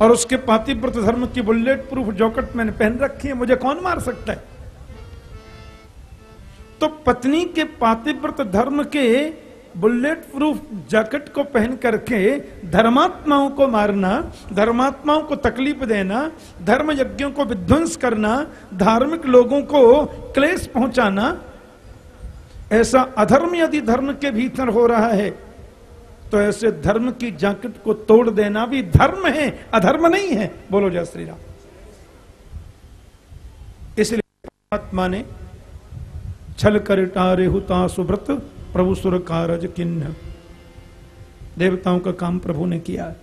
और उसके पातिव्रत धर्म की बुलेट प्रूफ जॉकेट मैंने पहन रखी है, मुझे कौन मार सकता है? तो पत्नी के पातिव्रत धर्म के बुलेट प्रूफ जैकेट को पहन करके धर्मात्माओं को मारना, धर्मात्माओं को तकलीफ़ देना धर्म यज्ञों को विध्वंस करना, धार्मिक लोगों को क्लेश पहुंचाना, ऐसा अधर्म यदि धर्म के भीतर हो रहा है तो ऐसे धर्म की जैकेट को तोड़ देना भी धर्म है, अधर्म नहीं है। बोलो जय श्री राम इसलिए परमात्मा ने छल कर टारे हुता सुव्रत, प्रभु सुर कारज किन्न देवताओं का काम प्रभु ने किया।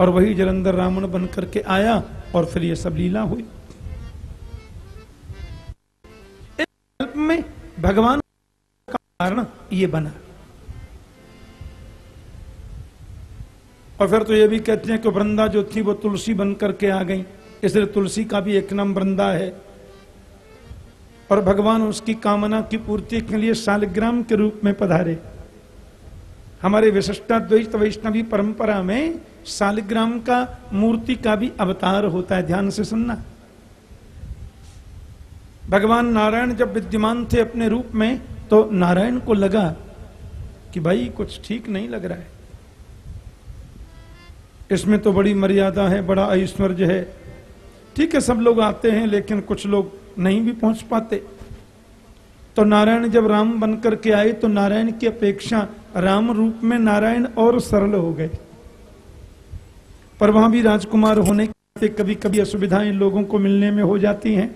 और वही जलंधर रावण बन करके आया और फिर ये सब लीला हुई। में भगवान का कारण ये बना। और फिर तो ये भी कहते हैं कि वृंदा जो थी वो तुलसी बन करके आ गई। इसलिए तुलसी का भी एक नाम वृंदा है। और भगवान उसकी कामना की पूर्ति के लिए शालिग्राम के रूप में पधारे। हमारे विशिष्टाद्वैत वैष्णवी परंपरा में शालिग्राम का मूर्ति का भी अवतार होता है, ध्यान से सुनना। भगवान नारायण जब विद्यमान थे अपने रूप में तो नारायण को लगा कि भाई कुछ ठीक नहीं लग रहा है। इसमें तो बड़ी मर्यादा है, बड़ा ऐश्वर्य है। ठीक है, सब लोग आते हैं, लेकिन कुछ लोग नहीं भी पहुँच पाते। तो नारायण जब राम बनकर के आए तो नारायण की अपेक्षा राम रूप में नारायण और सरल हो गए। पर वहाँ भी राजकुमार होने के कभी कभी असुविधाएँ लोगों को मिलने में हो जाती हैं।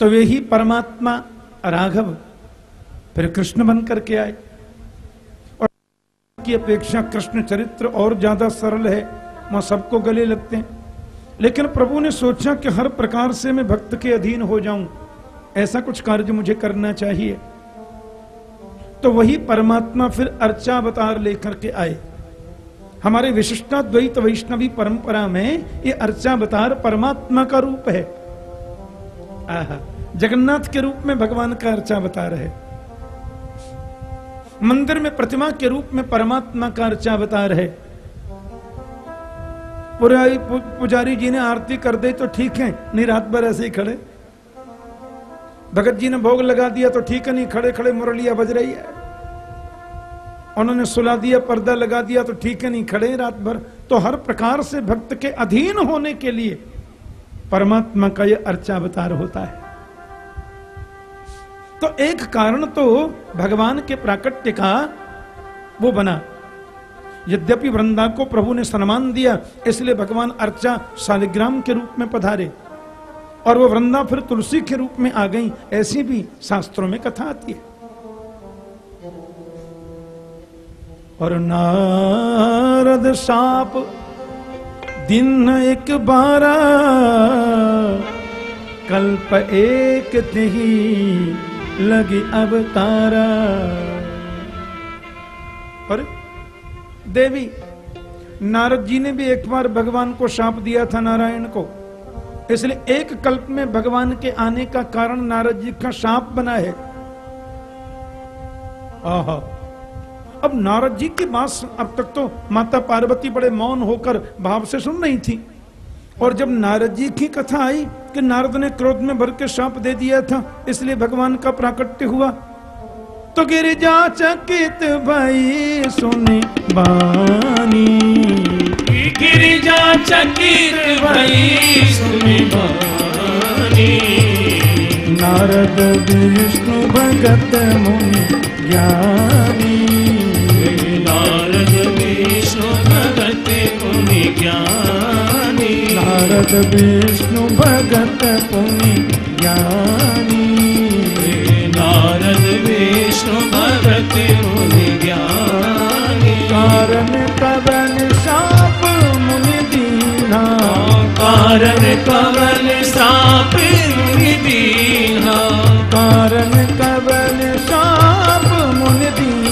तो वे ही परमात्मा राघव, फिर कृष्ण बन करके आए। की अपेक्षा कृष्ण चरित्र और ज़्यादा सरल है वहाँ सबको गले लगते हैं। लेकिन प्रभु ने सोचा कि हर प्रकार से मैं भक्त के अधीन हो जाऊँ, ऐसा कुछ कार्य मुझे करना चाहिए। तो वही परमात्मा फिर अर्चावतार लेकर के आए। हमारे विशिष्टाद्वैत वैष्णवी परंपरा में ये अर्चावतार परमात्मा का रूप है। जगन्नाथ के रूप में भगवान का अर्चावतार है। मंदिर में प्रतिमा के रूप में परमात्मा का अर्चा है। पुजारी जी ने आरती कर दे तो ठीक है, नहीं रात भर ऐसे ही खड़े। भगत जी ने भोग लगा दिया तो ठीक है, नहीं खड़े खड़े मुरलिया बज रही है। उन्होंने सुला दिया, पर्दा लगा दिया तो ठीक है, नहीं खड़े रात भर। तो हर प्रकार से भक्त के अधीन होने के लिए परमात्मा का यह अर्चावतार होता है। तो एक कारण तो भगवान के प्राकट्य का वो बना। यद्यपि वृंदा को प्रभु ने सम्मान दिया, इसलिए भगवान अर्चा शालिग्राम के रूप में पधारे और वो वृंदा फिर तुलसी के रूप में आ गई, ऐसी भी शास्त्रों में कथा आती है। और नारद साप दिन एक बारा, कल्प एक ही लगी अवतारा और देवी, नारद जी ने भी एक बार भगवान को शाप दिया था नारायण को। इसलिए एक कल्प में भगवान के आने का कारण नारद जी का शाप बना है। आहा, अब नारद जी की बात अब तक तो माता पार्वती बड़े मौन होकर भाव से सुन रही थी। और जब नारद जी की कथा आई कि नारद ने क्रोध में भर के शाप दे दिया था इसलिए भगवान का प्राकट्य हुआ। तो गिरिजा चकित भाई सुनी बानी। गिरिजा चकित भाई सुनी बानी। नारद विष्णु भगत मुनि ज्ञानी। नारद विष्णु भगत मुनि ज्ञानी। नारद विष्णु भगत मुनि ज्ञानी। नारद विष्णु भगत मुनि ज्ञानी। कारण कवन शाप मुनि दीना। कारण कवन साप मुनि दीना। कारण कवन शाप मुनि दीना।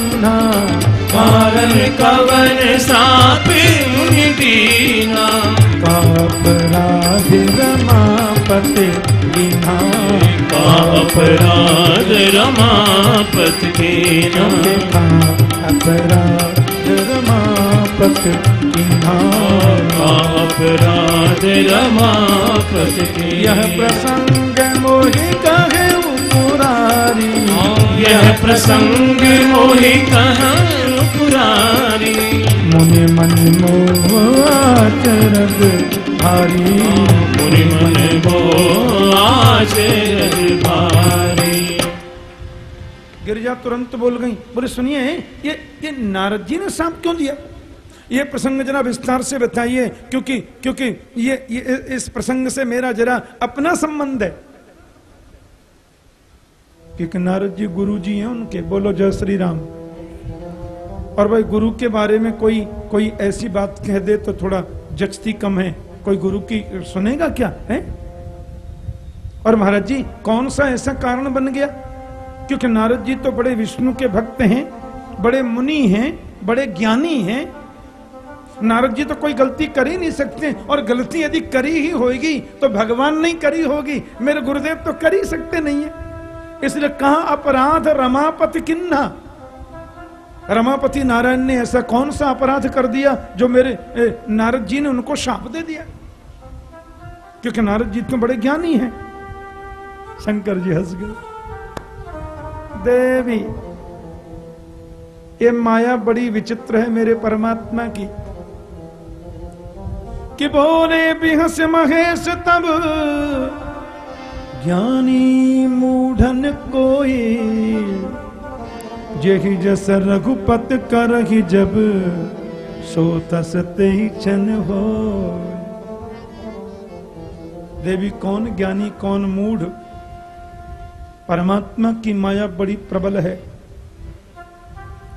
कारण कवन साप मुनि दीना। अपराध रमापति दीना। का अपराध रमापत के नाम अपराध रमापति अपराध रमापति की यह प्रसंग मोहि कहे पुरारी यह प्रसंग मोहि कहा पुरारी। मुनि मन मोचरद भारी। मुनि मन मो भारी। गिरिजा तुरंत बोल गई बोले सुनिए ये ये नारद जी ने सांप क्यों दिया? ये प्रसंग जरा विस्तार से बताइए क्योंकि क्योंकि ये, ये इस प्रसंग से मेरा जरा अपना संबंध है। क्योंकि नारद जी गुरु जी हैं उनके। बोलो, जय श्री राम और भाई, गुरु के बारे में कोई कोई ऐसी बात कह दे तो थोड़ा जचती कम है। कोई गुरु की सुनेगा क्या, है? और महाराज जी, कौन सा ऐसा कारण बन गया? क्योंकि नारद जी तो बड़े विष्णु के भक्त हैं, बड़े मुनि हैं, बड़े ज्ञानी हैं। नारद जी तो कोई गलती कर ही नहीं सकते, और गलती यदि करी ही होगी तो भगवान नहीं करी होगी। मेरे गुरुदेव तो कर ही सकते नहीं है। इसलिए कहा अपराध रमापति किन्ना रमापति नारायण ने ऐसा कौन सा अपराध कर दिया जो मेरे नारद जी ने उनको शाप दे दिया? क्योंकि नारद जी तो बड़े ज्ञानी हैं। शंकर जी हंस गए। देवी, ये माया बड़ी विचित्र है मेरे परमात्मा की। कि बोले बिहस महेश तब ज्ञानी मूढ़न कोई, जेहि जस रघुपत करहि जब, सो तस चन हो। देवी, कौन ज्ञानी, कौन मूढ़? परमात्मा की माया बड़ी प्रबल है।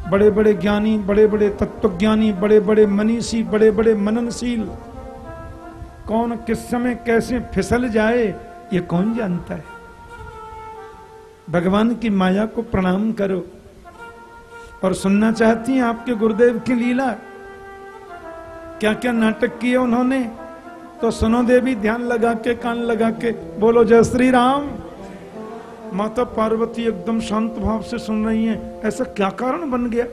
बड़े बड़े ज्ञानी बड़े बड़े तत्वज्ञानी बड़े बड़े मनीषी बड़े बड़े मननशील, कौन किस समय कैसे फिसल जाए ये कौन जानता है? भगवान की माया को प्रणाम करो और सुनना चाहती हैं आपके गुरुदेव की लीला। क्या क्या नाटक किए उन्होंने? तो सुनो देवी, ध्यान लगा के, कान लगा के, बोलो, जय श्री राम माता पार्वती एकदम शांत भाव से सुन रही हैं। ऐसा क्या कारण बन गया?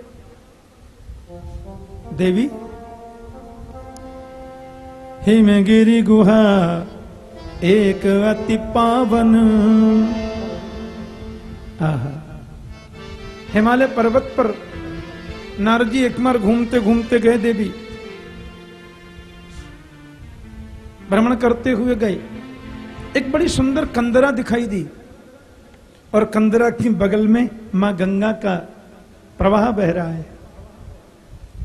देवी? हिमगिरी गुहा एक अति पावन। हिमालय पर्वत पर नारद जी एक बार घूमते घूमते गए देवी। भ्रमण करते हुए गए। एक बड़ी सुंदर कंदरा दिखाई दी। और कंदरा की बगल में माँ गंगा का प्रवाह बह रहा है।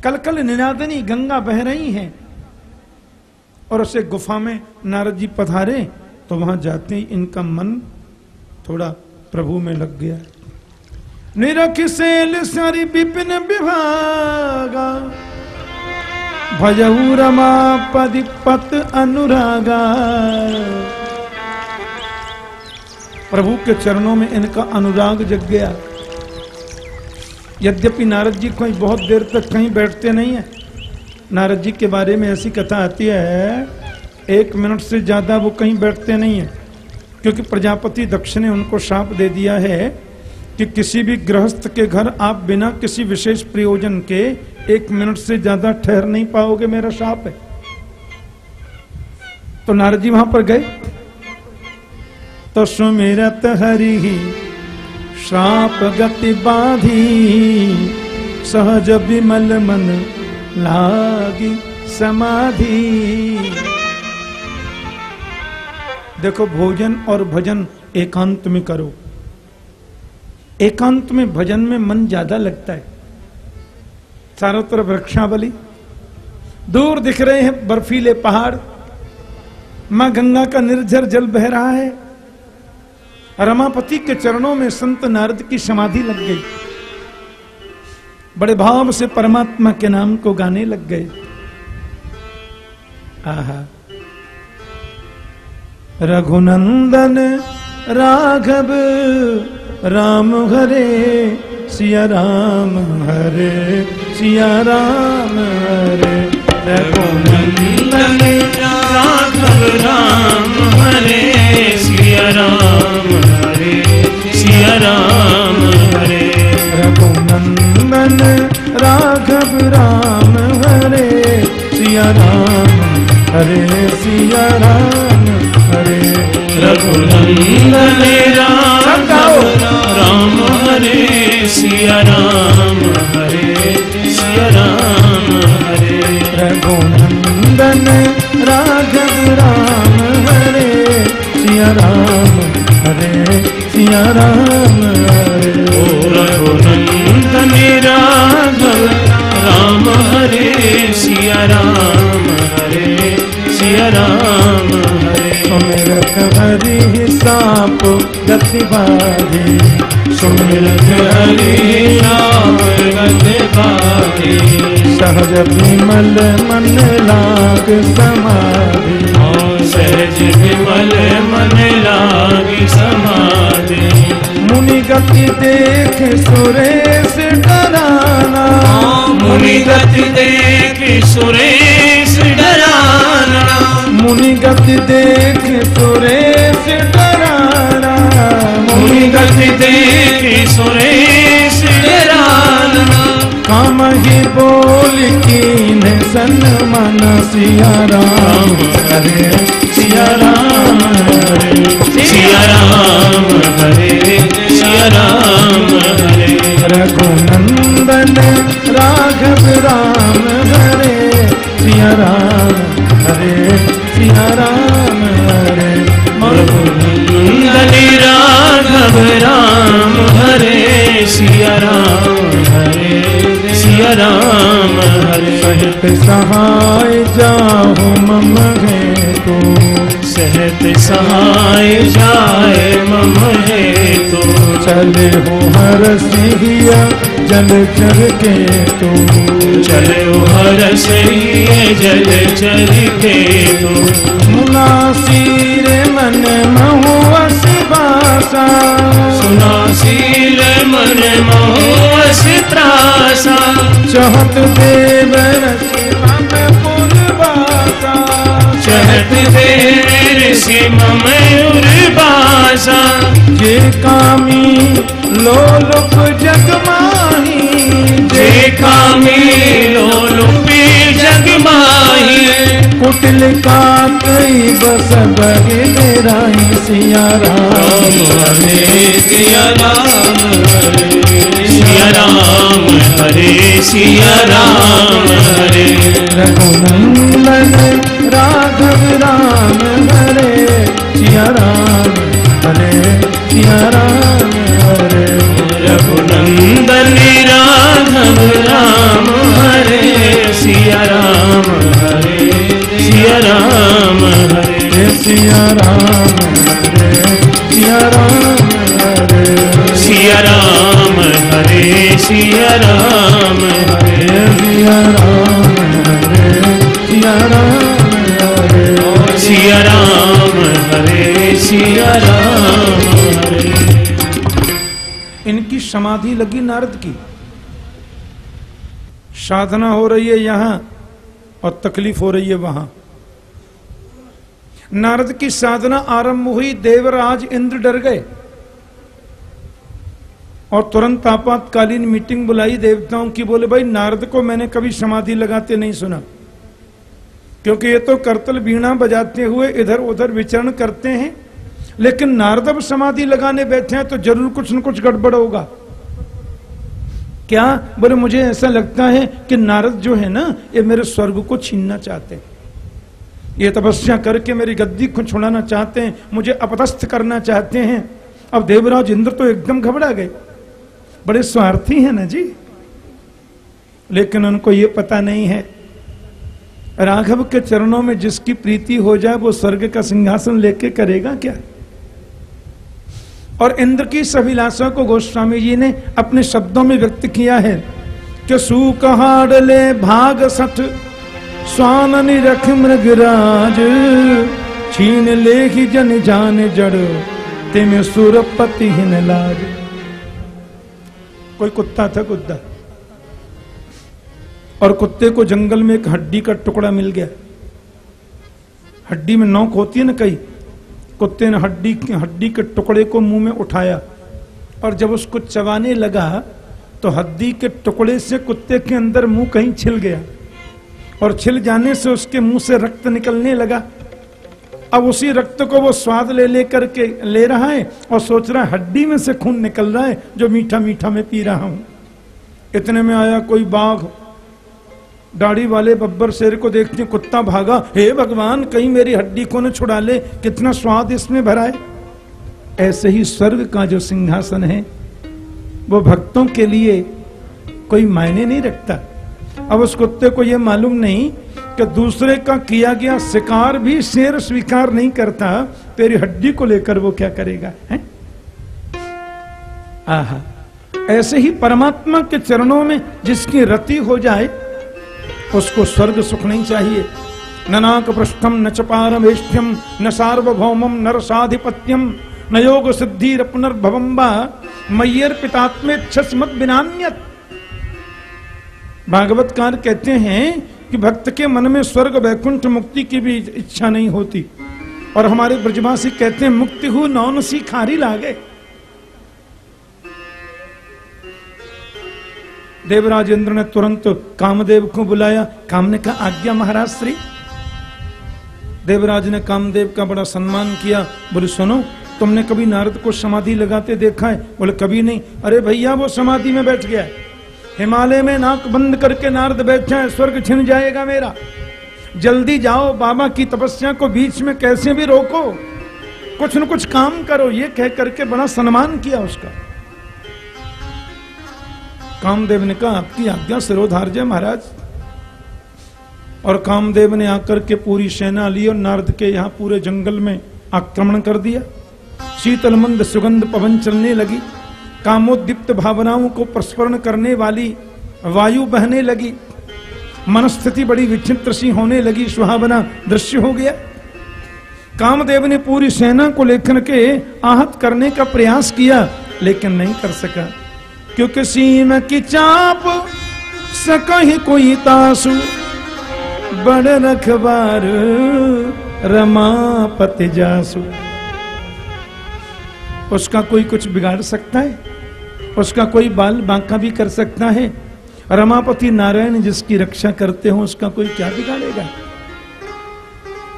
कल कल निनादनी गंगा बह रही है। और उसे गुफा में नारद जी पधारे तो वहाँ जाते ही इनका मन थोड़ा प्रभु में लग गया। निरख सेल सारी विपिन विभागा भजऊ रमा पदिपत अनुरागा। प्रभु के चरणों में इनका अनुराग जग गया। यद्यपि नारद जी कोई बहुत देर तक कहीं बैठते नहीं है नारद जी के बारे में ऐसी कथा आती है, एक मिनट से ज़्यादा वो कहीं बैठते नहीं है, क्योंकि प्रजापति दक्ष ने उनको शाप दे दिया है कि किसी भी गृहस्थ के घर आप बिना किसी विशेष प्रयोजन के एक मिनट से ज़्यादा ठहर नहीं पाओगे, मेरा शाप है। तो नारद जी वहाँ पर गए। तो सुमिरत हरि, श्राप गति बाधी, सहज विमल मन लागी समाधि। देखो, भोजन और भजन एकांत में करो। एकांत में भजन में मन ज़्यादा लगता है। चारों तरफ़ वृक्षावली दूर दिख रहे हैं बर्फीले पहाड़। माँ गंगा का निर्झर जल बह रहा है। रमापति के चरणों में संत नारद की समाधि लग गई। बड़े भाव से परमात्मा के नाम को गाने लग गए। आहा। रघुनंदन, राघव, राम हरे, सिया राम हरे, सिया राम हरे। रघुनंदन, राघव, राम हरे, सिया राम हरे, सिया राम हरे। रघुनंदन राघव राम हरे सिया राम हरे सिया राम हरे रघुनंदन गाओ। राम हरे सिया राम हरे सिया राम हरे रघुनंदन राघव राम सिया राम हरे सिया राम हरे रघुनंदन राघव राम हरे सिया राम हरे सिया राम हरे। सुमिरत हरि साप गति बाधी। सुमिरत हरि राम गति सहज विमल मन लाग समाधि। सहज विमल मन लागी समाधि। मुनि गति देख सुरेश डराना। मुनि गति देख सुरेश मुनि गति देख सुरेश डराना। मुनि गति देख सुरेश डराना। काम ही बोल कीन मन सिया राम हरे सिया राम हरे सिया राम हरे सिया राम हरे। रघुनंदन राघव राम हरे सिया राम हरे। राम हरे रघुनंदन राघव राम हरे सिया राम हरे। सिया राम हरे सहित सहाय जाहु मम हेतु सहत सहाय जाय मम हेतु चले हो हर सिया जल चर के तू। चलो हर सिया जल चल के तू। मुनासीर मन महुअस बासा सुना सील मन मोहस त्रासा चहत देव रसी मम पुरवासा चहत देर से मयूर बासा जे कामी लोलुप जग माही जे कामी लोलुपी जग माही कुटिल का कई बस बगे राही सिया राम। हरे सिया राम सिया राम हरे सिया राम हरे। रघुनंदन राघव राम हरे सिया राम हरे सिया राम हरे। रघुनंदन राघव राम हरे सिया राम हरे। सिया राम हरे सिया राम हरे सिया राम हरे सिया राम हरे सिया राम हरे सिया राम हरे सिया राम हरे सिया राम हरे सिया राम हरे इनकी समाधि लगी नारद की। साधना हो रही है यहाँ और तकलीफ़ हो रही है वहाँ। नारद की साधना आरंभ हुई, देवराज इंद्र डर गए। और तुरंत आपातकालीन मीटिंग बुलाई, देवताओं की बोले, भाई, नारद को मैंने कभी समाधि लगाते नहीं सुना। क्योंकि ये तो करतल बीणा बजाते हुए इधर उधर विचरण करते हैं। लेकिन नारद अब समाधि लगाने बैठे हैं तो ज़रूर कुछ न कुछ गड़बड़ होगा। क्या? बोले, मुझे ऐसा लगता है कि नारद जो है ना, ये मेरे स्वर्ग को छीनना चाहते हैं। ये तपस्या करके मेरी गद्दी को छुड़ाना चाहते हैं, मुझे अपदस्थ करना चाहते हैं। अब देवराज इंद्र तो एकदम घबरा गए। बड़े स्वार्थी हैं ना जी। लेकिन उनको ये पता नहीं है, राघव के चरणों में जिसकी प्रीति हो जाए, वो स्वर्ग का सिंहासन लेके करेगा क्या? और इंद्र की इस अभिलाषा को गोस्वामी जी ने अपने शब्दों में व्यक्त किया है कि सुकहाड़ले भाग सठ। स्वान रख मृगराज छीन ले ही जन जान जड़, तिम सुरपति हिन लाज। कोई कुत्ता था कुत्ता? और कुत्ते को जंगल में एक हड्डी का टुकड़ा मिल गया। हड्डी में नोक होती है ना कई कुत्ते ने हड्डी हड्डी के टुकड़े को मुँह में उठाया, और जब उसको चबाने लगा तो हड्डी के टुकड़े से कुत्ते के अंदर मुँह कहीं छिल गया। और छिल जाने से उसके मुँह से रक्त निकलने लगा। अब उसी रक्त को वो स्वाद ले लेकर के ले रहा है और सोच रहा है, हड्डी में से खून निकल रहा है जो मीठा मीठा मैं पी रहा हूँ। इतने में आया कोई बाघ। दाढ़ी वाले बब्बर शेर को देखते कुत्ता भागा, हे भगवान, कहीं मेरी हड्डी को न छुड़ा ले, कितना स्वाद इसमें भरा है? ऐसे ही स्वर्ग का जो सिंहासन है, वो भक्तों के लिए कोई मायने नहीं रखता। अब उस कुत्ते को यह मालूम नहीं कि दूसरे का किया गया शिकार भी शेर स्वीकार नहीं करता, तेरी हड्डी को लेकर वो क्या करेगा, है? आहा, ऐसे ही परमात्मा के चरणों में जिसकी रति हो जाए, उसको स्वर्ग सुख नहीं चाहिए। न नाक पृष्ठम, न च पारमेष्ठ्यम न सार्वभौमम, न रसाधिपत्यम, न योग सिद्धि पुनर्भवम्बा मैयर पितात्मेच्छस मत बिनान्यत भागवतकार कहते हैं कि भक्त के मन में स्वर्ग वैकुंठ मुक्ति की भी इच्छा नहीं होती। और हमारे ब्रजवासी कहते हैं, मुक्ति हु, नौन सी खारी लागे। देवराज इंद्र ने तुरंत कामदेव को बुलाया। काम ने कहा, आज्ञा महाराज श्री। देवराज ने कामदेव का बड़ा सम्मान किया। बोले, सुनो, तुमने कभी नारद को समाधि लगाते देखा है? बोले, कभी नहीं। अरे भैया, वो समाधि में बैठ गया हिमालय में नाक बंद करके नारद बैठा है, स्वर्ग छिन जाएगा मेरा। जल्दी जाओ, बाबा की तपस्या को बीच में कैसे भी रोको। कुछ न कुछ काम करो, ये कह करके बड़ा सम्मान किया उसका। कामदेव ने कहा, आपकी आज्ञा सिरोधार सिरोधार्य महाराज। और कामदेव ने आकर के पूरी सेना ली और नारद के यहाँ पूरे जंगल में आक्रमण कर दिया। शीतल मंद सुगंध पवन चलने लगी। कामोदीप्त भावनाओं को प्रस्फरण करने वाली वायु बहने लगी। मनस्थिति बड़ी विचित्र सी होने लगी। सुहावना दृश्य हो गया। कामदेव ने पूरी सेना को लेकर के आहत करने का प्रयास किया, लेकिन नहीं कर सका। क्योंकि सीम की चाप सकही कोई तासु बड़ रखबार रमापति जासु। उसका कोई कुछ बिगाड़ सकता है? उसका कोई बाल बांका भी कर सकता है। रमापति नारायण जिसकी रक्षा करते हो, उसका कोई क्या बिगाड़ेगा?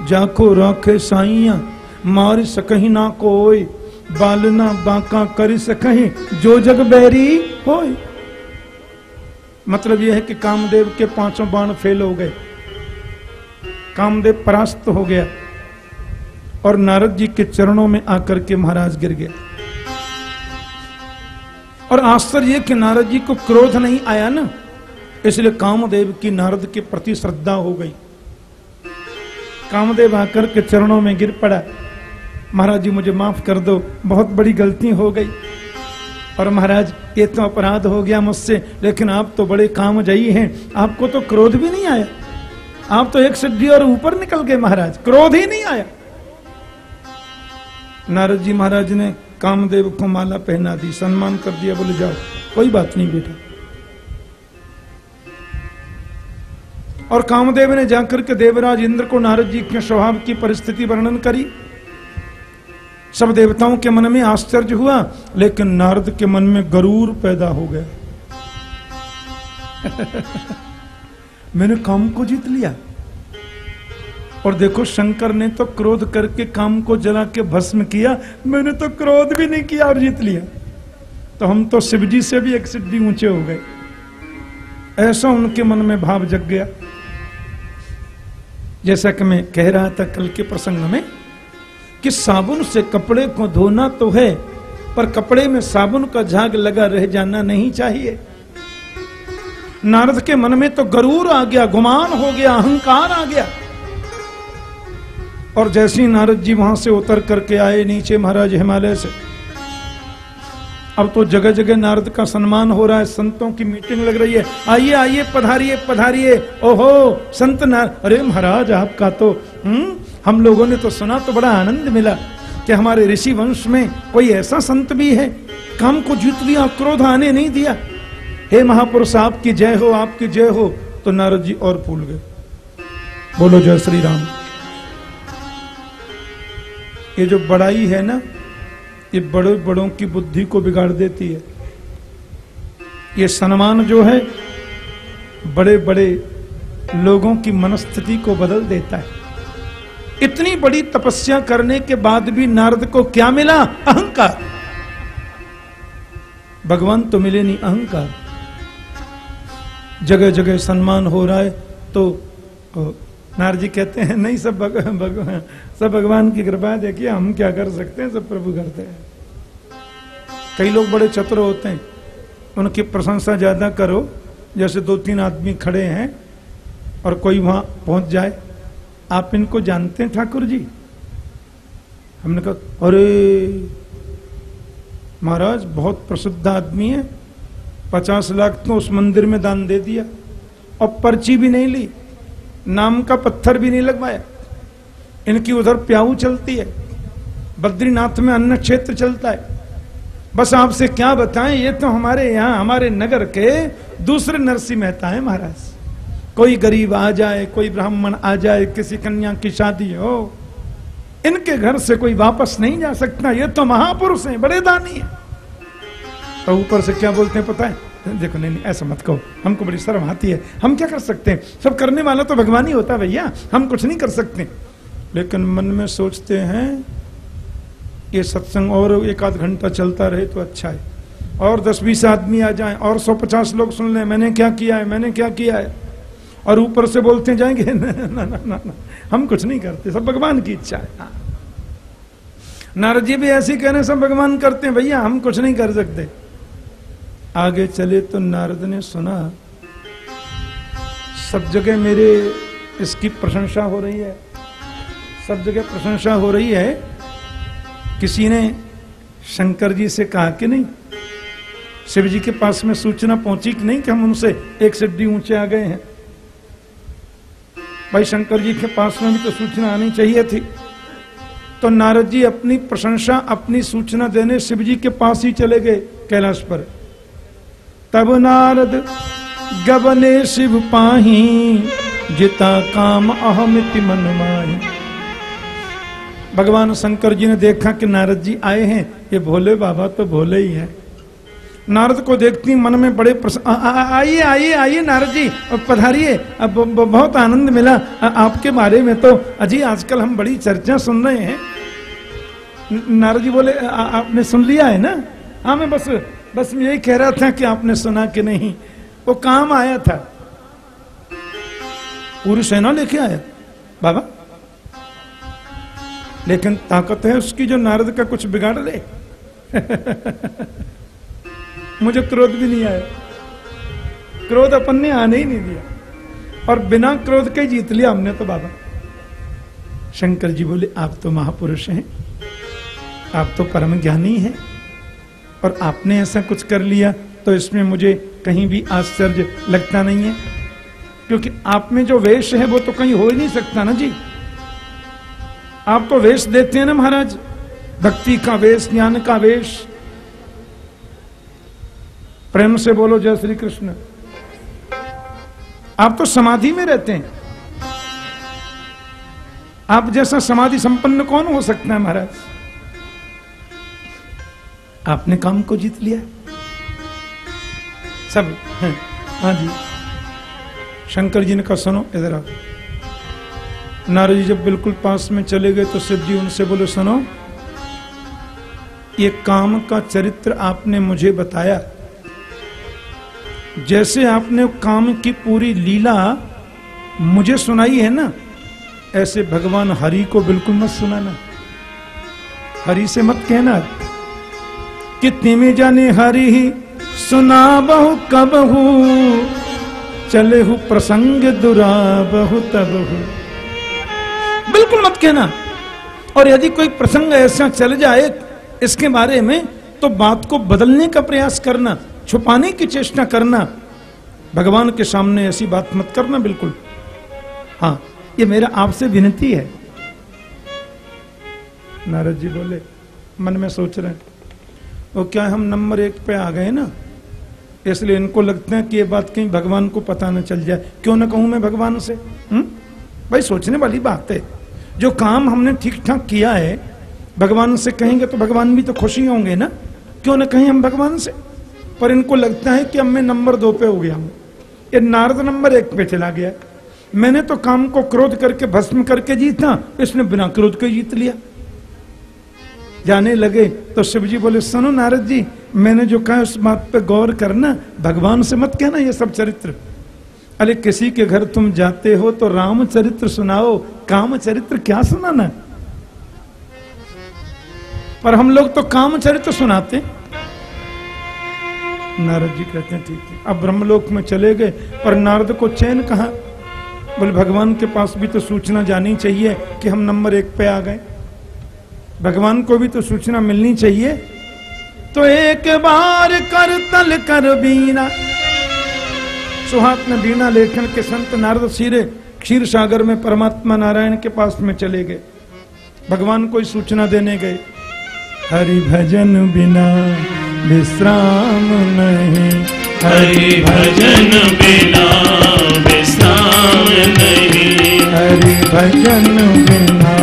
जाको रखे साइया मार सकही ना कोई बालना बांका कर सकही, जो जग बैरी हो मतलब यह है कि कामदेव के पाँचों बाण फेल हो गए। कामदेव परास्त हो गया और नारद जी के चरणों में आकर के महाराज गिर गया और आश्चर्य कि नारद जी को क्रोध नहीं आया ना। इसलिए कामदेव की नारद के प्रति श्रद्धा हो गई। कामदेव आकर के चरणों में गिर पड़ा। महाराज जी, मुझे माफ़ कर दो, बहुत बड़ी गलती हो गई। और महाराज, ये तो अपराध हो गया मुझसे, लेकिन आप तो बड़े काम जयी हैं। आपको तो क्रोध भी नहीं आया। आप तो एक सिद्धि और ऊपर निकल गए महाराज, क्रोध ही नहीं आया। नारद जी महाराज ने कामदेव को माला पहना दी, सम्मान कर दिया, बोले, जाओ, कोई बात नहीं बेटा। और कामदेव ने जाकर के देवराज इंद्र को नारद जी के स्वभाव की परिस्थिति वर्णन करी। सब देवताओं के मन में आश्चर्य हुआ, लेकिन नारद के मन में गरूर पैदा हो गया मैंने काम को जीत लिया। और देखो शंकर ने तो क्रोध करके काम को जला के भस्म किया। मैंने तो क्रोध भी नहीं किया और जीत लिया। तो हम तो शिवजी से भी एक सिद्धि ऊँचे हो गए। ऐसा उनके मन में भाव जग गया। जैसा कि मैं कह रहा था कल के प्रसंग में कि साबुन से कपड़े को धोना तो है, पर कपड़े में साबुन का झाग लगा रह जाना नहीं चाहिए। नारद के मन में तो गरूर आ गया, गुमान हो गया, अहंकार आ गया। और जैसे ही नारद जी वहाँ से उतर करके आए नीचे महाराज हिमालय से। अब तो जगह जगह नारद का सम्मान हो रहा है, संतों की मीटिंग लग रही है। आइए आइए, पधारिए पधारिए। ओहो, संत नार, अरे महाराज, आपका तो हम्म हम लोगों ने तो सुना तो बड़ा आनंद मिला कि हमारे ऋषि वंश में कोई ऐसा संत भी है। काम को जीत लिया, क्रोध आने नहीं दिया। हे महापुरुष, आपकी जय हो, आपकी जय हो। तो नारद जी और फूल गए। बोलो जय श्री राम। ये जो बड़ाई है ना ये बड़े बड़ों की बुद्धि को बिगाड़ देती है। ये सम्मान जो है बड़े बड़े लोगों की मनस्थिति को बदल देता है। इतनी बड़ी तपस्या करने के बाद भी नारद को क्या मिला? अहंकार। भगवान तो मिले नहीं अहंकार। जगह जगह सम्मान हो रहा है तो नारद जी कहते हैं नहीं सब भगवान भग, सब भगवान की कृपा देखिए, हम क्या कर सकते हैं? सब प्रभु करते हैं। कई लोग बड़े चतुर होते हैं। उनकी प्रशंसा ज़्यादा करो, जैसे दो तीन आदमी खड़े हैं और कोई वहाँ पहुँच जाए। आप इनको जानते हैं, ठाकुर जी? हमने कहा, अरे, महाराज, बहुत प्रसिद्ध आदमी है। पचास लाख तो उस मंदिर में दान दे दिया। और पर्ची भी नहीं ली। नाम का पत्थर भी नहीं लगवाया। इनकी उधर प्याऊ चलती है, बद्रीनाथ में अन्न क्षेत्र चलता है। बस आपसे क्या बताएँ, ये तो हमारे यहाँ, हमारे नगर के दूसरे नरसिंह मेहता है महाराज। कोई गरीब आ जाए, कोई ब्राह्मण आ जाए, किसी कन्या की शादी हो, इनके घर से कोई वापस नहीं जा सकता। ये तो महापुरुष हैं, बड़े दानी हैं। तो ऊपर से क्या बोलते हैं पता है? देखो, नहीं नहीं, ऐसा मत कहो। हमको बड़ी शर्म आती है। हम क्या कर सकते हैं? सब करने वाला तो भगवान ही होता है भैया। हम कुछ नहीं कर सकते। लेकिन मन में सोचते हैं ये सत्संग और एक आध घंटा चलता रहे तो अच्छा है। और दस बीस आदमी आ जाए और सौ पचास लोग सुन ले मैंने क्या किया है मैंने क्या किया है। और ऊपर से बोलते जाएँगे ना ना ना ना, ना हम कुछ नहीं करते सब भगवान की इच्छा है। हाँ। नारद जी भी ऐसे कहने सब भगवान करते हैं भैया हम कुछ नहीं कर सकते। आगे चले तो नारद ने सुना सब जगह मेरे इसकी प्रशंसा हो रही है। सब जगह प्रशंसा हो रही है। किसी ने शंकर जी से कहा कि नहीं, शिव जी के पास में सूचना पहुँची कि नहीं कि हम उनसे एक सिद्धि ऊँचे आ गए हैं? भाई शंकर जी के पास में भी तो सूचना आनी चाहिए थी। तो नारद जी अपनी प्रशंसा, अपनी सूचना देने शिव जी के पास ही चले गए कैलाश पर। तब नारद, गबने शिव पाही, जिता काम अहमिति मन माही। भगवान शंकर जी ने देखा कि नारद जी आए हैं। ये भोले बाबा तो भोले ही हैं। नारद को देखती मन में बड़े आइए आइए आइए नारद जी पधारिए। अब बहुत आनंद मिला। आ, आपके बारे में तो अजी आजकल हम बड़ी चर्चा सुन रहे हैं। नारद जी बोले आ, आपने सुन लिया है ना? हाँ मैं बस बस मैं यही कह रहा था कि आपने सुना कि नहीं। वो काम आया था। पूरी सेना लेके आया? बाबा? लेकिन ताकत है उसकी जो नारद का कुछ बिगाड़ ले मुझे क्रोध भी नहीं आया। क्रोध अपन ने आने ही नहीं दिया। और बिना क्रोध के जीत लिया हमने तो बाबा। शंकर जी बोले, आप तो महापुरुष हैं। आप तो परम ज्ञानी हैं। और आपने ऐसा कुछ कर लिया तो इसमें मुझे कहीं भी आश्चर्य लगता नहीं है। क्योंकि आप में जो वेश है वो तो कहीं हो ही नहीं सकता ना जी। आप तो वेश देते हैं ना महाराज? भक्ति का वेश, ज्ञान का वेश। प्रेम से बोलो जय श्री कृष्ण। आप तो समाधि में रहते हैं। आप जैसा समाधि संपन्न कौन हो सकता है महाराज? आपने काम को जीत लिया सब हाँ जी। शंकर जी ने कहा, सुनो, इधर आओ। नारद जी जब बिल्कुल पास में चले गए तो शिव जी उनसे बोले, सुनो, ये काम का चरित्र आपने मुझे बताया। जैसे आपने काम की पूरी लीला मुझे सुनाई है ना, ऐसे भगवान हरि को बिल्कुल मत सुनाना। हरि से मत कहना, कितने में जाने हरि ही सुना बहु कब हु, चले हु प्रसंग दुरा बहु तब हु। बिल्कुल मत कहना। और यदि कोई प्रसंग ऐसा चल जाए इसके बारे में तो बात को बदलने का प्रयास करना, छुपाने की चेष्टा करना, भगवान के सामने ऐसी बात मत करना बिल्कुल। हाँ ये मेरा आपसे विनती है। नारद जी बोले, मन में सोच रहे हैं, वो क्या हम नंबर एक पे आ गए ना? इसलिए इनको लगता है कि ये बात कहीं भगवान को पता न चल जाए। क्यों ना कहूँ मैं भगवान से? हम्म? भाई, सोचने वाली बात है। जो काम हमने ठीक ठाक किया है, भगवान से कहेंगे तो भगवान भी तो खुशी होंगे ना? क्यों ना कहें हम भगवान से? पर इनको लगता है कि अब मैं नंबर दो पे हो गया हूँ। ये नारद नंबर एक पे चला गया। मैंने तो काम को क्रोध करके, भस्म करके जीता, इसने बिना क्रोध के जीत लिया। जाने लगे तो शिव जी बोले, सुनो नारद जी, मैंने जो कहा उस बात पे गौर करना, भगवान से मत कहना ये सब चरित्र। अरे किसी के घर तुम जाते हो तो राम चरित्र सुनाओ। काम चरित्र क्या सुनाना पर हम लोग तो काम चरित्र सुनाते नारद जी कहते हैं, ठीक है, अब ब्रह्मलोक में चले गए, पर नारद को चैन कहा? बोले, भगवान के पास भी तो सूचना जानी चाहिए कि हम नंबर एक पे आ गए। भगवान को भी तो सूचना मिलनी चाहिए। तो एक बार कर तल कर बीना सुहात बीना लेखन के संत नारद सीरे क्षीर सागर में परमात्मा नारायण के पास में चले गए। भगवान को सूचना देने गए। हरि भजन बिना विश्राम नहीं। हरि भजन बिना विश्राम नहीं। हरि भजन बिना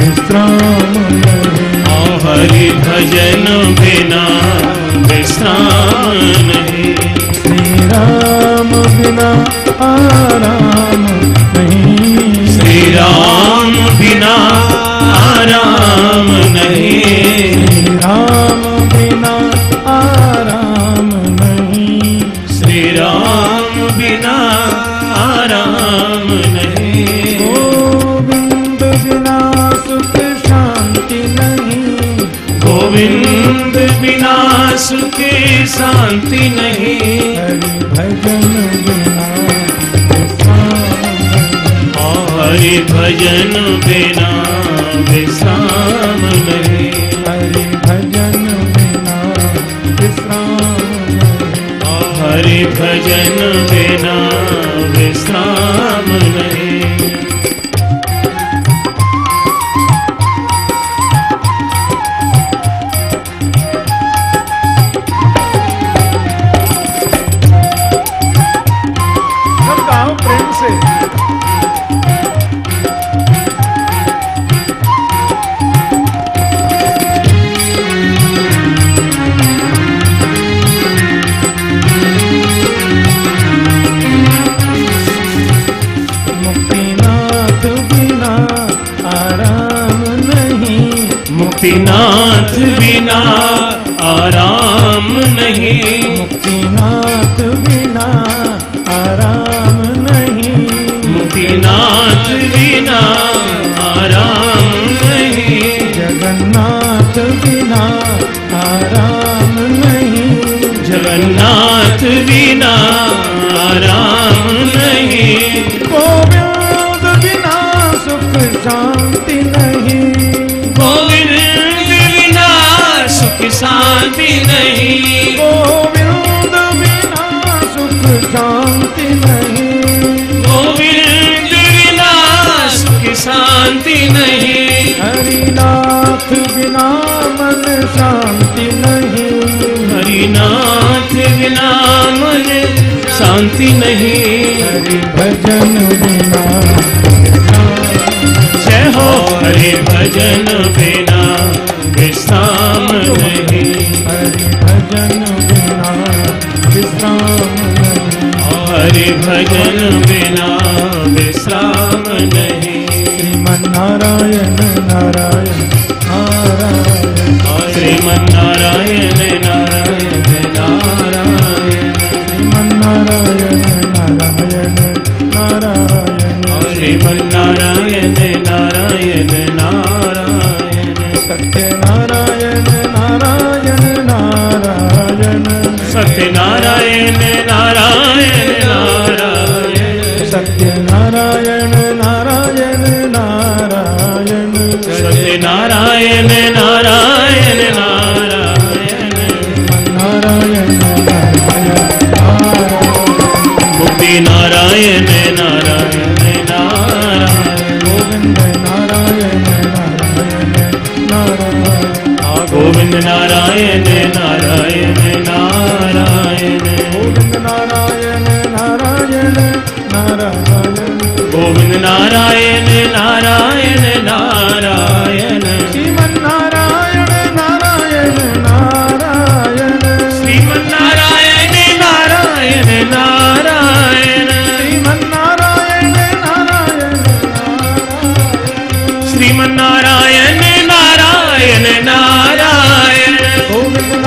विश्राम नहीं। हरि भजन बिना विश्राम नहीं। राम बिना आराम नहीं। श्री राम बिना आराम नहीं। गोविंद बिना सुख शांति नहीं। हरि भजन बिना हरि भजन बिना विश्राम नहीं। हरि भजन बिना विश्राम हरि भजन बिना विश्राम नहीं। मुक्तिनाथ बिना आराम नहीं। मुक्तिनाथ बिना आराम नहीं। मुक्तिनाथ बिना आराम नहीं। जगन्नाथ बिना आराम नहीं। जगन्नाथ बिना आराम नहीं। गोविंद बिना सुख शांति नहीं। सुख शांति नहीं। गोविंद बिना सुख शांति नहीं। गोविंद बिना सुख शांति नहीं। हरिनाथ बिना मन शांति नहीं। हरिनाथ बिना मन शांति नहीं। हरि भजन बिना। जय हो हरि भजन बिना। विश्राम नहीं। हरि भजन बिना विश्राम नहीं। हरि भजन बिना विश्राम नहीं श्रीमन नारायण नारायण। नारायण श्रीमन नारायण। नारायण नारायण श्रीमन नारायण। नारायण नारायण श्रीमन नारायण नारायण सत्य नारायण नारायण। नारायण सत्य नारायण नारायण। नारायण सत्य नारायण नारायण। नारायण नारायण। नारायण नारायण मुक्ति नारायण नारायण नारायण। गोविंद नारायण नारायण नारायण। गोविंद नारायण नारायण नारायण। गोविंद नारायण नारायण नारायण। श्रीमन नारायण नारायण नारायण। श्रीमन नारायण नारायण नारायण। नारायण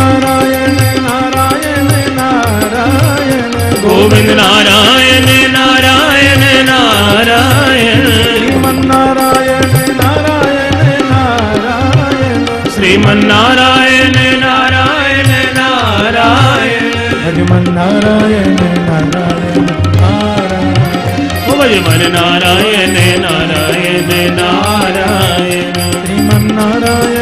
नारायण नारायण नारायण गोविंद नारायण नारायण नारायण। श्रीमन्नारायण नारायण नारायण। श्रीमन्नारायण नारायण नारायण। हरिमन्नारायण नारायण नारायण। हरिमन नारायण नारायण नारायण। श्रीमन्नारायण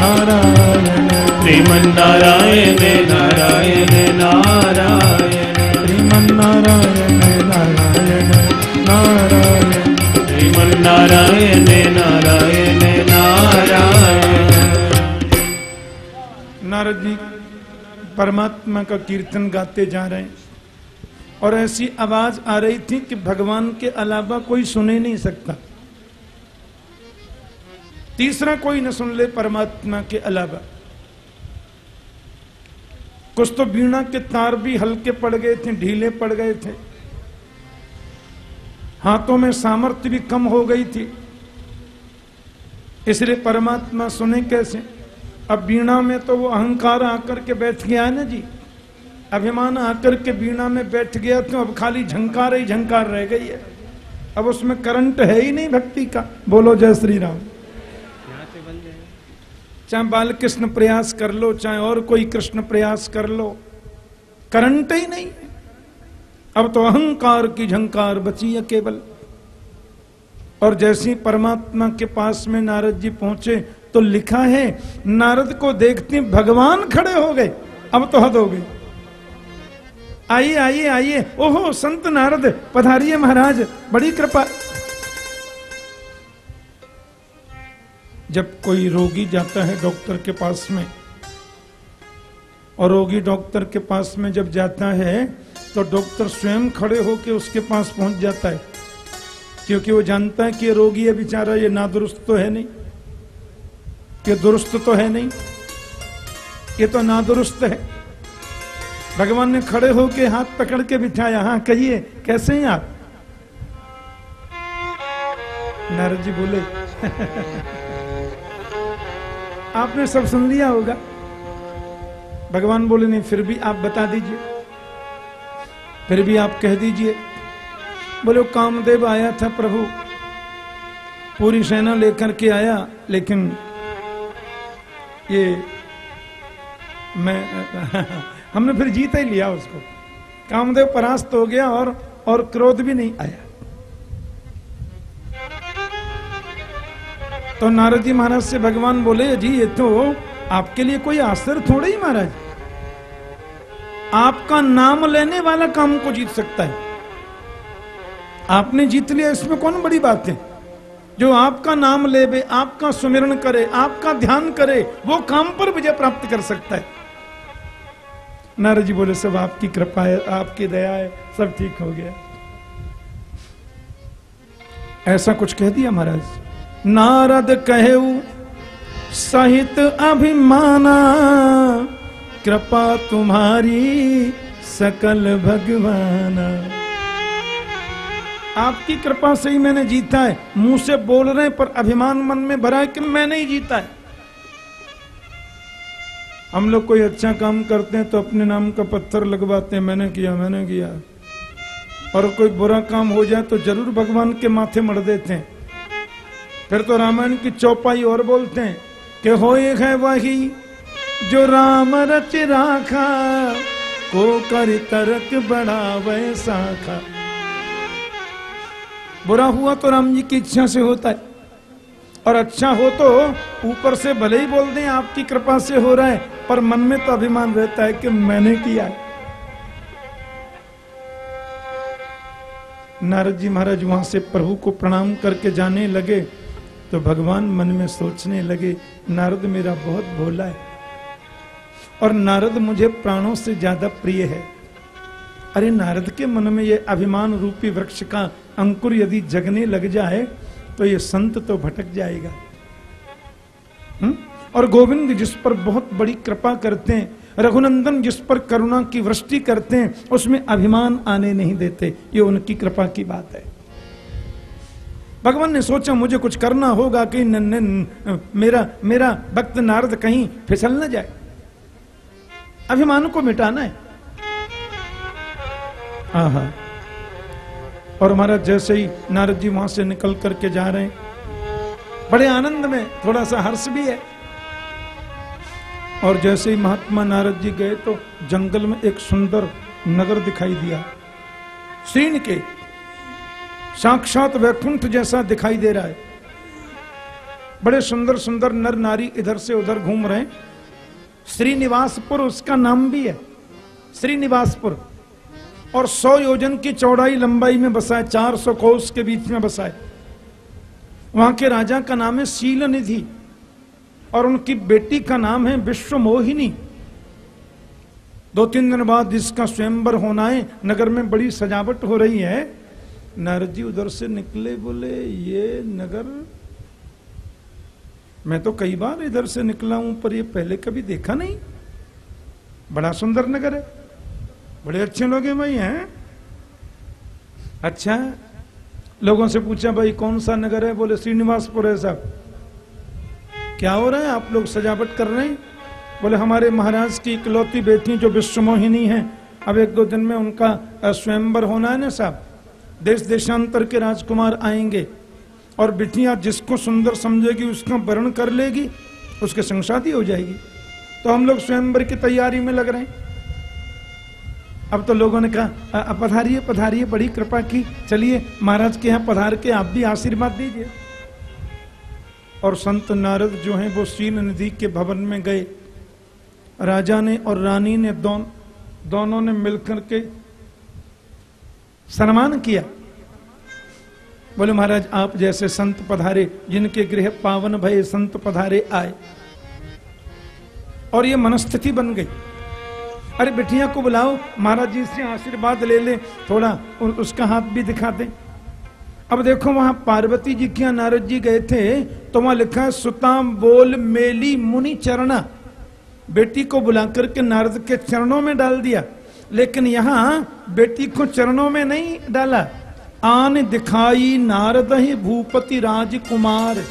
नारायण। श्रीमन नारायण नारायण नारायण। श्रीमन नारायण नारायण नारायण। श्रीमन नारायण नारायण नारायण। नारद जी परमात्मा का कीर्तन गाते जा रहे हैं। और ऐसी आवाज़ आ रही थी कि भगवान के अलावा कोई सुने नहीं सकता। तीसरा कोई न सुन ले परमात्मा के अलावा। कुछ तो बीणा के तार भी हल्के पड़ गए थे, ढीले पड़ गए थे। हाथों में सामर्थ्य भी कम हो गई थी। इसलिए परमात्मा सुने कैसे? अब बीणा में तो वो अहंकार आकर के बैठ गया है ना जी। अभिमान आकर के बीणा में बैठ गया तो अब खाली झंकार ही झंकार रह गई है। अब उसमें करंट है ही नहीं भक्ति का। बोलो जय श्री राम। चाहे बाल कृष्ण प्रयास कर लो, चाहे और कोई कृष्ण प्रयास कर लो। करंट ही नहीं अब तो अहंकार की झंकार बची है केवल। और जैसी परमात्मा के पास में नारद जी पहुँचे तो लिखा है, नारद को देखते भगवान खड़े हो गए। अब तो हद हो गई। आइए आइए आइए। ओहो, संत नारद, पधारिए महाराज, बड़ी कृपा। जब कोई रोगी जाता है डॉक्टर के पास में, और रोगी डॉक्टर के पास में जब जाता है तो डॉक्टर स्वयं खड़े होकर उसके पास पहुँच जाता है, क्योंकि वो जानता है कि रोगी है, बेचारा ये ना दुरुस्त तो है नहीं, ये दुरुस्त तो है नहीं, ये तो ना दुरुस्त है। भगवान ने खड़े होके हाथ पकड़ के बिठाया हाँ कहिए, कैसे हैं आप? नारद जी बोले आपने सब सुन लिया होगा। भगवान बोले, नहीं, फिर भी आप बता दीजिए। फिर भी आप कह दीजिए। बोले, कामदेव आया था प्रभु। पूरी सेना लेकर के आया, लेकिन ये मैं, हमने फिर जीता ही लिया उसको। कामदेव परास्त हो गया और और क्रोध भी नहीं आया। तो नारद जी महाराज से भगवान बोले, जी, ये तो आपके लिए कोई आश्चर्य थोड़ा ही, महाराज। आपका नाम लेने वाला काम को जीत सकता है। आपने जीत लिया, इसमें कौन बड़ी बात है? जो आपका नाम ले बे आपका सुमिरन करे, आपका ध्यान करे, वो काम पर विजय प्राप्त कर सकता है। नारद जी बोले, सब आपकी कृपा है, आपकी दया है, सब ठीक हो गया। ऐसा कुछ कह दिया, महाराज? नारद कहे, सहित अभिमाना, कृपा तुम्हारी सकल भगवाना। आपकी कृपा से ही मैंने जीता है। मुँह से बोल रहे हैं, पर अभिमान मन में भरा है कि मैंने ही जीता है। हम लोग कोई अच्छा काम करते हैं तो अपने नाम का पत्थर लगवाते हैं। मैंने किया मैंने किया। और कोई बुरा काम हो जाए तो ज़रूर भगवान के माथे मर देते हैं। फिर तो रामायण की चौपाई और बोलते हैं कि हो है वही जो राम रच राखा, को कर तरक बड़ा वैसा खा बुरा हुआ तो राम जी की इच्छा से होता है। और अच्छा हो तो ऊपर से भले ही बोल दें आपकी कृपा से हो रहा है, पर मन में तो अभिमान रहता है कि मैंने किया है। नारद जी महाराज वहाँ से प्रभु को प्रणाम करके जाने लगे। तो भगवान मन में सोचने लगे, नारद मेरा बहुत भोला है और नारद मुझे प्राणों से ज़्यादा प्रिय है। अरे नारद के मन में ये अभिमान रूपी वृक्ष का अंकुर यदि जगने लग जाए तो ये संत तो भटक जाएगा। हुँ? और गोविंद जिस पर बहुत बड़ी कृपा करते हैं, रघुनंदन जिस पर करुणा की वृष्टि करते हैं, उसमें अभिमान आने नहीं देते। ये उनकी कृपा की बात है। भगवान ने सोचा मुझे कुछ करना होगा कि न, न, न, मेरा मेरा भक्त नारद कहीं फिसल न जाए। अभिमान को मिटाना है। आहा। और महाराज जैसे ही नारद जी वहाँ से निकल करके जा रहे हैं बड़े आनंद में थोड़ा सा हर्ष भी है। और जैसे ही महात्मा नारद जी गए तो जंगल में एक सुंदर नगर दिखाई दिया। श्रीन के साक्षात वैकुंठ जैसा दिखाई दे रहा है। बड़े सुंदर सुंदर नर नारी इधर से उधर घूम रहे हैं। श्रीनिवासपुर, उसका नाम भी है। श्रीनिवासपुर। और सौ योजन की चौड़ाई लंबाई में बसा है, चार सौ कोस के बीच में बसा है। वहाँ के राजा का नाम है शील निधि और उनकी बेटी का नाम है विश्व मोहिनी दो तीन दिन बाद इसका स्वयंवर होना है। नगर में बड़ी सजावट हो रही है। नारद जी उधर से निकले बोले, ये नगर मैं तो कई बार इधर से निकला हूँ, पर ये पहले कभी देखा नहीं। बड़ा सुंदर नगर है। बड़े अच्छे लोग हैं भाई, हैं? अच्छा। लोगों से पूछा, भाई कौन सा नगर है? बोले, श्रीनिवासपुर है साहब। क्या हो रहा है? आप लोग सजावट कर रहे हैं? बोले, हमारे महाराज की इकलौती बेटी जो विश्वमोहिनी है, अब एक दो दिन में उनका स्वयंवर होना है ना साहब? देश देशांतर के राजकुमार आएँगे और बिटिया जिसको सुंदर समझेगी उसका वर्ण कर लेगी उसके संग शादी हो जाएगी। तो हम लोग स्वयंवर की तैयारी में लग रहे हैं। अब तो लोगों ने कहा पधारिए पधारिए बड़ी कृपा की। चलिए महाराज के यहाँ पधार के आप भी आशीर्वाद दीजिए। और संत नारद जो हैं वो सीन निधि के भवन में गए। राजा ने और रानी ने दोन, दोनों ने मिलकर के सम्मान किया। बोले, महाराज, आप जैसे संत पधारे, जिनके गृह पावन भय संत पधारे आए, और ये मनस्थिति बन गई। अरे बिटिया को बुलाओ, महाराज जी से आशीर्वाद ले ले, थोड़ा उसका हाथ भी दिखा दे। अब देखो, वहाँ पार्वती जी क्या नारद जी गए थे तो वहाँ लिखा है, सुताम बोल मेली मुनि चरणा। बेटी को बुला करके नारद के चरणों में डाल दिया। लेकिन यहाँ बेटी को चरणों में नहीं डाला। आन दिखाई नारद ही भूपति राजकुमार।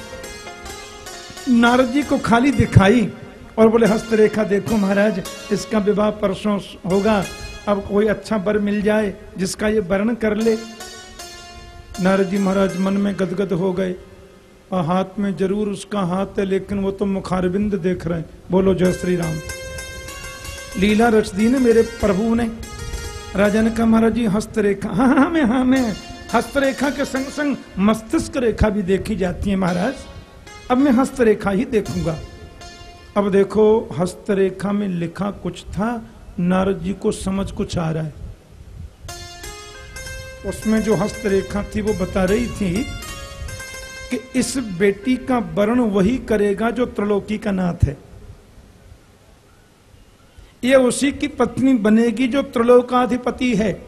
नारद जी को खाली दिखाई और बोले, हस्तरेखा देखो महाराज, इसका विवाह परसों होगा। अब कोई अच्छा बर मिल जाए जिसका ये वर्ण कर ले। नारद जी महाराज मन में गदगद हो गए। और हाथ में ज़रूर उसका हाथ है, लेकिन वो तो मुखारबिंद देख रहे हैं। बोलो, जय श्री राम। लीला रच दी ने मेरे प्रभु ने। राजा ने कहा, महाराज जी, हस्तरेखा। हाँ हाँ मैं हाँ मैं। हस्तरेखा के संग संग मस्तिष्क रेखा भी देखी जाती है, महाराज। अब मैं हस्तरेखा ही देखूँगा। अब देखो, हस्तरेखा में लिखा कुछ था, नारद जी को समझ कुछ आ रहा है। उसमें जो हस्तरेखा थी, वो बता रही थी कि इस बेटी का वर्ण वही करेगा जो त्रिलोकी का नाथ है। ये उसी की पत्नी बनेगी जो त्रिलोकाधिपति है,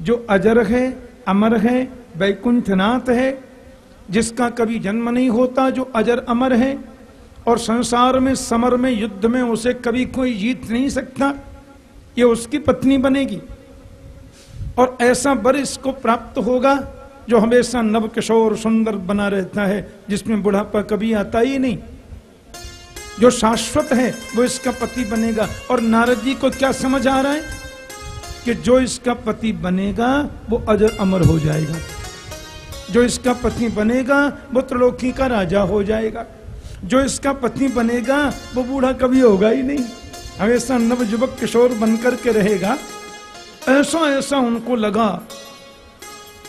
जो अजर है, अमर है, वैकुंठनाथ है, जिसका कभी जन्म नहीं होता, जो अजर अमर है, और संसार में, समर में, युद्ध में उसे कभी कोई जीत नहीं सकता। ये उसकी पत्नी बनेगी। और ऐसा बर इसको प्राप्त होगा, जो हमेशा नवकिशोर सुंदर बना रहता है, जिसमें बुढ़ापा कभी आता ही नहीं। जो शाश्वत है, वो इसका पति बनेगा। और नारद जी को क्या समझ आ रहा है? कि जो इसका पति बनेगा, वो अजर अमर हो जाएगा। जो इसका पति बनेगा, वो त्रिलोकी का राजा हो जाएगा। जो इसका पत्नी बनेगा, वो बूढ़ा कभी होगा ही नहीं। हमेशा नव युवक किशोर बनकर के रहेगा। ऐसा ऐसा उनको लगा।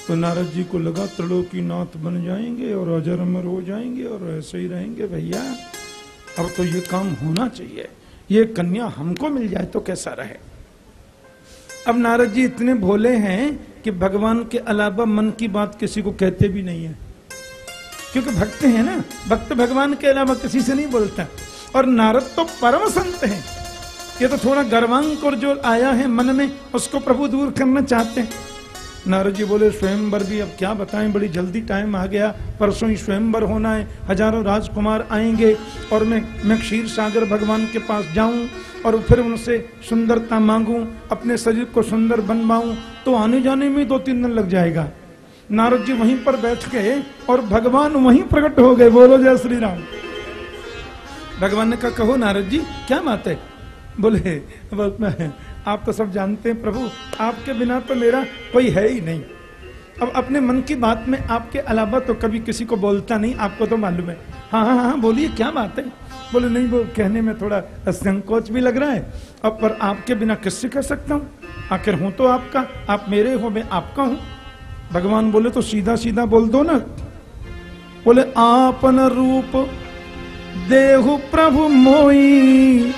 तो नारद जी को लगा, त्रिलोकी नाथ बन जाएँगे और अजर अमर हो जाएँगे और ऐसे ही रहेंगे, भैया। अब तो ये काम होना चाहिए। ये कन्या हमको मिल जाए तो कैसा रहे? अब नारद जी इतने भोले हैं कि भगवान के अलावा मन की बात किसी को कहते भी नहीं है। क्योंकि भक्त है ना, भक्त भगवान के अलावा किसी से नहीं बोलता। और नारद तो परम संत है। ये तो थोड़ा गर्वांक और जो आया है मन में, उसको प्रभु दूर करना चाहते हैं। नारद जी बोले, स्वयंवर भी अब क्या बताएँ? बड़ी जल्दी टाइम आ गया। परसों ही स्वयंवर होना है। हज़ारों राजकुमार आएँगे और मैं मैं क्षीर सागर भगवान के पास जाऊँ और फिर उनसे सुंदरता मांगूं, अपने शरीर को सुंदर बनवाऊं तो आने जाने में दो तीन दिन लग जाएगा। नारद जी वहीं पर बैठ गए और भगवान वहीं प्रकट हो गए। बोलो जय श्री राम भगवान ने कहा, कहो नारद जी, क्या बात है? बोले आप तो सब जानते हैं प्रभु, आपके बिना तो मेरा कोई है ही नहीं। अब अपने मन की बात में आपके अलावा तो कभी किसी को बोलता नहीं, आपको तो मालूम है। हाँ हाँ हाँ बोलिए, क्या बात है? बोले, नहीं, वो कहने में थोड़ा संकोच भी लग रहा है। अब पर आपके बिना किससे कह सकता हूँ? आखिर हूँ तो आपका, आप मेरे हो, मैं आपका हूँ। भगवान बोले तो सीधा सीधा बोल दो ना। बोले, आपन रूप देहु प्रभु मोई,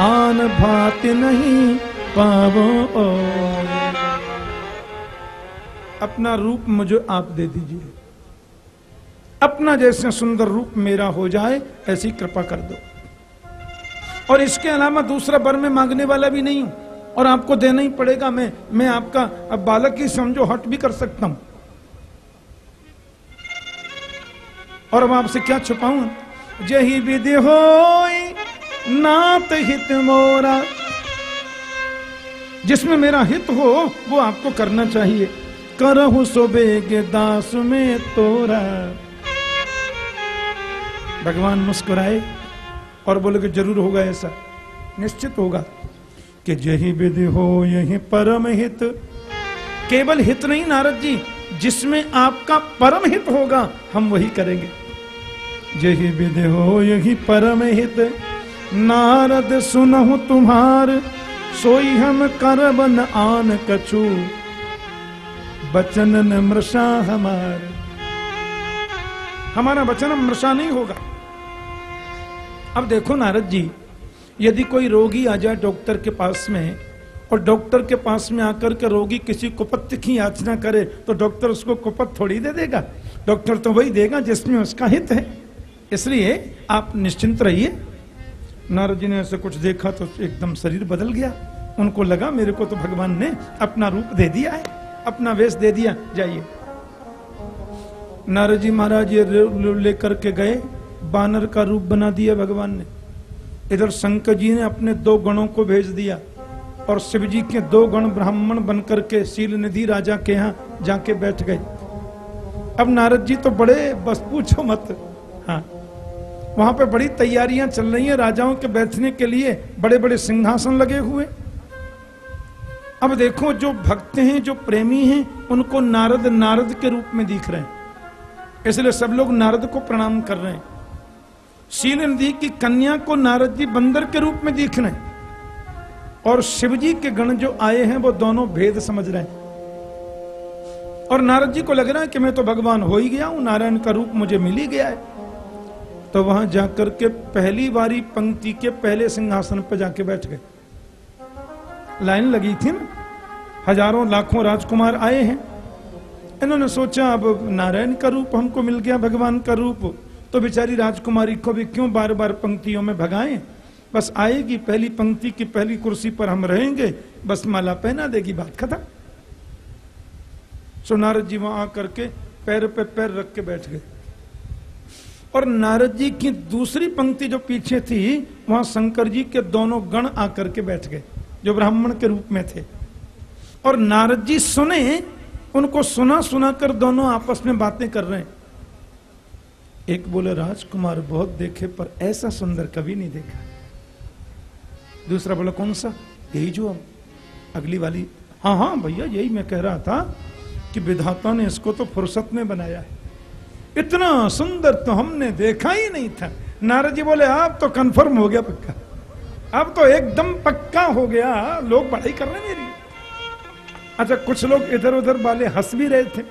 आन भात नहीं। पावो अपना रूप मुझे आप दे दीजिए। अपना जैसे सुंदर रूप मेरा हो जाए, ऐसी कृपा कर दो। और इसके अलावा दूसरा बर में मांगने वाला भी नहीं हूँ, और आपको देना ही पड़ेगा। मैं मैं आपका, अब बालक ही समझो, हट भी कर सकता हूँ। और अब आपसे क्या छुपाऊं? जही विधि हो नात हित मोरा। जिसमें मेरा हित हो, वो आपको करना चाहिए। करहु के दास में तोरा। भगवान मुस्कुराए और बोले कि ज़रूर होगा ऐसा। निश्चित होगा कि जही विधि हो, यही परम हित। केवल हित नहीं नारद जी, जिसमें आपका परम हित होगा, हम वही करेंगे। जही विधि हो, यही परम हित। नारद सुनहु तुम्हार सोई हम करब न आन कछु। बचन मृषा हमार। हमारा वचन मृषा नहीं होगा। अब देखो नारद जी, यदि कोई रोगी आ जाए डॉक्टर के पास में, और डॉक्टर के पास में आकर के रोगी किसी कुपत्य की याचना करे तो डॉक्टर उसको कुपत थोड़ी दे देगा। डॉक्टर तो वही देगा जिसमें उसका हित है। इसलिए आप निश्चिंत रहिए। नारद जी ने ऐसे कुछ देखा तो एकदम शरीर बदल गया। उनको लगा, मेरे को तो भगवान ने अपना रूप दे दिया है, अपना वेश दे दिया, जाइए। नारद जी महाराज ये लेकर के गए, बानर का रूप बना दिया भगवान ने। इधर शंकर जी ने अपने दो गणों को भेज दिया, और शिव जी के दो गण ब्राह्मण बनकर के शील निधि राजा के यहाँ जाके बैठ गए। अब नारद जी तो बड़े, बस पूछो मत। हाँ। वहाँ पे बड़ी तैयारियाँ चल रही हैं राजाओं के बैठने के लिए। बड़े बड़े सिंहासन लगे हुए। अब देखो जो भक्त हैं, जो प्रेमी हैं, उनको नारद नारद के रूप में दिख रहे हैं। इसलिए सब लोग नारद को प्रणाम कर रहे हैं। शील नदी की कन्या को नारद जी बंदर के रूप में दिख रहे हैं। और शिव जी के गण जो आए हैं, वो दोनों भेद समझ रहे हैं। और नारद जी को लग रहा है कि मैं तो भगवान हो ही गया हूँ, नारायण का रूप मुझे मिल ही गया है। तो वहाँ जाकर के पहली बारी पंक्ति के पहले सिंहासन पर जाके बैठ गए। लाइन लगी थी ना, हज़ारों लाखों राजकुमार आए हैं। इन्होंने सोचा, अब नारायण का रूप हमको मिल गया, भगवान का रूप। तो बेचारी राजकुमारी को भी क्यों बार बार पंक्तियों में भगाएँ? बस आएगी पहली पंक्ति की पहली कुर्सी पर हम रहेंगे, बस माला पहना देगी, बात खत्म। सो नारद जी वहाँ आकर के पैर पे पैर रख के बैठ गए। और नारद जी की दूसरी पंक्ति जो पीछे थी, वहाँ शंकर जी के दोनों गण आकर के बैठ गए, जो ब्राह्मण के रूप में थे। और नारद जी सुने, उनको सुना सुना कर दोनों आपस में बातें कर रहे हैं। एक बोले, राजकुमार, बहुत देखे, पर ऐसा सुंदर कभी नहीं देखा। दूसरा बोला, कौन सा? यही जो अगली वाली हाँ हाँ भैया, यही मैं कह रहा था कि विधाता ने इसको तो फुर्सत में बनाया है। इतना सुंदर तो हमने देखा ही नहीं था। नारद जी बोले, आप तो कंफर्म हो गया पक्का। अब तो एकदम पक्का हो गया। लोग पढ़ाई कर रहे मेरी। अच्छा कुछ लोग इधर उधर वाले हंस भी रहे थे।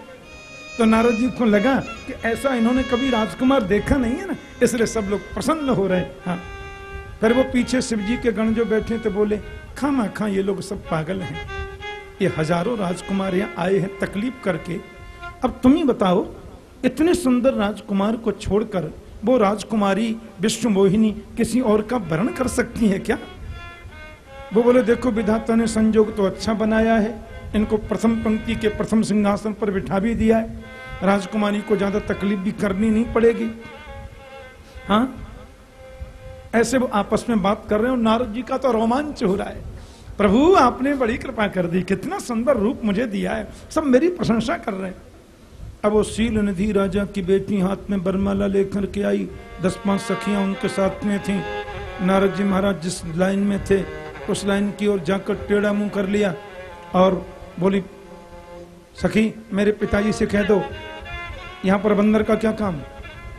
तो नारद जी को लगा कि ऐसा इन्होंने कभी राजकुमार देखा नहीं है ना, इसलिए सब लोग प्रसन्न हो रहे हाँ। फिर वो पीछे शिव जी के गण जो बैठे थे, बोले, खामा खा, ये लोग सब पागल हैं। ये हज़ारों राजकुमार यहाँ आए हैं तकलीफ़ करके। अब तुम ही बताओ इतने सुंदर राजकुमार को छोड़कर वो राजकुमारी विष्णु मोहिनी किसी और का वर्ण कर सकती है क्या? वो बोले, देखो विधाता ने संजोग तो अच्छा बनाया है। इनको प्रथम पंक्ति के प्रथम सिंहासन पर बिठा भी दिया है। राजकुमारी को ज़्यादा तकलीफ़ भी करनी नहीं पड़ेगी। हाँ? ऐसे वो आपस में बात कर रहे हो नारद जी का तो रोमांच हो रहा है। प्रभु, आपने बड़ी कृपा कर दी। कितना सुंदर रूप मुझे दिया है। सब मेरी प्रशंसा कर रहे हैं। अब वो सील निधि राजा की बेटी हाथ में बरमाला लेकर के आई। दस पाँच सखियाँ उनके साथ में थी। नारद जी महाराज जिस लाइन में थे, उस लाइन की ओर जाकर टेढ़ा मुँह कर लिया और बोली, सखी, मेरे पिताजी से कह दो, यहाँ पर बंदर का क्या काम?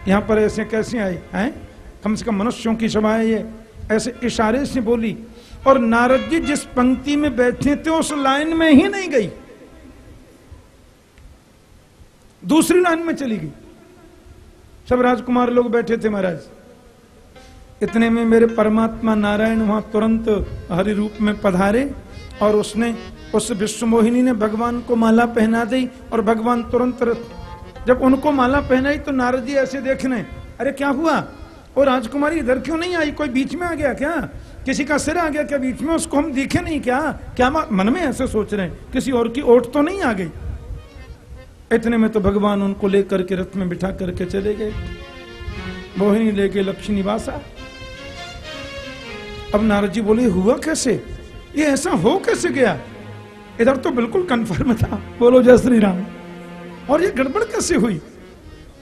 यहाँ पर ऐसे कैसे आए, हैं? कम से कम मनुष्यों की सभा है ये। ऐसे इशारे से बोली। और नारद जी जिस पंक्ति में बैठे थे, उस लाइन में ही नहीं गई। दूसरी लाइन में चली गई। सब राजकुमार लोग बैठे थे महाराज। इतने में मेरे परमात्मा नारायण वहाँ तुरंत हरि रूप में पधारे और उसने, उस विश्व मोहिनी ने भगवान को माला पहना दी और भगवान तुरंत जब उनको माला पहनाई तो नारद जी ऐसे देखने, अरे क्या हुआ? वो राजकुमारी इधर क्यों नहीं आई? कोई बीच में आ गया क्या? किसी का सिर आ गया क्या? बीच में उसको हम दिखे नहीं क्या? क्या मन में ऐसे सोच रहे हैं। किसी और की ओट तो नहीं आ गई। इतने में तो भगवान उनको लेकर के रथ में बिठा करके चले गए। मोहिनी गए लक्ष्मी निवासा अब नारद जी बोले, हुआ कैसे? ये ऐसा हो कैसे गया? इधर तो बिल्कुल कंफर्म था। बोलो, जय श्री राम और ये गड़बड़ कैसे हुई?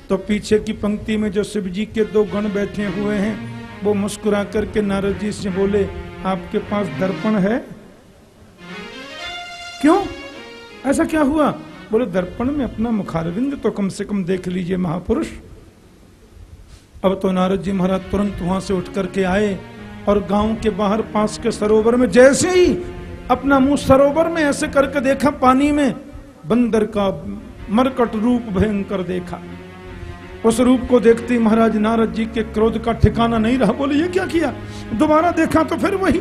तो पीछे की पंक्ति में जो शिव जी के दो गण बैठे हुए हैं, वो मुस्कुरा करके नारद जी से बोले, आपके पास दर्पण है? क्यों? ऐसा क्या हुआ? बोले, दर्पण में अपना मुखारविंद तो कम से कम देख लीजिए महापुरुष। अब तो नारद जी महाराज तुरंत वहाँ से उठ करके आए और गाँव के बाहर पास के सरोवर में, जैसे ही अपना मुँह सरोवर में ऐसे करके देखा, पानी में बंदर का मरकट रूप भयंकर देखा। उस रूप को देखते महाराज नारद जी के क्रोध का ठिकाना नहीं रहा। बोले, ये क्या किया? दोबारा देखा तो फिर वही।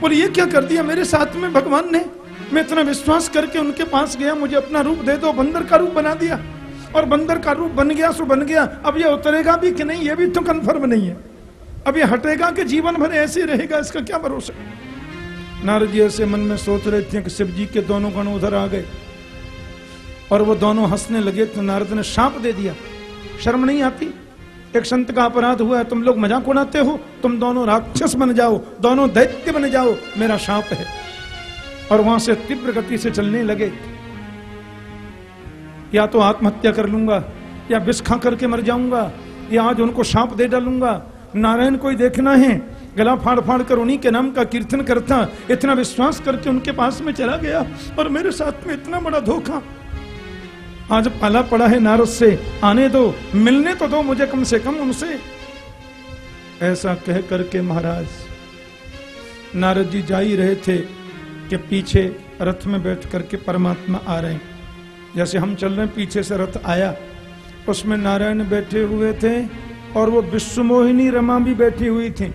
बोले, ये क्या कर दिया? मेरे साथ में भगवान ने मैं इतना विश्वास करके उनके पास गया, मुझे अपना रूप दे दो, बंदर का रूप बना दिया। और बंदर का रूप बन गया, सो बन गया। अब ये उतरेगा भी कि नहीं, ये भी तो कन्फर्म नहीं है। अब ये हटेगा कि जीवन भर ऐसे रहेगा, इसका क्या भरोसा? नारद जी ऐसे मन में सोच रहे थे कि शिव जी के दोनों गण उधर आ गए। और वो दोनों हंसने लगे तो नारद ने शाप दे दिया। शर्म नहीं आती? एक संत का अपराध हुआ है, तुम लोग मज़ाक उड़ाते हो, तुम दोनों राक्षस बन जाओ, दोनों दैत्य बन जाओ, मेरा शाप है। और वहाँ से तीव्र गति से चलने लगे। या तो आत्महत्या कर लूँगा, या विष खा करके मर जाऊँगा, या आज उनको सांप दे डालूँगा। नारायण को ही देखना है। गला फाड़ फाड़ कर उन्हीं के नाम का कीर्तन करता, इतना विश्वास करके उनके पास में चला गया, और मेरे साथ में इतना बड़ा धोखा। आज पाला पड़ा है नारद से, आने दो, मिलने तो दो मुझे कम से कम उनसे। ऐसा कह करके महाराज, नारद जी जा ही रहे थे। कि पीछे रथ में बैठ करके परमात्मा आ रहे हैं। जैसे हम चल रहे हैं पीछे से रथ आया। उसमें नारायण बैठे हुए थे और वो विश्व मोहिनी रमा भी बैठी हुई थी।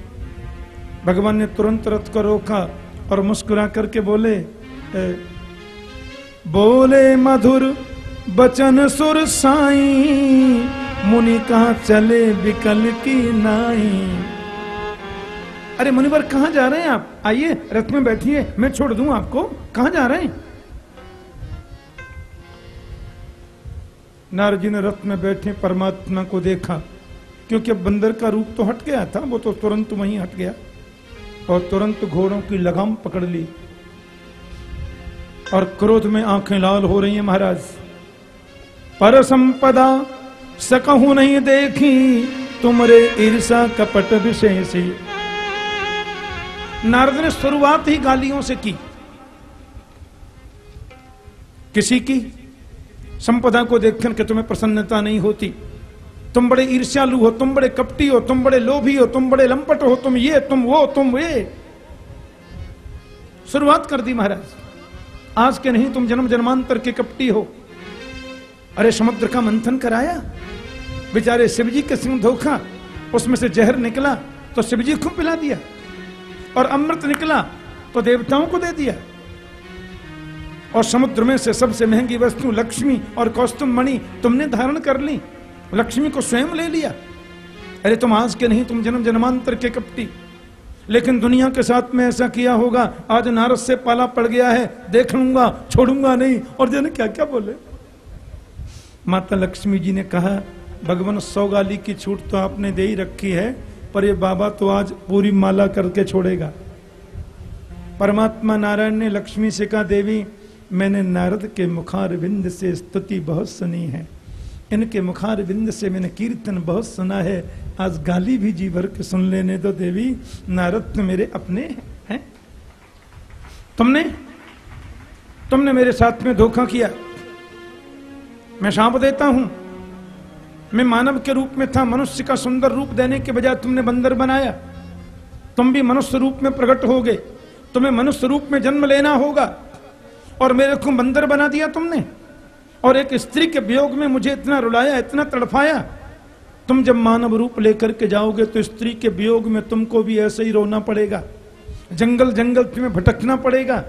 भगवान ने तुरंत रथ को रोका और मुस्कुरा करके बोले ए, बोले मधुर बचन सुर साई मुनि कहा चले विकल की नाई? अरे मुनिवर, कहा जा रहे हैं आप? आइए, रथ में बैठिए, मैं छोड़ दूँ आपको। कहा जा रहे हैं? नारद जी ने रथ में बैठे, परमात्मा को देखा, क्योंकि अब बंदर का रूप तो हट गया था, वो तो तुरंत वहीं हट गया, और तुरंत घोड़ों की लगाम पकड़ ली, और क्रोध में आँखें लाल हो रही हैं महाराज। पर संपदा सकहू नहीं देखी, तुमरे ईर्षा कपट विशेषी। नारद ने शुरुआत ही गालियों से की। किसी की संपदा को देखकर के तुम्हें प्रसन्नता नहीं होती। तुम बड़े ईर्ष्यालु हो, तुम बड़े कपटी हो, तुम बड़े लोभी हो, तुम बड़े लंपट हो, तुम ये, तुम वो, तुम ये शुरुआत कर दी महाराज। आज के नहीं, तुम जन्म जन्मांतर के कपटी हो। अरे समुद्र का मंथन कराया। बेचारे शिवजी के सिंह धोखा, उसमें से जहर निकला तो शिवजी खूब पिला दिया। और अमृत निकला तो देवताओं को दे दिया। और समुद्र में से सबसे महँगी वस्तु लक्ष्मी और कौस्तुम मणि तुमने धारण कर ली। लक्ष्मी को स्वयं ले लिया। अरे तुम आज के नहीं, तुम जन्म जन्मांतर के कपटी। लेकिन दुनिया के साथ में ऐसा किया होगा, आज नारद से पाला पड़ गया है, देख लूँगा, छोड़ूँगा नहीं, और जन क्या क्या बोले? माता लक्ष्मी जी ने कहा, भगवान सौ गाली की छूट तो आपने दे ही रखी है पर ये बाबा तो आज पूरी माला करके छोड़ेगा। परमात्मा नारायण ने लक्ष्मी से कहा देवी, मैंने नारद के मुखार बिंद से स्तुति बहुत सुनी है। इनके मुखार विंद से मैंने कीर्तन बहुत सुना है। आज गाली भी जी भर के सुन लेने दो देवी, नारद तो मेरे अपने हैं। तुमने? तुमने मेरे साथ में धोखा किया। मैं शाप देता हूँ। मैं मानव के रूप में था, मनुष्य का सुंदर रूप देने के बजाय तुमने बंदर बनाया। तुम भी मनुष्य रूप में प्रकट हो गए तुम्हें मनुष्य रूप में जन्म लेना होगा। और मेरे को बंदर बना दिया तुमने। और एक स्त्री के वियोग में मुझे इतना रुलाया, इतना तड़फाया। तुम जब मानव रूप लेकर के जाओगे तो स्त्री के वियोग में तुमको भी ऐसे ही रोना पड़ेगा। जंगल जंगल तुम्हें भटकना पड़ेगा।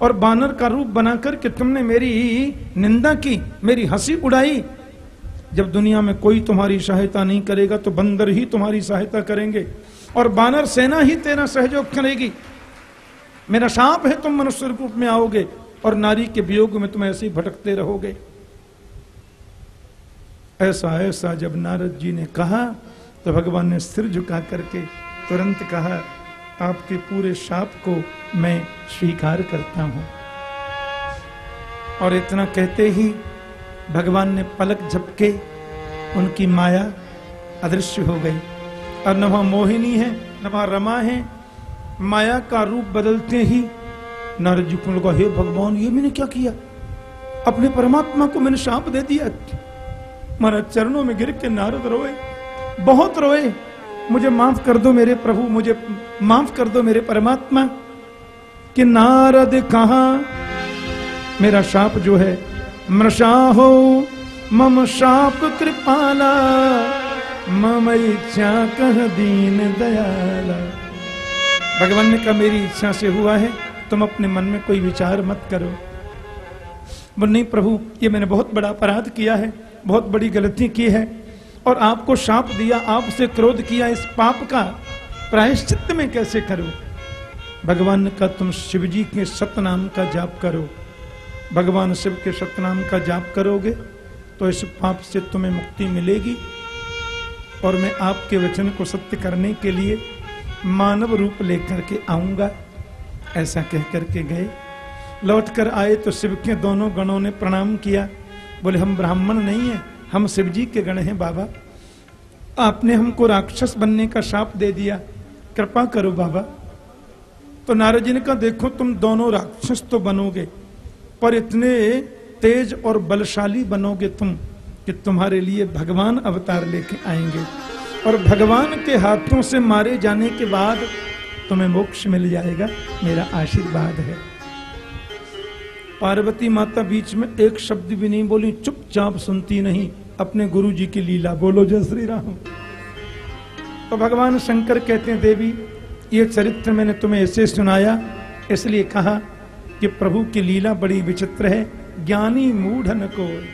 और बानर का रूप बनाकर के तुमने मेरी निंदा की, मेरी हँसी उड़ाई। जब दुनिया में कोई तुम्हारी सहायता नहीं करेगा तो बंदर ही तुम्हारी सहायता करेंगे। और बानर सेना ही तेरा सहयोग करेगी। मेरा शाप है, तुम मनुष्य रूप में आओगे, और नारी के वियोग में तुम ऐसे ही भटकते रहोगे। ऐसा ऐसा, जब नारद जी ने कहा तो भगवान ने सिर झुका करके तुरंत कहा, आपके पूरे शाप को मैं स्वीकार करता हूँ। और इतना कहते ही भगवान ने पलक झपके, उनकी माया अदृश्य हो गई। और न वहाँ मोहिनी है, न वहाँ रमा है, माया का रूप बदलते ही नारद जी को हे भगवान, ये मैंने क्या किया? अपने परमात्मा को मैंने शाप दे दिया। महाराज, चरणों में गिर के नारद रोए, बहुत रोए। मुझे माफ़ कर दो मेरे प्रभु, मुझे माफ़ कर दो मेरे परमात्मा। कि नारद कहा? मेरा शाप जो है मृषा हो मम शाप कृपाला, मम इच्छा कह दीन दयाला। भगवान ने कहा, मेरी इच्छा से हुआ है, तुम अपने मन में कोई विचार मत करो। बोल, नहीं प्रभु, ये मैंने बहुत बड़ा अपराध किया है, बहुत बड़ी गलती की है, और आपको शाप दिया, आपसे क्रोध किया, इस पाप का प्रायश्चित में कैसे करूँ? भगवान का तुम शिव जी के सतनाम का जाप करो। भगवान शिव के सतनाम का जाप करोगे तो इस पाप से तुम्हें मुक्ति मिलेगी। और मैं आपके वचन को सत्य करने के लिए मानव रूप लेकर के आऊँगा, ऐसा कह करके गए। लौट कर आए तो शिव के दोनों गणों ने प्रणाम किया। बोले, हम ब्राह्मण नहीं है, हम शिव जी के गण हैं बाबा। आपने हमको राक्षस बनने का शाप दे दिया, कृपा करो बाबा। तो नारद जी ने कहा, देखो, तुम दोनों राक्षस तो बनोगे पर इतने तेज और बलशाली बनोगे तुम कि तुम्हारे लिए भगवान अवतार लेके आएँगे। और भगवान के हाथों से मारे जाने के बाद तुम्हें मोक्ष मिल जाएगा, मेरा आशीर्वाद है। पार्वती माता बीच में एक शब्द भी नहीं बोली, चुपचाप सुनती नहीं, अपने गुरु जी की लीला। बोलो, जय श्री राम तो भगवान शंकर कहते हैं, देवी, ये चरित्र मैंने तुम्हें ऐसे सुनाया, इसलिए कहा कि प्रभु की लीला बड़ी विचित्र है, ज्ञानी मूढ़ न कोई।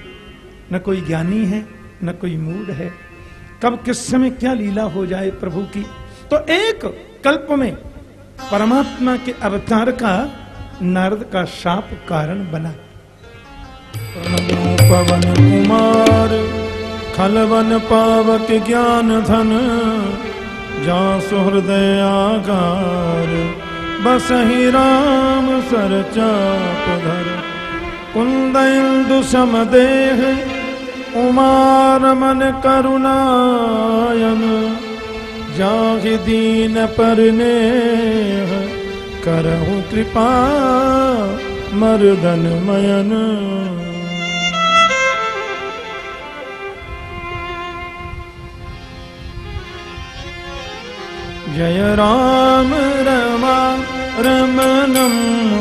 न कोई ज्ञानी है, न कोई मूढ़ है। कब किस समय क्या लीला हो जाए प्रभु की? तो एक कल्प में परमात्मा के अवतार का नारद का शाप कारण बना। पवन कुमार, खलवन पावक ज्ञान धन जा सुहृदय आगार। बस ही राम सर चाप धर। कुंद इंदु समदेह उमार मन करुणायन। जाहि दीन पर करहु कृपा मर्दन मयन। जय राम रमा रमणं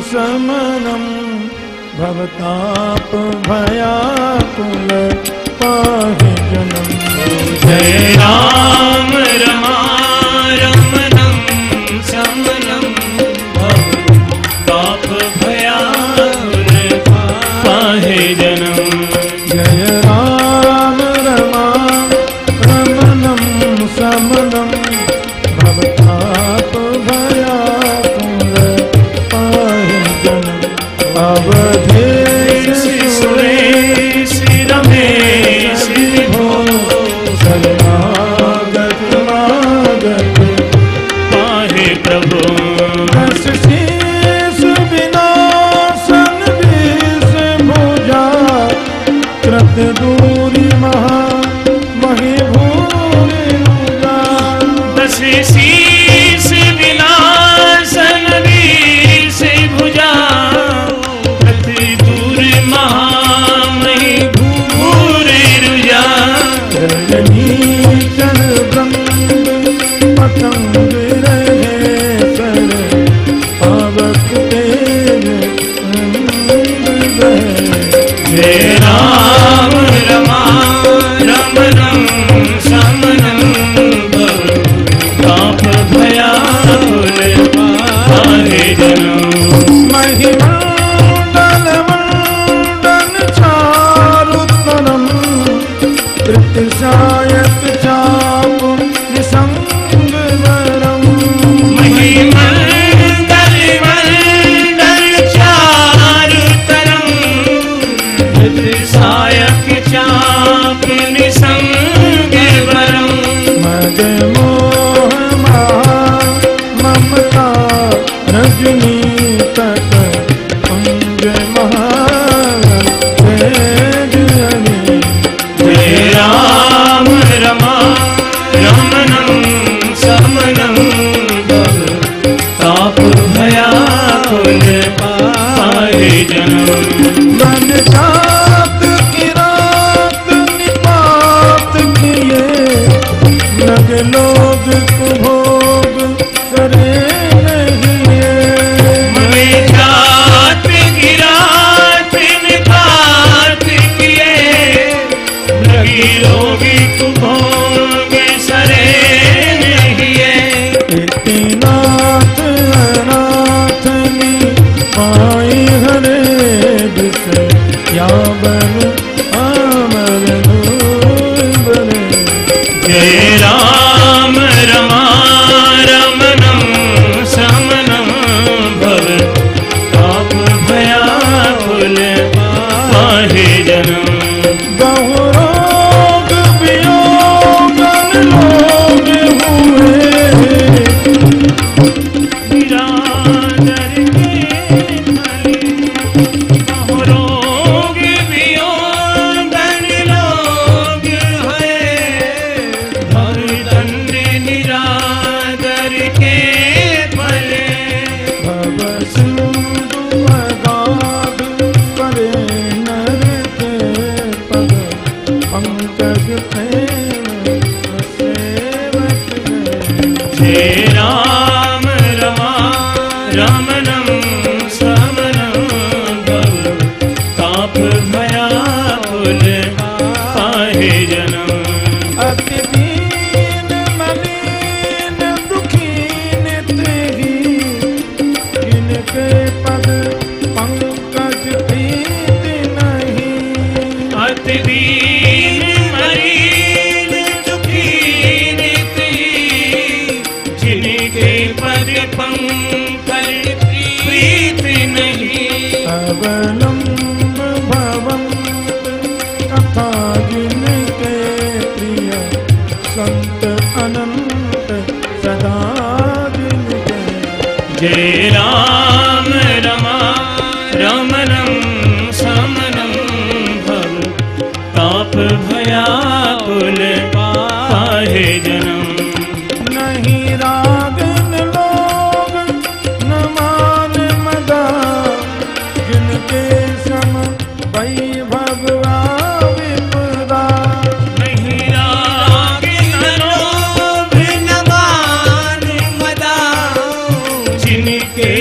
समनं भवताप भयाकुल पाहि जनम। जय राम रमा अवधेश पाए जन्म। मन का पाई हरे विष या बन आमन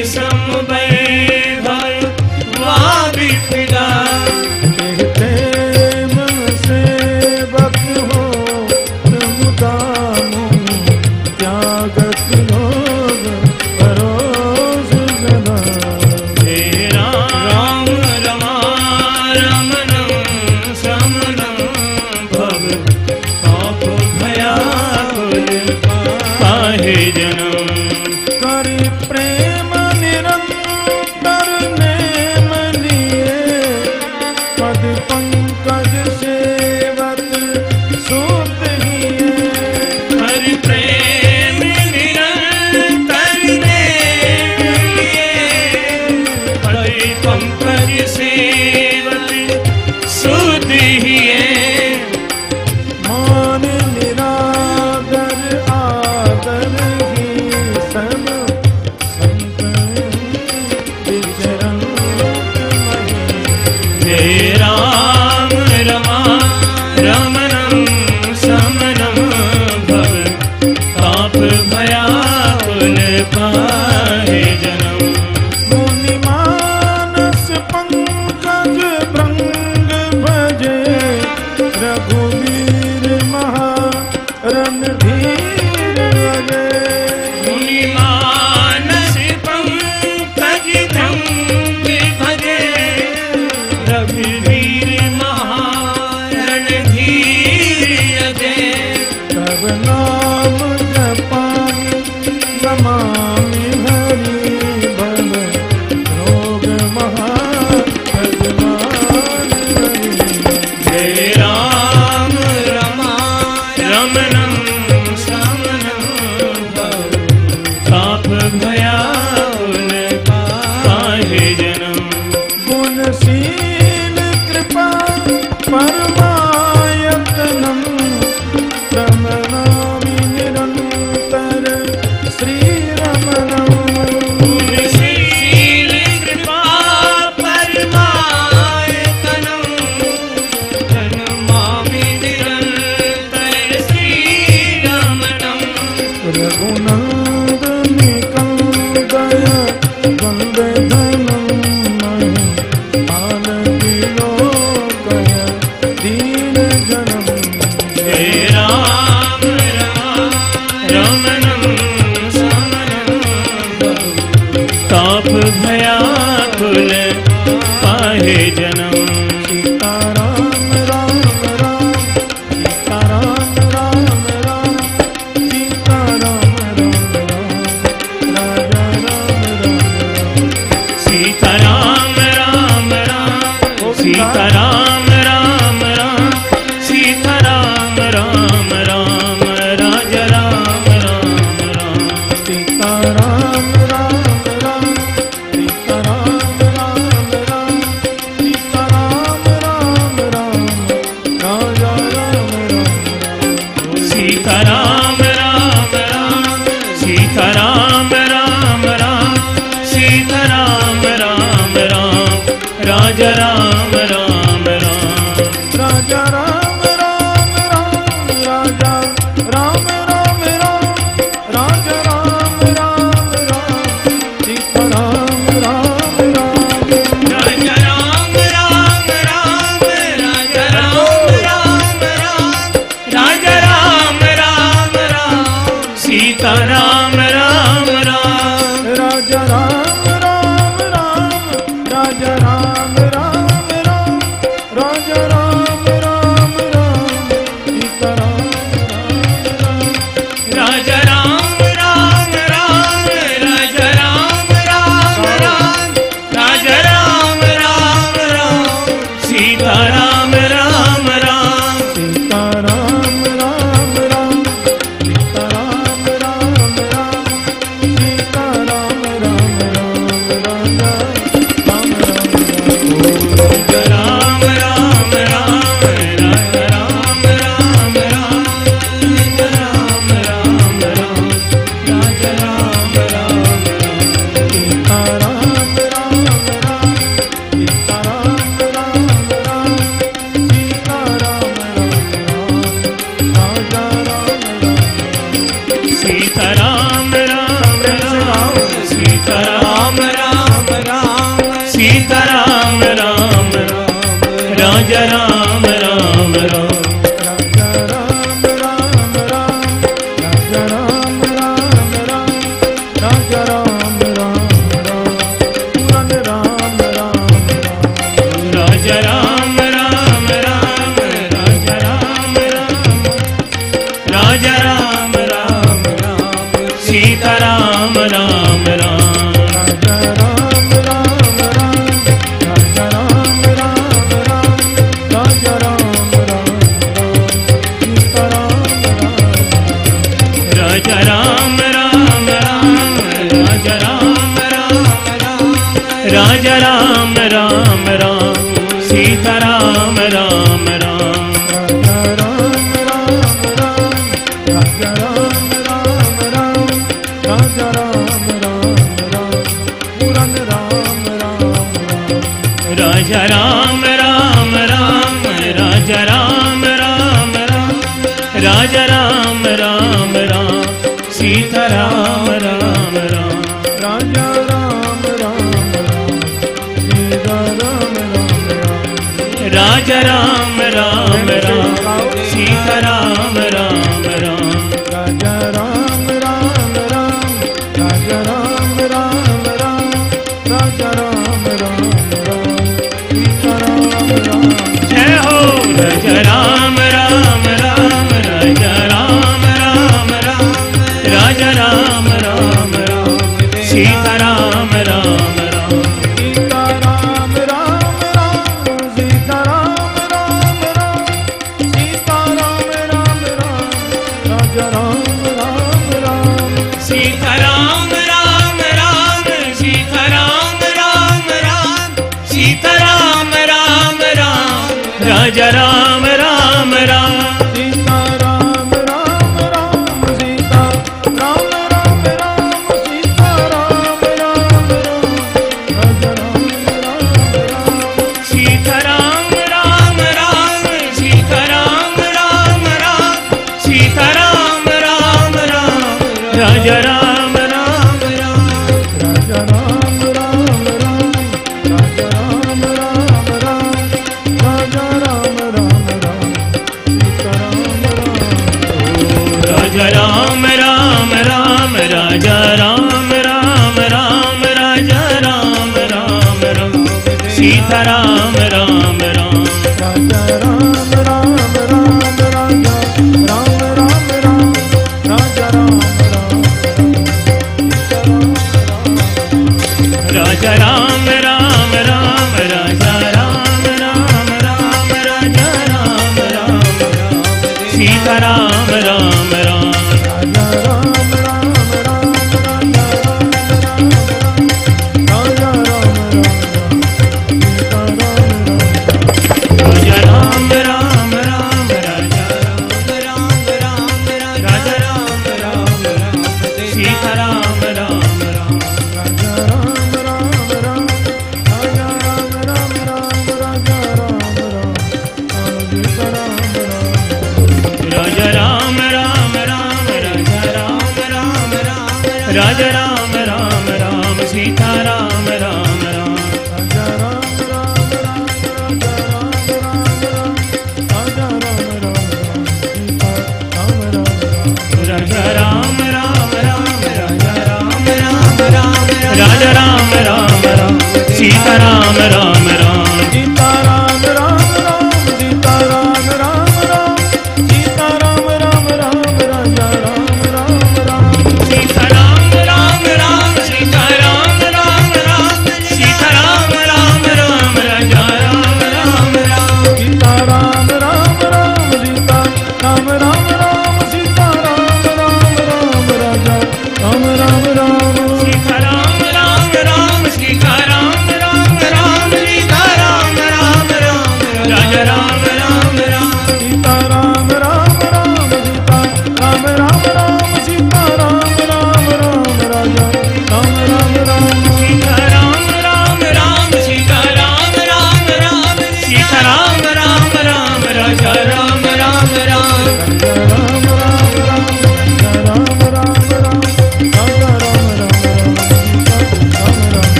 समुबे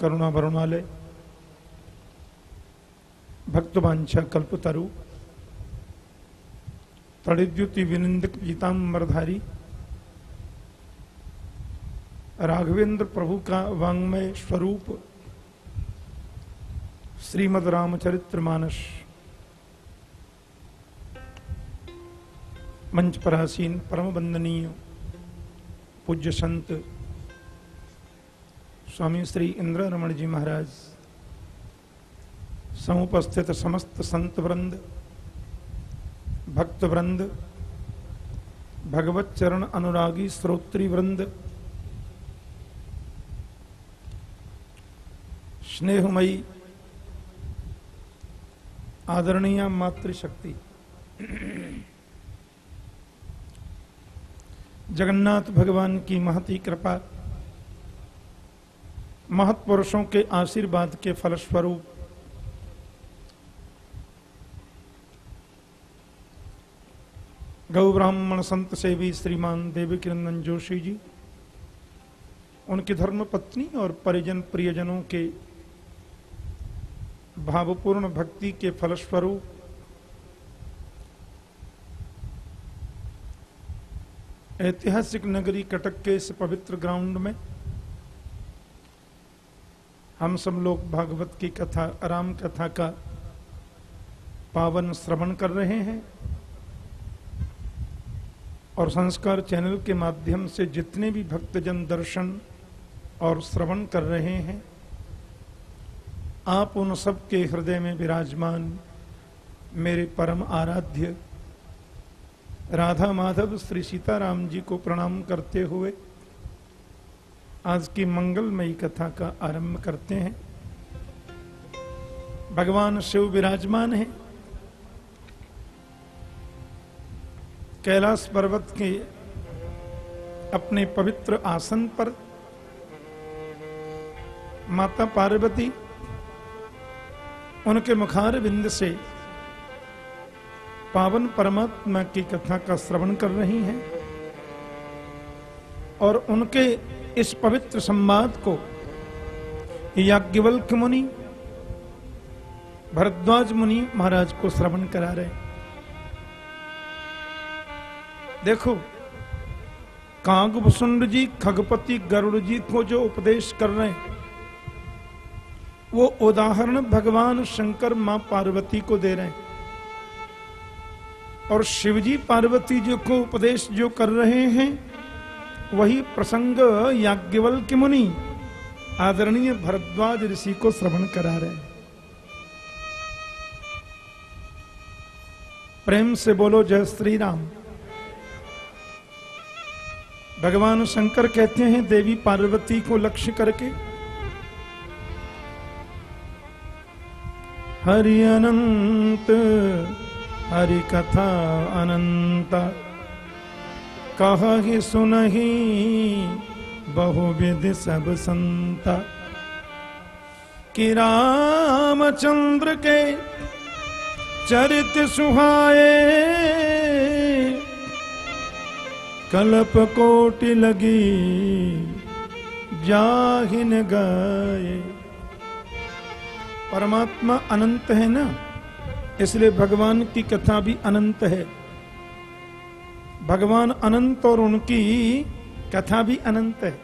करुणा भरुणालय भक्तवांछा कल्पतरु। तड़िद्युति विनिंदक पीताम्बरधारी राघवेंद्र प्रभु का वांग्मय स्वरूप। श्रीमद रामचरित्र मानस। मंच पर आसीन परम वंदनीय पूज्य संत स्वामी श्री इंद्र रमण जी महाराज, समुपस्थित समस्त संत वृंद भक्त वृंद भगवत चरण अनुरागी श्रोत्री वृंद स्नेहमयी, आदरणीय मातृशक्ति, जगन्नाथ भगवान की महती कृपा महत्पुरुषों के आशीर्वाद के फलस्वरूप। गौ ब्राह्मण संत सेवी श्रीमान देवकीनंदन जोशी जी, उनकी धर्म पत्नी और परिजन प्रियजनों के भावपूर्ण भक्ति के फलस्वरूप ऐतिहासिक नगरी कटक के इस पवित्र ग्राउंड में हम सब लोग भागवत की कथा, राम कथा का पावन श्रवण कर रहे हैं और संस्कार चैनल के माध्यम से जितने भी भक्तजन दर्शन और श्रवण कर रहे हैं, आप उन सब के हृदय में विराजमान मेरे परम आराध्य राधा माधव श्री सीताराम जी को प्रणाम करते हुए आज की मंगलमयी कथा का आरंभ करते हैं। भगवान शिव विराजमान है। कैलाश पर्वत के अपने पवित्र आसन पर माता पार्वती उनके मुखार बिंद से पावन परमात्मा की कथा का श्रवण कर रही हैं और उनके इस पवित्र संवाद को याज्ञवल्क मुनि, भरद्वाज मुनि महाराज को श्रवण करा रहे देखो, कांग कागभुसुंड जी, खगपति गरुड़ जी को जो उपदेश कर रहे हैं, वो उदाहरण भगवान शंकर माँ पार्वती को दे रहे हैं। और शिवजी पार्वती जी को उपदेश जो कर रहे हैं वही प्रसंग याज्ञवल के मुनि आदरणीय भरद्वाज ऋषि को श्रवण करा रहे प्रेम से बोलो जय श्री राम भगवान शंकर कहते हैं, देवी पार्वती को लक्ष्य करके। हरि अनंत, हरि कथा अनंत। कह ही सुन सुनही, बहुविध सब संत। कि रामचंद्र के चरित सुहाए, कल्प कोटि लगी जाहिन गाये परमात्मा अनंत है ना? इसलिए भगवान की कथा भी अनंत है। भगवान अनंत और उनकी कथा भी अनंत है।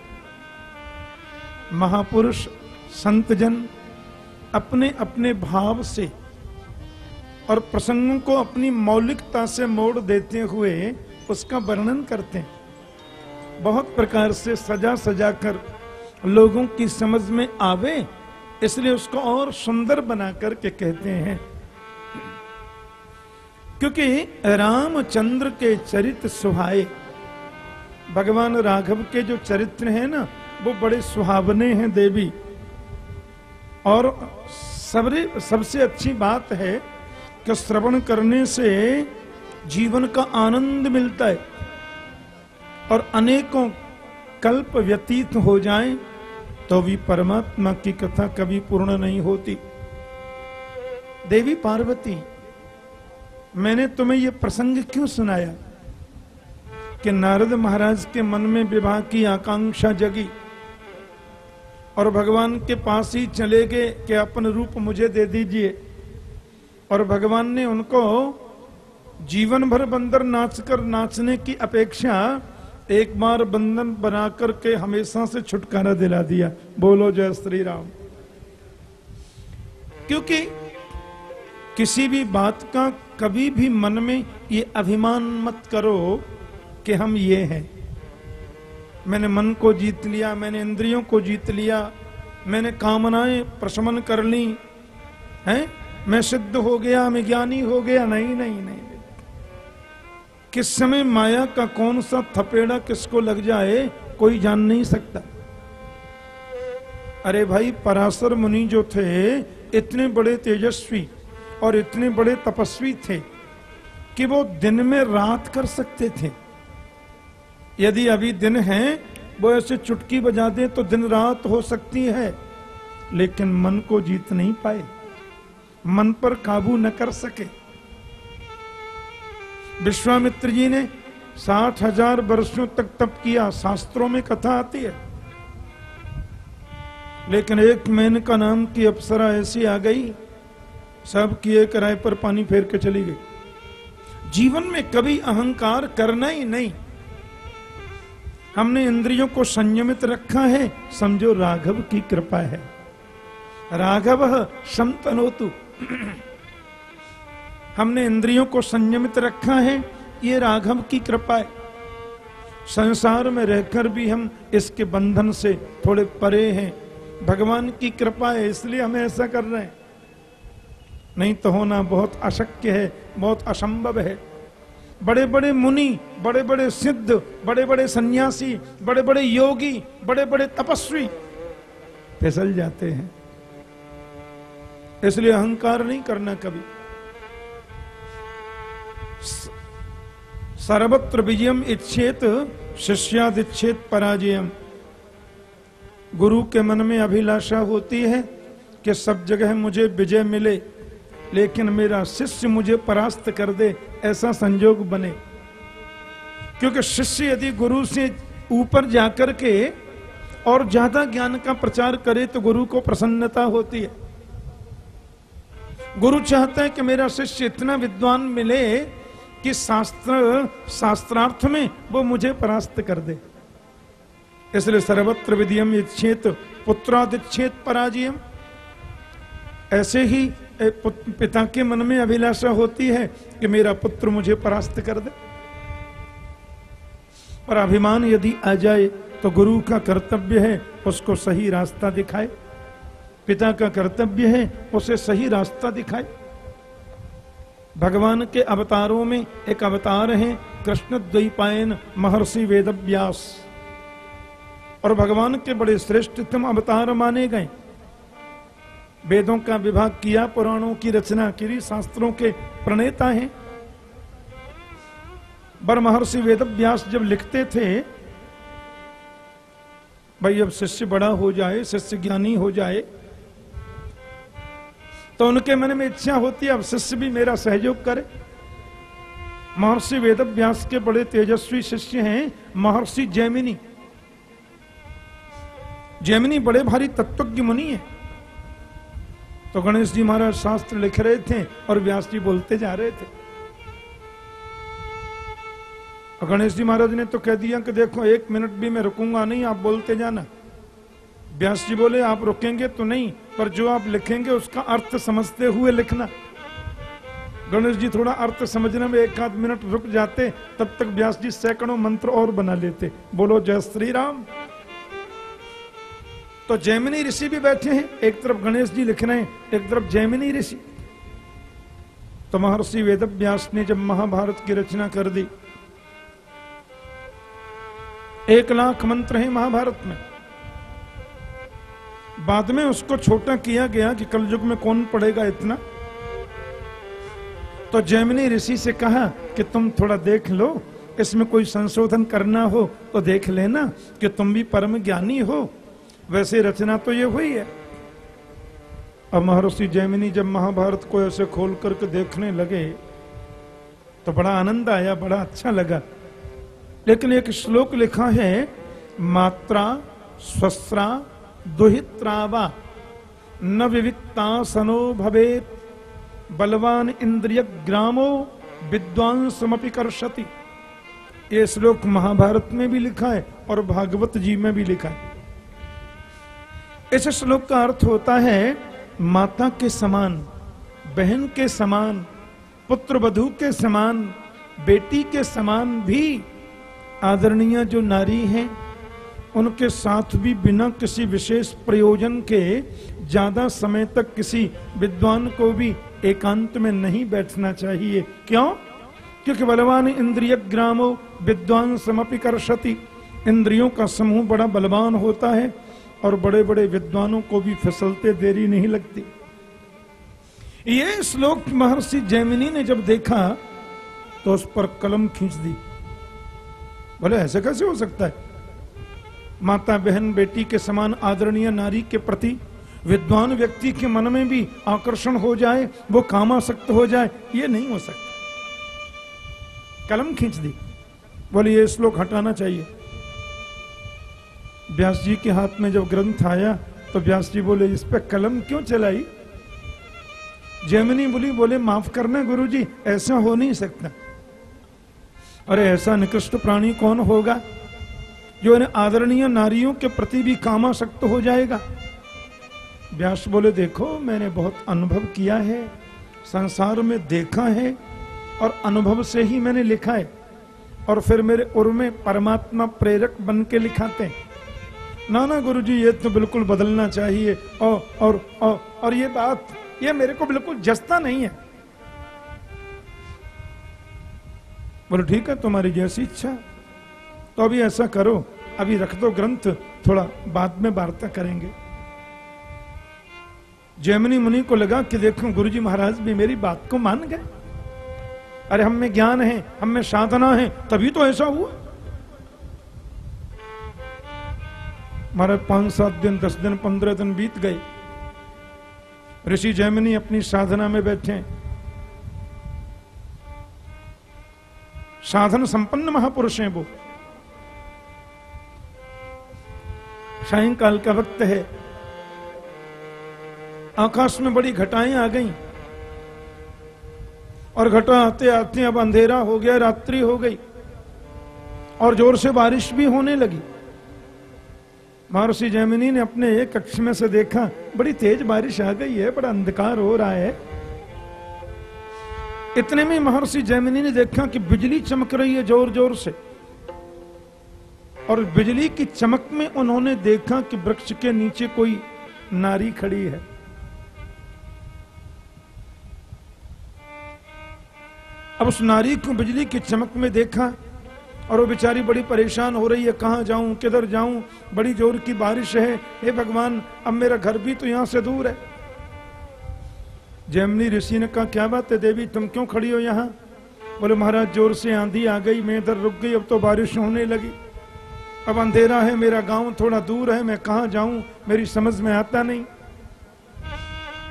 महापुरुष, संतजन अपने अपने भाव से और प्रसंगों को अपनी मौलिकता से मोड़ देते हुए उसका वर्णन करते हैं। बहुत प्रकार से सजा सजा कर लोगों की समझ में आवे, इसलिए उसको और सुंदर बना करके कहते हैं। क्योंकि रामचंद्र के चरित्र सुहाए, भगवान राघव के जो चरित्र हैं ना, वो बड़े सुहावने हैं देवी। और सबरे, सबसे अच्छी बात है कि श्रवण करने से जीवन का आनंद मिलता है और अनेकों कल्प व्यतीत हो जाएँ तो भी परमात्मा की कथा कभी पूर्ण नहीं होती। देवी पार्वती मैंने तुम्हें यह प्रसंग क्यों सुनाया? कि नारद महाराज के मन में विवाह की आकांक्षा जगी और भगवान के पास ही चले गए कि अपन रूप मुझे दे दीजिए। और भगवान ने उनको जीवन भर बंदर नाचकर नाचने की अपेक्षा एक बार बंधन बना करके हमेशा से छुटकारा दिला दिया। बोलो जय श्री राम। क्योंकि किसी भी बात का कभी भी मन में ये अभिमान मत करो कि हम ये हैं। मैंने मन को जीत लिया, मैंने इंद्रियों को जीत लिया, मैंने कामनाएँ प्रशमन कर ली, हैं? मैं सिद्ध हो गया, मैं ज्ञानी हो गया, नहीं नहीं नहीं। किस समय माया का कौन सा थपेड़ा किसको लग जाए, कोई जान नहीं सकता। अरे भाई, पराशर मुनि जो थे, इतने बड़े तेजस्वी और इतने बड़े तपस्वी थे कि वो दिन में रात कर सकते थे। यदि अभी दिन है, वो ऐसे चुटकी बजा दे तो दिन रात हो सकती है, लेकिन मन को जीत नहीं पाए। मन पर काबू न कर सके। विश्वामित्र जी ने साठ हज़ार वर्षों तक तप किया। शास्त्रों में कथा आती है। लेकिन एक मेनका नाम की अप्सरा ऐसी आ गई सब किए कराए पर पानी फेर के चली गई। जीवन में कभी अहंकार करना ही नहीं। हमने इंद्रियों को संयमित रखा है, समझो राघव की कृपा है। राघव संतनोतु हमने इंद्रियों को संयमित रखा है, ये राघव की कृपा है। संसार में रहकर भी हम इसके बंधन से थोड़े परे हैं। भगवान की कृपा है, इसलिए हम ऐसा कर रहे हैं। नहीं तो होना बहुत अशक्य है, बहुत असंभव है। बड़े बड़े मुनि बड़े बड़े सिद्ध बड़े बड़े सन्यासी बड़े बड़े योगी बड़े बड़े तपस्वी फिसल जाते हैं। इसलिए अहंकार नहीं करना कभी। सर्वत्र विजयम इच्छेत शिष्यादिच्छेद पराजयम। गुरु के मन में अभिलाषा होती है कि सब जगह मुझे विजय मिले। लेकिन मेरा शिष्य मुझे परास्त कर दे, ऐसा संजोग बने। क्योंकि शिष्य यदि गुरु से ऊपर जाकर के और ज़्यादा ज्ञान का प्रचार करे तो गुरु को प्रसन्नता होती है। गुरु चाहता है कि मेरा शिष्य इतना विद्वान मिले कि शास्त्र, शास्त्रार्थ में वो मुझे परास्त कर दे। इसलिए सर्वत्र विधियम इच्छेत पुत्रादिच्छेद पराजयम। ऐसे ही पिता के मन में अभिलाषा होती है कि मेरा पुत्र मुझे परास्त कर दे। और अभिमान यदि आ जाए तो गुरु का कर्तव्य है उसको सही रास्ता दिखाए। पिता का कर्तव्य है उसे सही रास्ता दिखाए। भगवान के अवतारों में एक अवतार है कृष्ण द्वैपायन महर्षि वेदव्यास। और भगवान के बड़े श्रेष्ठतम अवतार माने गए। वेदों का विभाग किया, पुराणों की रचना की शास्त्रों के प्रणेता हैं। वेद व्यास जब लिखते थे, भाई अब शिष्य बड़ा हो जाए, शिष्य ज्ञानी हो जाए तो उनके मन में इच्छा होती है, अब शिष्य भी मेरा सहयोग करे। महर्षि वेद व्यास के बड़े तेजस्वी शिष्य हैं, महर्षि जैमिनी। जैमिनी बड़े भारी तत्वज्ञ मुनि है। तो गणेश जी महाराज शास्त्र लिख रहे थे और व्यास जी बोलते जा रहे थे। और गणेश जी महाराज ने तो कह दिया कि देखो, एक मिनट भी मैं रुकूँगा नहीं, आप बोलते जाना। व्यास जी बोले, आप रुकेंगे तो नहीं, पर जो आप लिखेंगे उसका अर्थ समझते हुए लिखना। गणेश जी थोड़ा अर्थ समझने में एक आध मिनट रुक जाते, तब तक व्यास जी सैकड़ों मंत्र और बना लेते। बोलो, जय श्री राम तो जैमिनी ऋषि भी बैठे हैं। एक तरफ़ गणेश जी लिख रहे हैं, एक तरफ़ जैमिनी ऋषि। तो महर्षि वेद व्यास ने जब महाभारत की रचना कर दी, एक लाख मंत्र हैं महाभारत में। बाद में उसको छोटा किया गया कि कल युग में कौन पढ़ेगा इतना? तो जैमिनी ऋषि से कहा कि तुम थोड़ा देख लो, इसमें कोई संशोधन करना हो तो देख लेना कि तुम भी परम ज्ञानी हो। वैसे रचना तो ये हुई है। अब महर्षि जैमिनी जब महाभारत को ऐसे खोल करके देखने लगे तो बड़ा आनंद आया, बड़ा अच्छा लगा। लेकिन एक श्लोक लिखा है, मात्रा स्वस्रा दुहित्रावा, न विविकता सनो भवे बलवान इंद्रिय ग्रामो विद्वांसमपि कर्षति। ये श्लोक महाभारत में भी लिखा है और भागवत जी में भी लिखा है। इस श्लोक का अर्थ होता है, माता के समान, बहन के समान, पुत्र वधु के समान, बेटी के समान भी आदरणीय जो नारी हैं, उनके साथ भी बिना किसी विशेष प्रयोजन के ज़्यादा समय तक किसी विद्वान को भी एकांत में नहीं बैठना चाहिए। क्यों? क्योंकि बलवान इंद्रिय ग्रामो विद्वान समपि करशति। इंद्रियों का समूह बड़ा बलवान होता है। और बड़े बड़े विद्वानों को भी फिसलते देरी नहीं लगती। ये श्लोक महर्षि जैमिनी ने जब देखा तो उस पर कलम खींच दी। बोले, ऐसे कैसे हो सकता है? माता बहन बेटी के समान आदरणीय नारी के प्रति विद्वान व्यक्ति के मन में भी आकर्षण हो जाए, वो कामासक्त हो जाए, ये नहीं हो सकता। कलम खींच दी। बोले, ये श्लोक हटाना चाहिए। व्यास जी के हाथ में जब ग्रंथ आया तो व्यास जी बोले, इस पे कलम क्यों चलाई? जैमिनी बोली बोले, माफ़ करना गुरु जी ऐसा हो नहीं सकता। अरे ऐसा निकृष्ट प्राणी कौन होगा, जो इन आदरणीय नारियों के प्रति भी कामाशक्त हो जाएगा? व्यास बोले, देखो, मैंने बहुत अनुभव किया है, संसार में देखा है, और अनुभव से ही मैंने लिखा है, और फिर मेरे उर्मे परमात्मा प्रेरक बन के लिखाते हैं। ना ना गुरु जी ये तो बिल्कुल बदलना चाहिए। और और और, और ये बात ये मेरे को बिल्कुल जस्ता नहीं है। बोलो ठीक है तुम्हारी जैसी इच्छा। तो अभी ऐसा करो अभी रख दो ग्रंथ थोड़ा बाद में वार्ता करेंगे। जैमिनी मुनि को लगा कि देखो गुरुजी महाराज भी मेरी बात को मान गए। अरे हम में ज्ञान है हम में साधना है तभी तो ऐसा हुआ। हमारे पाँच सात दिन, दस दिन, पंद्रह दिन बीत गए। ऋषि जैमिनी अपनी साधना में बैठे साधन संपन्न महापुरुष हैं वो। सायंकाल का वक्त है। आकाश में बड़ी घटाएँ आ गईं। और घटा आते आते अब अंधेरा हो गया, रात्रि हो गई। और ज़ोर से बारिश भी होने लगी। महर्षि जैमिनी ने अपने एक कक्ष में से देखा, बड़ी तेज बारिश आ गई है, बड़ा अंधकार हो रहा है। इतने में महर्षि जैमिनी ने देखा कि बिजली चमक रही है ज़ोर ज़ोर से। और बिजली की चमक में उन्होंने देखा कि वृक्ष के नीचे कोई नारी खड़ी है। अब उस नारी को बिजली की चमक में देखा और वो बेचारी बड़ी परेशान हो रही है, कहाँ जाऊँ, किधर जाऊँ? बड़ी ज़ोर की बारिश है। हे भगवान, अब मेरा घर भी तो यहाँ से दूर है। जैमनी ऋषि ने कहा, क्या बात है देवी, तुम क्यों खड़ी हो यहाँ? बोले, महाराज, ज़ोर से आंधी आ गई, मैं इधर रुक गई, अब तो बारिश होने लगी। अब अंधेरा है, मेरा गाँव थोड़ा दूर है, मैं कहा जाऊँ? मेरी समझ में आता नहीं।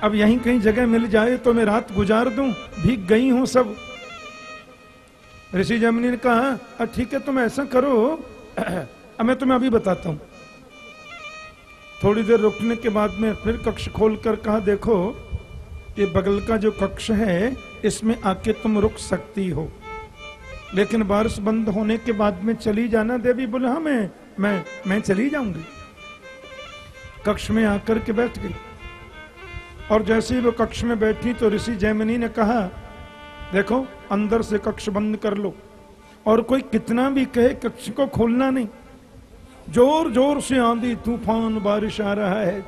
अब यहीं कहीं जगह मिल जाए तो मैं रात गुजार दूँ, भीग गई हूँ सब। ऋषि जमनी ने कहा ठीक है, तुम ऐसा करो। अब मैं तुम्हें अभी बताता हूँ। थोड़ी देर रुकने के बाद में फिर कक्ष खोलकर कहा, देखो, ये बगल का जो कक्ष है, इसमें आके तुम रुक सकती हो। लेकिन बारिश बंद होने के बाद में चली जाना, देवी बोले हाँ मैं मैं मैं चली जाऊँगी। कक्ष में आकर के बैठ गई। और जैसे ही वो कक्ष में बैठी तो ऋषि जैमिनी ने कहा, देखो अंदर से कक्ष बंद कर लो। और कोई कितना भी कहे, कक्ष को खोलना नहीं। ज़ोर ज़ोर से आंधी, तूफ़ान, बारिश आ रहा है।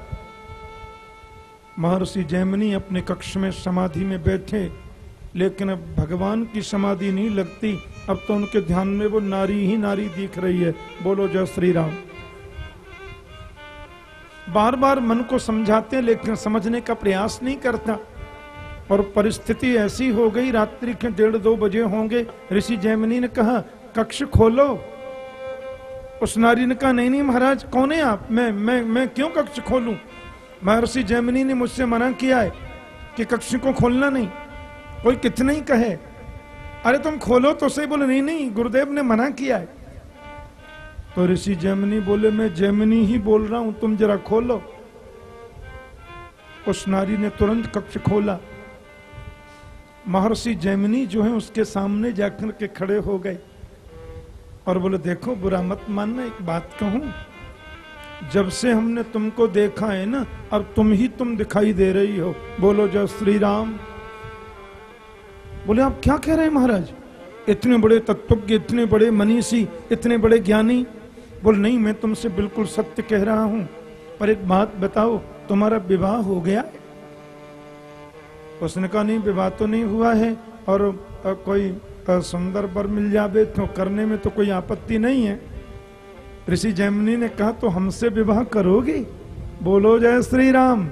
महर्षि जैमिनी अपने कक्ष में समाधि में बैठे, लेकिन अब भगवान की समाधि नहीं लगती। अब तो उनके ध्यान में वो नारी ही नारी दिख रही है। बोलो, जय श्री राम बार बार मन को समझाते लेकिन समझने का प्रयास नहीं करता। और परिस्थिति ऐसी हो गई, रात्रि के डेढ़ दो बजे होंगे। ऋषि जैमिनी ने कहा, कक्ष खोलो। उस नारी ने कहा, नहीं नहीं महाराज, कौन है आप? मैं मैं मैं क्यों कक्ष खोलूं? महर्षि जैमिनी ने मुझसे मना किया है कि कक्ष को खोलना नहीं। कोई कितना ही कहे, अरे तुम खोलो तो सही। बोले, नहीं नहीं, गुरुदेव ने मना किया है। तो ऋषि जैमिनी बोले, मैं जैमिनी ही बोल रहा हूँ, तुम जरा खोलो। उस नारी ने तुरंत कक्ष खोला। महर्षि जैमिनी जो है उसके सामने जाकर के खड़े हो गए और बोले, देखो बुरा मत मानना, एक बात कहूँ। जब से हमने तुमको देखा है ना, अब तुम ही तुम दिखाई दे रही हो। बोलो, जय श्री राम बोले, आप क्या कह रहे हैं महाराज? इतने बड़े तत्वज्ञ, इतने बड़े मनीषी, इतने बड़े ज्ञानी। बोल, नहीं, मैं तुमसे बिल्कुल सत्य कह रहा हूँ। पर एक बात बताओ, तुम्हारा विवाह हो गया उसने कहा, नहीं, विवाह तो नहीं हुआ है और कोई सुंदर बर मिल जावे तो करने में तो कोई आपत्ति नहीं है। ऋषि जैमिनी ने कहा तो हमसे विवाह करोगी? बोलो जय श्री राम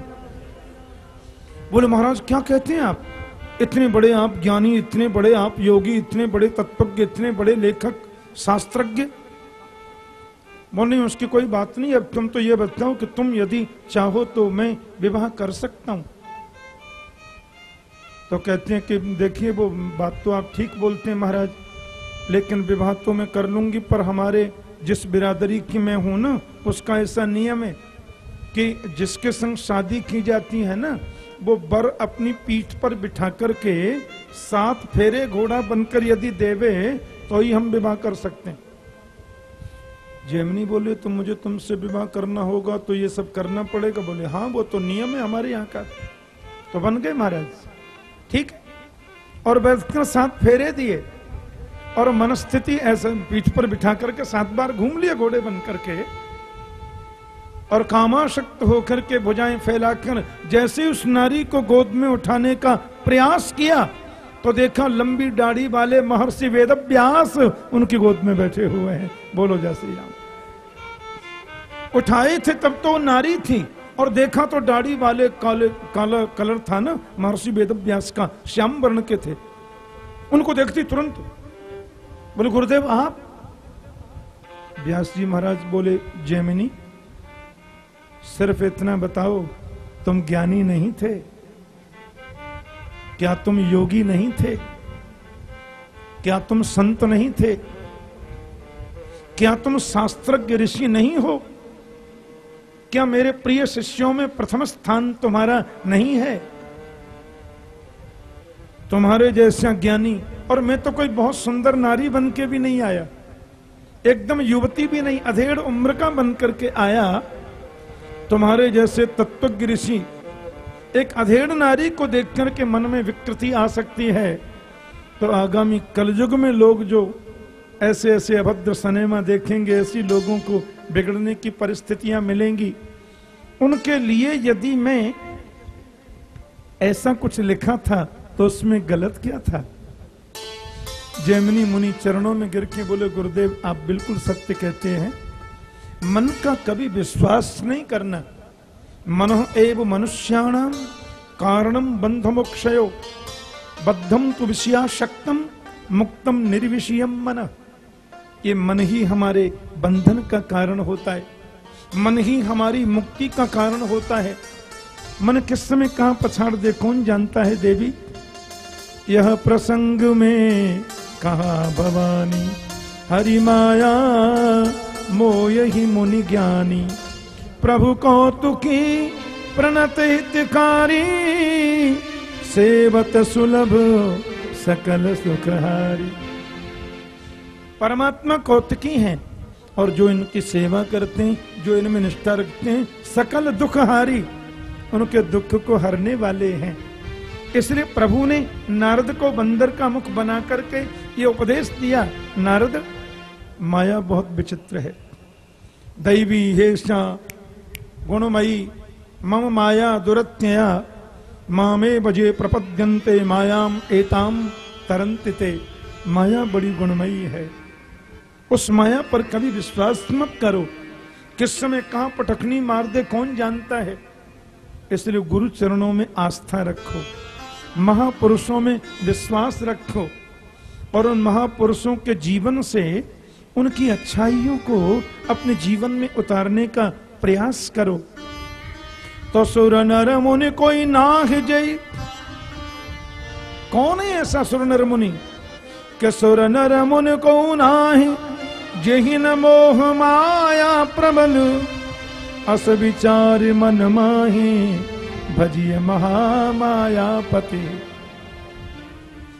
बोले, महाराज, क्या कहते हैं आप? इतने बड़े आप ज्ञानी, इतने बड़े आप योगी, इतने बड़े तत्वज्ञ, इतने बड़े लेखक, शास्त्रज्ञ? बोले उसकी कोई बात नहीं अब तुम तो ये बताओ कि तुम यदि चाहो तो मैं विवाह कर सकता हूँ। तो कहते हैं कि देखिए, वो बात तो आप ठीक बोलते हैं महाराज, लेकिन विवाह तो मैं कर लूँगी, पर हमारे जिस बिरादरी की मैं हूँ ना, उसका ऐसा नियम है कि जिसके संग शादी की जाती है ना, वो बर अपनी पीठ पर बिठा करके सात फेरे घोड़ा बनकर यदि देवे तो ही हम विवाह कर सकते हैं। जेमनी बोले तो मुझे तुमसे विवाह करना होगा तो ये सब करना पड़ेगा। बोले हाँ वो तो नियम है हमारे यहाँ का। तो बन गए महाराज। ठीक? और बैठकर सात फेरे दिए। और मनस्थिति ऐसे पीठ पर बिठा करके सात बार घूम लिए घोड़े बन करके। और कामाशक्त होकर के भुजाएँ फैलाकर जैसे उस नारी को गोद में उठाने का प्रयास किया तो देखा लंबी दाढ़ी वाले महर्षि वेद व्यास उनकी गोद में बैठे हुए हैं। बोलो जैसे राम। उठाए थे तब तो नारी थी। और देखा तो दाढ़ी वाले काले, काला कलर था ना, महर्षि वेद व्यास का, श्याम वर्ण के थे। उनको देखती तुरंत, बोले, गुरुदेव, आप? व्यास जी महाराज बोले, जैमिनी, सिर्फ़ इतना बताओ, तुम ज्ञानी नहीं थे। क्या तुम योगी नहीं थे? क्या तुम संत नहीं थे? क्या तुम शास्त्रज्ञ ऋषि नहीं हो? क्या मेरे प्रिय शिष्यों में प्रथम स्थान तुम्हारा नहीं है? तुम्हारे जैसा ज्ञानी, और मैं तो कोई बहुत सुंदर नारी बन के भी नहीं आया। एकदम युवती भी नहीं, अधेड़ उम्र का बन करके आया। तुम्हारे जैसे तत्वज्ञ ऋषि, एक अधेड़ नारी को देख करके मन में विकृति आ सकती है। तो आगामी कलयुग में लोग जो ऐसे ऐसे अभद्र सिनेमा देखेंगे, ऐसी लोगों को बिगड़ने की परिस्थितियाँ मिलेंगी। उनके लिए यदि मैं ऐसा कुछ लिखा था तो उसमें गलत क्या था? जैमिनी मुनि चरणों में गिर के बोले, गुरुदेव, आप बिल्कुल सत्य कहते हैं। मन का कभी विश्वास नहीं करना। मन एव मनुष्याणाम कारणम बंध मोक्षयो बद्धम तु विषयाशक्तम मुक्तम निर्विषयम मन। ये मन ही हमारे बंधन का कारण होता है। मन ही हमारी मुक्ति का कारण होता है। मन किस समय कहा पछाड़ दे, कौन जानता है देवी? यह प्रसंग में कहा, भवानी, हरि माया, मोय ही मुनि ज्ञानी, प्रभु कौतुकी, प्रणत हितकारी, सेवत सुलभ सकल सुखहारी। परमात्मा कौतुकी हैं और जो इनकी सेवा करते हैं, जो इनमें निष्ठा रखते हैं, सकल दुख हारी उनके दुख को हरने वाले हैं। इसलिए प्रभु ने नारद को बंदर का मुख बना करके ये उपदेश दिया, नारद, माया बहुत विचित्र है। दैवी हेषा गुणमयी, मम माया दुरत्यया, मामे बजे प्रपद्यंते मायाम एताम तरंतिते माया बड़ी गुणमयी है। उस माया पर कभी विश्वास मत करो। किस समय कहाँ पटकनी मार दे, कौन जानता है? इसलिए गुरु चरणों में आस्था रखो। महापुरुषों में विश्वास रखो और उन महापुरुषों के जीवन से उनकी अच्छाइयों को अपने जीवन में उतारने का प्रयास करो। तो सुर नर मुनि कोई ना जय। कौन है ऐसा सुर नर मुनि? के सुर नर मुनि को नाहि। जही न मोह माया प्रबल, अस विचार मन माही भजिए महामायापति।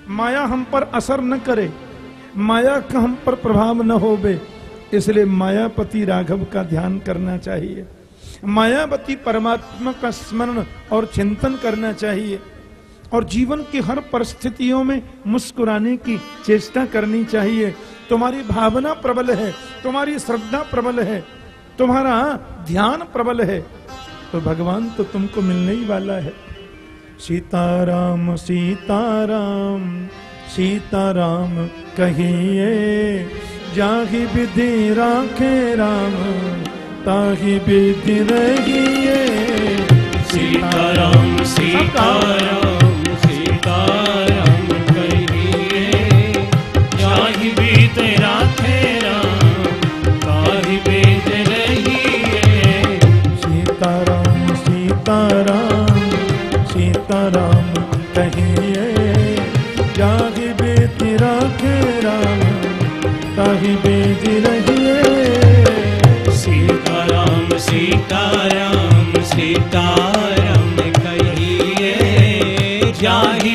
माया हम पर असर न करे, माया का हम पर प्रभाव न होवे इसलिए मायापति राघव का ध्यान करना चाहिए। मायावती परमात्मा का स्मरण और चिंतन करना चाहिए और जीवन की हर परिस्थितियों में मुस्कुराने की चेष्टा करनी चाहिए। तुम्हारी भावना प्रबल है तुम्हारी श्रद्धा प्रबल है तुम्हारा ध्यान प्रबल है तो भगवान तो तुमको मिलने ही वाला है। सीताराम सीताराम सीताराम कहिए जाही विधि राखे राम ताही विधि रहिए। सीताराम सीताराम सीताराम। कहिए जागी बेती राखे राम कहीं बेती रहिए। सीताराम सीताराम सीताराम कहिए जाहि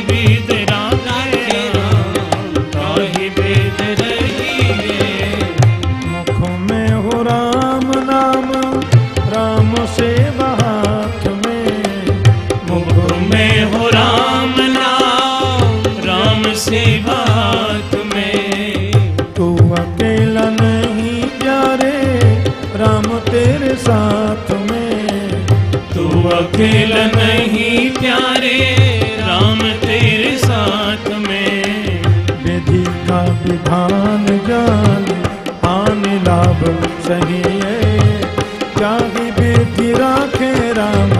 अकेला नहीं प्यारे राम तेरे साथ में। विधि का विधान जान आन लाभ सही है। चाहे विधि राखे राम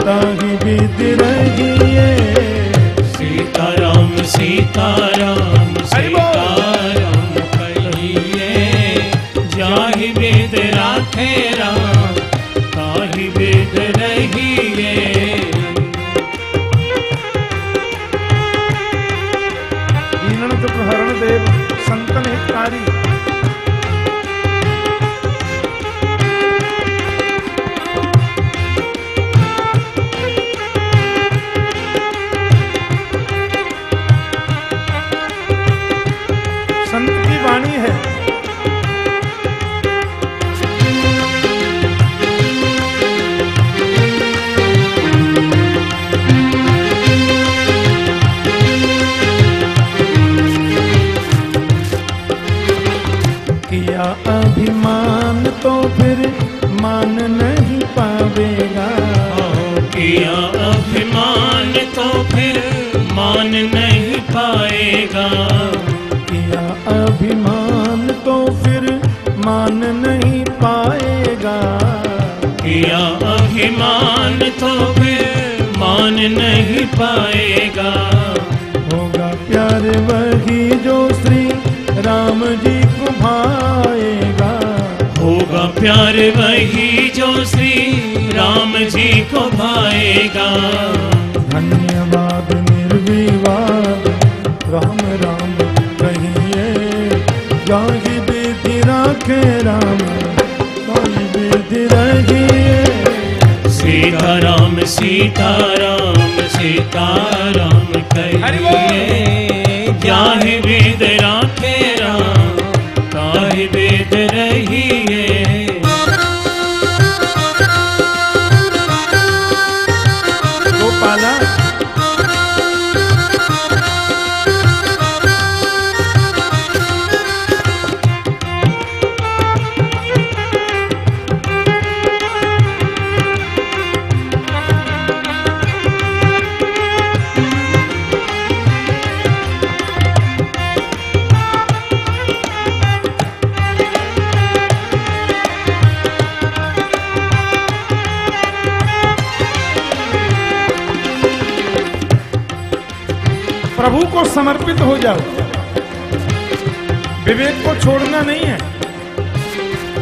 ताही विधि रहिए सीताराम सीताराम बोल। सीताराम। रहिए अभिमान तो फिर मान नहीं पाएगा। होगा प्यार वही जो श्री राम जी को भाएगा। होगा प्यार वही जो श्री राम जी को भाएगा। धन्यवाद निर्विवाद राम राम कहिए राखे राम। सीताराम सीताराम सीताराम कहिए क्या वेद राखे राम का वेद रहिए।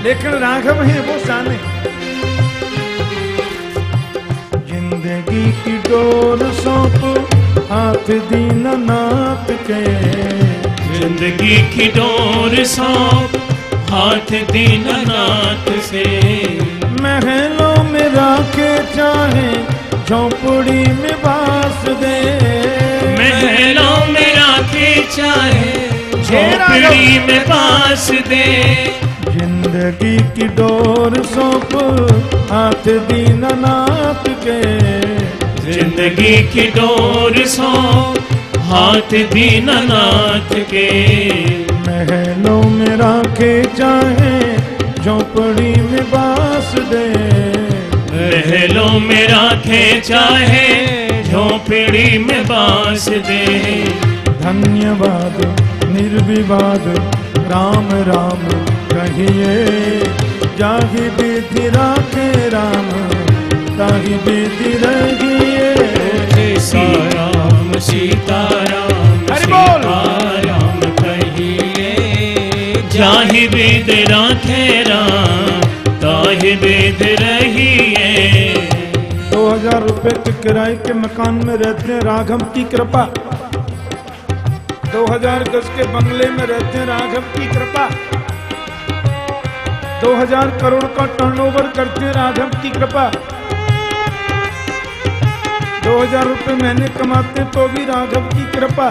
लेकिन राघव है वो जाने। ज़िंदगी की डोर सौंप हाथ दीननाथ के। ज़िंदगी की डोर सौंप हाथ दीननाथ से। महलों में राखे चाहे झोपड़ी में बास दे। महलों में राखे चाहे झोपड़ी में पास दे। ज़िंदगी की डोर सौंप हाथ दीननाथ के। ज़िंदगी की डोर सौंप हाथ दीननाथ के। महलों में राखे चाहे झोपड़ी में बास दे। महलों में राखे चाहे झोपड़ी में बास दे। धन्यवाद निर्विवाद राम राम। कहिए जाहि विधि राखे राम ताहि विधि रहिए। सीताराम सीताराम हरि बोल। सीताराम कहिए। जाहि विद राखे राम ताहि विद रहिए। दो हज़ार रुपए के किराए के मकान में रहते हैं राघव की कृपा। दो हज़ार गज के बंगले में रहते हैं राघव की कृपा। दो हज़ार करोड़ का टर्नओवर करते हैं राघव की कृपा। दो हज़ार रुपए महीने कमाते तो भी राघव की कृपा।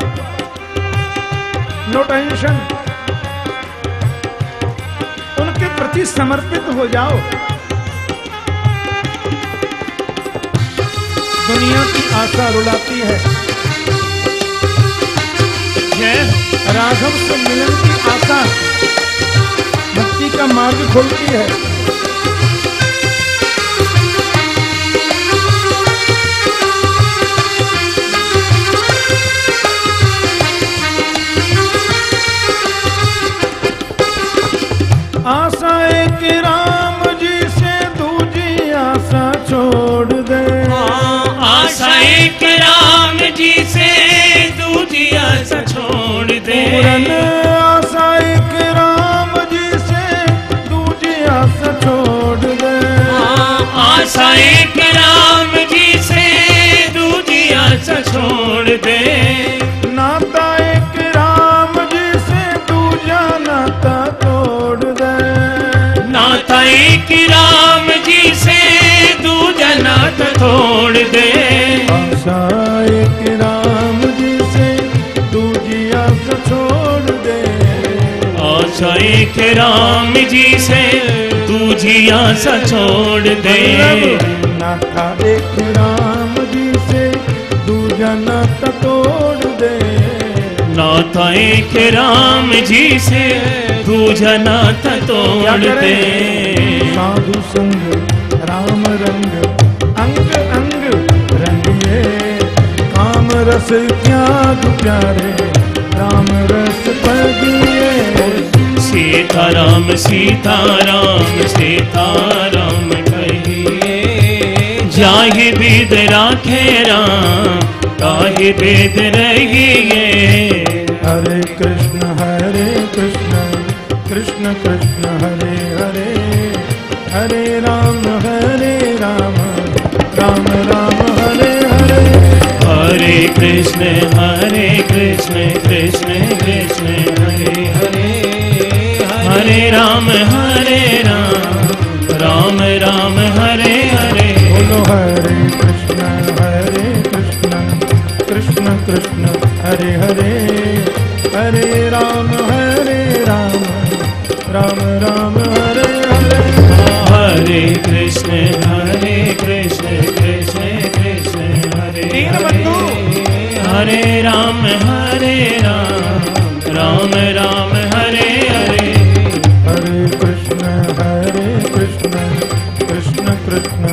नो टेंशन उनके प्रति समर्पित हो जाओ। दुनिया की आशा रुलाती है। राघव से मिलन की आशा। का मार्ग खोलती है राम जी से दूजी आशा छोड़ दे। नाता एक राम जी से दूजा नाता तोड़ दे। नाता एक राम जी से दूजा नाता तोड़ दे। आशा एक राम जी से दूजी आशा छोड़ दे। आशा एक राम जी से छोड़ दे। नाता एक राम जी से दूजा नाता तोड़ दे। नाता एक राम जी से दूजा नाता तोड़ दे। साधु संग राम रंग अंग अंग रंगिए। काम रस त्याग प्यारे राम रस पगिए सीता राम सीता राम सीता राम कहिए जाहि विद राखे राम ताहि विद रहिए? हरे कृष्ण हरे कृष्ण कृष्ण कृष्ण हरे हरे हरे राम हरे राम राम राम हरे हरे। हरे कृष्ण हरे कृष्ण कृष्ण कृष्ण हरे हरे। हरे राम हरे राम राम राम हरे हरे। बोलो हरे कृष्ण हरे कृष्ण कृष्ण कृष्ण हरे हरे। हरे राम हरे राम राम राम हरे हरे। हरे कृष्ण हरे कृष्ण कृष्ण कृष्ण हरे हरे। हरे राम हरे राम राम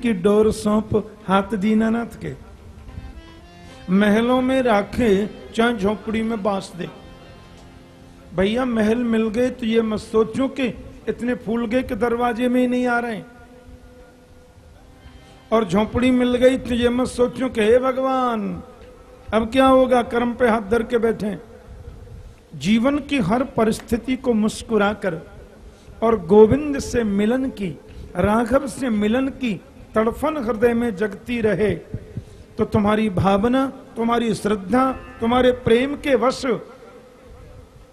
की डोर सौंप हाथ दीनानाथ के। महलों में राखे चाहे झोपड़ी में बाँस दे। भैया, महल मिल गए तो ये मत सोचो कि इतने फूल गए कि दरवाजे में ही नहीं आ रहे और झोपड़ी मिल गई तो ये मत सोचो कि हे भगवान, अब क्या होगा? कर्म पे हाथ धर के बैठे। जीवन की हर परिस्थिति को मुस्कुराकर और गोविंद से मिलन की, राघव से मिलन की तड़फन हृदय में जगती रहे। तो तुम्हारी भावना, तुम्हारी श्रद्धा, तुम्हारे प्रेम के वश,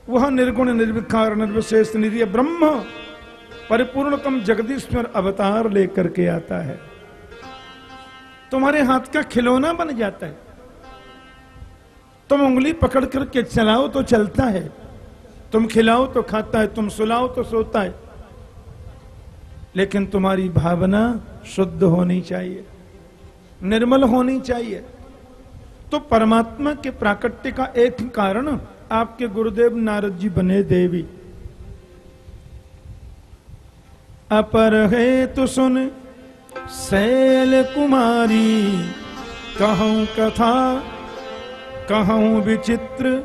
वह निर्गुण, निर्विकार, निर्विशेष निधि ब्रह्म, परिपूर्णतम जगदीश्वर अवतार लेकर के आता है। तुम्हारे हाथ का खिलौना बन जाता है। तुम उंगली पकड़ करके चलाओ तो चलता है। तुम खिलाओ तो खाता है, तुम सुलाओ तो सोता है। लेकिन तुम्हारी भावना शुद्ध होनी चाहिए, निर्मल होनी चाहिए। तो परमात्मा के प्राकट्य का एक कारण आपके गुरुदेव नारद जी बने देवी। अपर है तो सुन शैल कुमारी, कहूँ कथा, कहूँ विचित्र,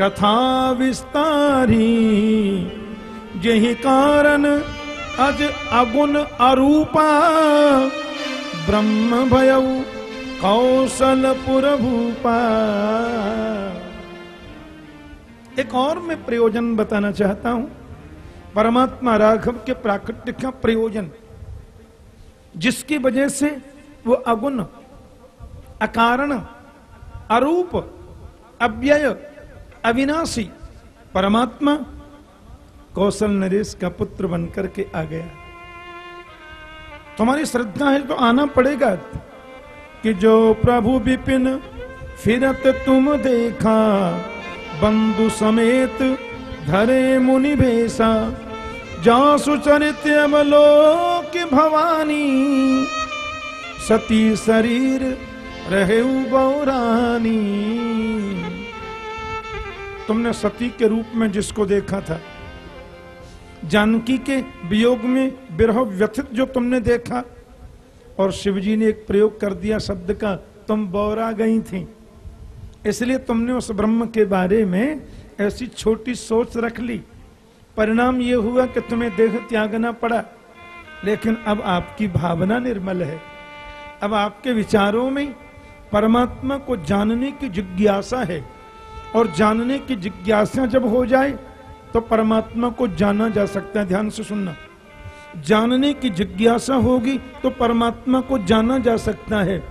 कथा विस्तारी। यही कारण अज अगुण अरूपा ब्रह्म भयऊ कौशलपुर भूपा एक और मैं प्रयोजन बताना चाहता हूँ। परमात्मा राघव के प्राकृतिक का प्रयोजन, जिसकी वजह से वो अगुण, अकारण, अरूप, अव्यय, अविनाशी परमात्मा कौशल नरेश का पुत्र बनकर के आ गया। तुम्हारी श्रद्धा है तो आना पड़ेगा कि जो प्रभु विपिन फिरत तुम देखा, बंधु समेत धरे मुनि भेसा जासु चरित्र अवलोक भवानी, सती शरीर रहे बौरानी तुमने सती के रूप में जिसको देखा था जानकी के वियोग में विरह व्यथित जो तुमने देखा। और शिवजी ने एक प्रयोग कर दिया शब्द का, तुम बौरा गई थी। इसलिए तुमने उस ब्रह्म के बारे में ऐसी छोटी सोच रख ली। परिणाम यह हुआ कि तुम्हें देह त्यागना पड़ा। लेकिन अब आपकी भावना निर्मल है। अब आपके विचारों में परमात्मा को जानने की जिज्ञासा है। और जानने की जिज्ञासा जब हो जाए तो परमात्मा को जाना जा सकता है, ध्यान से सुनना। जानने की जिज्ञासा होगी तो परमात्मा को जाना जा सकता है।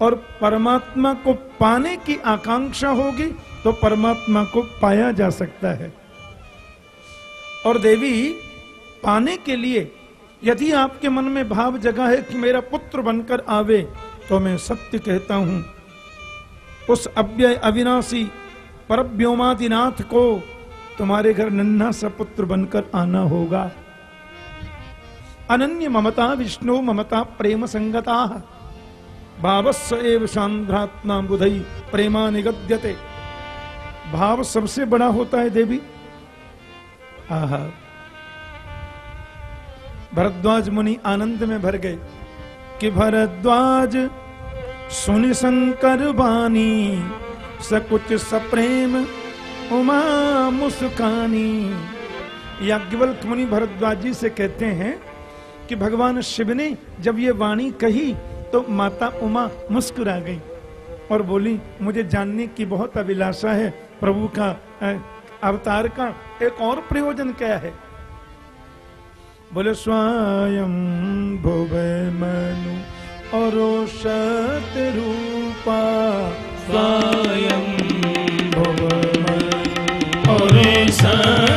और परमात्मा को पाने की आकांक्षा होगी तो परमात्मा को पाया जा सकता है। और देवी, पाने के लिए यदि आपके मन में भाव जगा है कि मेरा पुत्र बनकर आवे तो मैं सत्य कहता हूँ, उस अव्यय अविनाशी पर व्योमादिनाथ को तुम्हारे घर नन्हा सा पुत्र बनकर आना होगा। अनन्य ममता, विष्णु ममता, प्रेम संगता। भावस्व एव सांद्रात्मा बुधई प्रेमा निगद्यते भाव सबसे बड़ा होता है देवी। आह। भरद्वाज मुनि आनंद में भर गए कि भरद्वाज सुन शंकर बानी सकुच सप्रेम उमा मुस्कानी। याज्ञवल्क मुनि भरद्वाज जी से कहते हैं कि भगवान शिव ने जब ये वाणी कही तो माता उमा मुस्कुरा गई और बोली, मुझे जानने की बहुत अभिलाषा है, प्रभु का अवतार का एक और प्रयोजन क्या है? बोले, स्वयं भुव मनु और रूपा। स्वयं और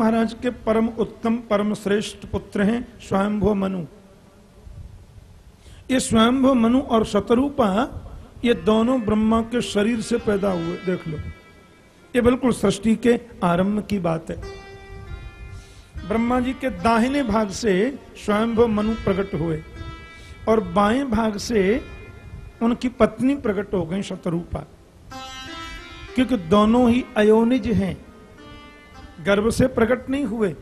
महाराज के परम उत्तम, परम श्रेष्ठ पुत्र हैं स्वयंभो मनु। ये स्वयंभो मनु और शतरूपा, ये दोनों ब्रह्मा के शरीर से पैदा हुए, देख लो। ये बिल्कुल सृष्टि के आरंभ की बात है। ब्रह्मा जी के दाहिने भाग से स्वयंभो मनु प्रकट हुए और बाएँ भाग से उनकी पत्नी प्रकट हो गई शतरूपा। क्योंकि दोनों ही अयोनिज हैं। गर्भ से प्रकट नहीं हुए,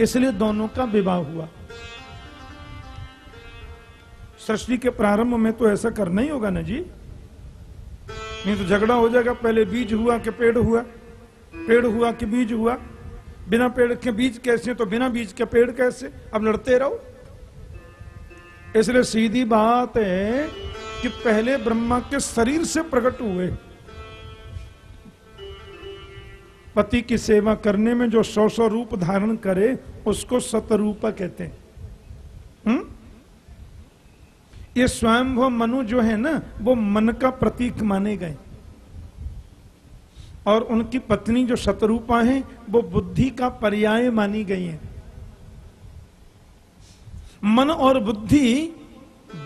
इसलिए दोनों का विवाह हुआ। सृष्टि के प्रारंभ में तो ऐसा करना ही होगा ना जी। नहीं तो झगड़ा हो जाएगा, पहले बीज हुआ कि पेड़ हुआ पेड़ हुआ कि बीज हुआ। बिना पेड़ के बीज कैसे तो बिना बीज के पेड़ कैसे? अब लड़ते रहो। इसलिए सीधी बात है कि पहले ब्रह्मा के शरीर से प्रकट हुए। पति की सेवा करने में जो सौ सौ रूप धारण करे, उसको सतरूपा कहते हैं। हुँ? ये स्वयंभव मनु जो है ना, वो मन का प्रतीक माने गए। और उनकी पत्नी जो शतरूपा है, वो बुद्धि का पर्याय मानी गई है। मन और बुद्धि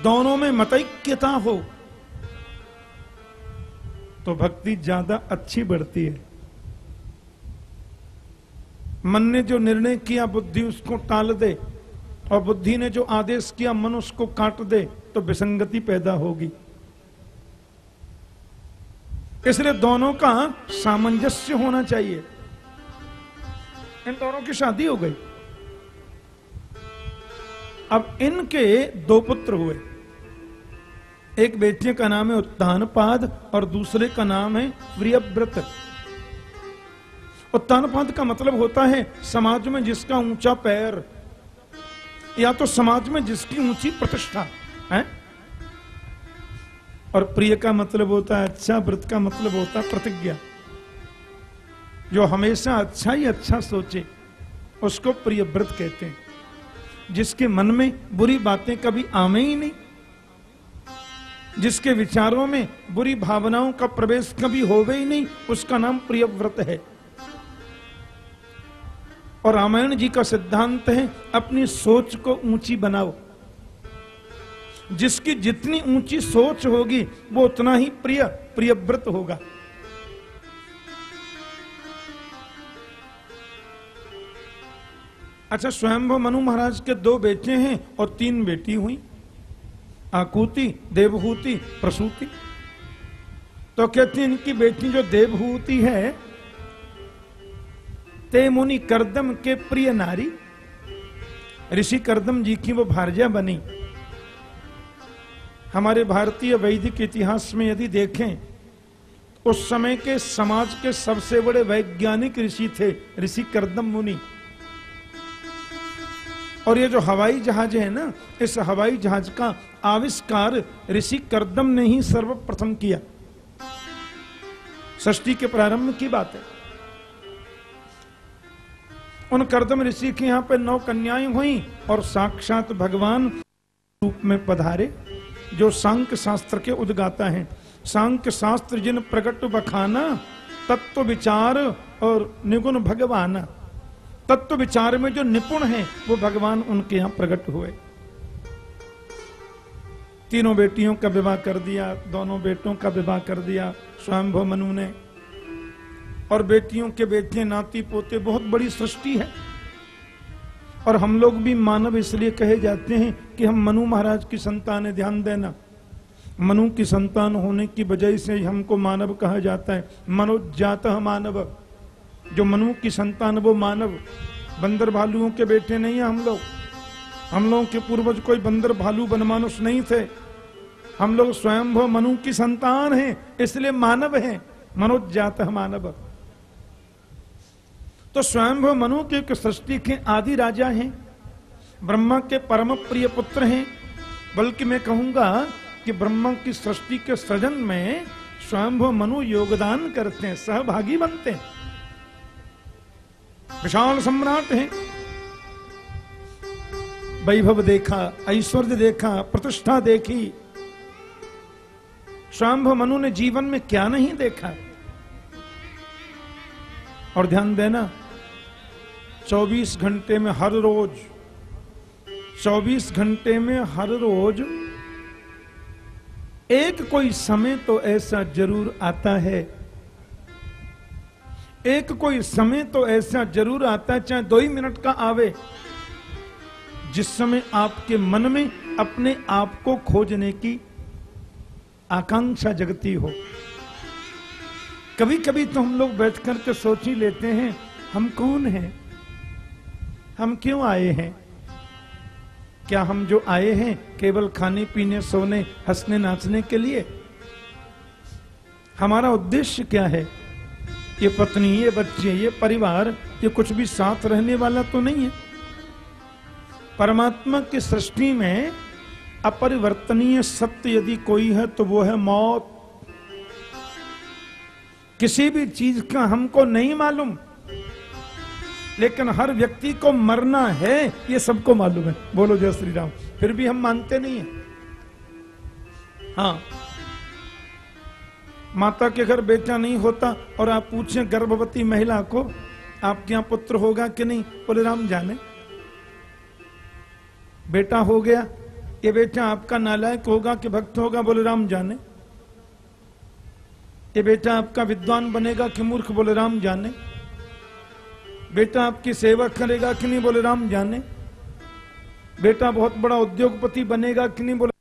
दोनों में मतैक्यता हो तो भक्ति ज़्यादा अच्छी बढ़ती है। मन ने जो निर्णय किया, बुद्धि उसको टाल दे और बुद्धि ने जो आदेश किया, मन उसको काट दे तो विसंगति पैदा होगी। इसलिए दोनों का सामंजस्य होना चाहिए। इन दोनों की शादी हो गई। अब इनके दो पुत्र हुए। एक बेटे का नाम है उत्तानपाद और दूसरे का नाम है प्रियव्रत। उत्तानपाद का मतलब होता है समाज में जिसका ऊँचा पैर, या तो समाज में जिसकी ऊँची प्रतिष्ठा, है? और प्रिय का मतलब होता है अच्छा व्रत का मतलब होता है प्रतिज्ञा। जो हमेशा अच्छा ही अच्छा सोचे, उसको प्रिय व्रत कहते हैं। जिसके मन में बुरी बातें कभी आवे ही नहीं, जिसके विचारों में बुरी भावनाओं का प्रवेश कभी होवे ही नहीं, उसका नाम प्रिय व्रत है। और रामायण जी का सिद्धांत है, अपनी सोच को ऊँची बनाओ। जिसकी जितनी ऊँची सोच होगी, वो उतना ही प्रिय, प्रियव्रत होगा। अच्छा स्वयंभव मनु महाराज के दो बेटे हैं और तीन बेटी हुई। आकूति, देवहूति, प्रसूति। तो कहती इनकी बेटी जो देवहूति है ते मुनि करदम के प्रिय नारी, ऋषि करदम जी की वो भारजा बनी। हमारे भारतीय वैदिक इतिहास में यदि देखें, उस समय के समाज के सबसे बड़े वैज्ञानिक ऋषि थे, ऋषि करदम मुनि। और ये जो हवाई जहाज़ है ना, इस हवाई जहाज़ का आविष्कार ऋषि करदम ने ही सर्वप्रथम किया। षष्ठी के प्रारंभ की बात है। उन करदम ऋषि के यहाँ पे नौ कन्याएँ हुई और साक्षात भगवान रूप में पधारे, जो सांख्य शास्त्र के उद्गाता हैं। सांख्य शास्त्र जिन प्रकट बखाना, तत्व विचार और निगुण भगवान। तत्व विचार में जो निपुण है, वो भगवान उनके यहाँ प्रकट हुए। तीनों बेटियों का विवाह कर दिया, दोनों बेटों का विवाह कर दिया स्वयंभव मनु ने और बेटियों के बेटे, नाती, पोते बहुत बड़ी सृष्टि है। और हम लोग भी मानव इसलिए कहे जाते हैं कि हम मनु महाराज की संतान है, ध्यान देना। मनु की संतान होने की वजह से हमको मानव कहा जाता है। मनो जात मानव। जो मनु की संतान वो मानव। बंदर भालुओं के बेटे नहीं है हम लोग। हम लोगों के पूर्वज कोई बंदर भालू बनमानुष नहीं थे। हम लोग स्वयं मनु की संतान हैं, इसलिए मानव हैं। मनोजात मानव। तो स्वयं मनु के सृष्टि के आदि राजा हैं। ब्रह्मा के परम प्रिय पुत्र हैं। बल्कि मैं कहूँगा कि ब्रह्मा की सृष्टि के सृजन में स्वयं मनु योगदान करते हैं, सहभागी बनते हैं। विशाल सम्राट हैं। वैभव देखा, ऐश्वर्य देखा, प्रतिष्ठा देखी। स्वयं मनु ने जीवन में क्या नहीं देखा? और ध्यान देना 24 घंटे में हर रोज 24 घंटे में हर रोज, एक कोई समय तो ऐसा ज़रूर आता है। एक कोई समय तो ऐसा ज़रूर आता है, चाहे दो ही मिनट का आवे, जिस समय आपके मन में अपने आप को खोजने की आकांक्षा जगती हो। कभी कभी तो हम लोग बैठ कर के सोच ही लेते हैं, हम कौन हैं? हम क्यों आए हैं? क्या हम जो आए हैं, केवल खाने, पीने, सोने, हंसने, नाचने के लिए? हमारा उद्देश्य क्या है? ये पत्नी, ये बच्चे, ये परिवार, ये कुछ भी साथ रहने वाला तो नहीं है। परमात्मा की सृष्टि में अपरिवर्तनीय सत्य यदि कोई है तो वो है मौत। किसी भी चीज़ का हमको नहीं मालूम। लेकिन हर व्यक्ति को मरना है, ये सबको मालूम है। बोलो जय श्री राम फिर भी हम मानते नहीं है। हाँ। माता के घर बेटा नहीं होता और आप पूछें गर्भवती महिला को, आपके यहाँ पुत्र होगा कि नहीं? बोले, राम जाने। बेटा हो गया, ये बेटा आपका नालायक होगा कि भक्त होगा? बोले, राम जाने। ये बेटा आपका विद्वान बनेगा कि मूर्ख? बोले, राम जाने। बेटा आपकी सेवा करेगा कि नहीं बोले राम जाने? बेटा बहुत बड़ा उद्योगपति बनेगा कि नहीं बोले?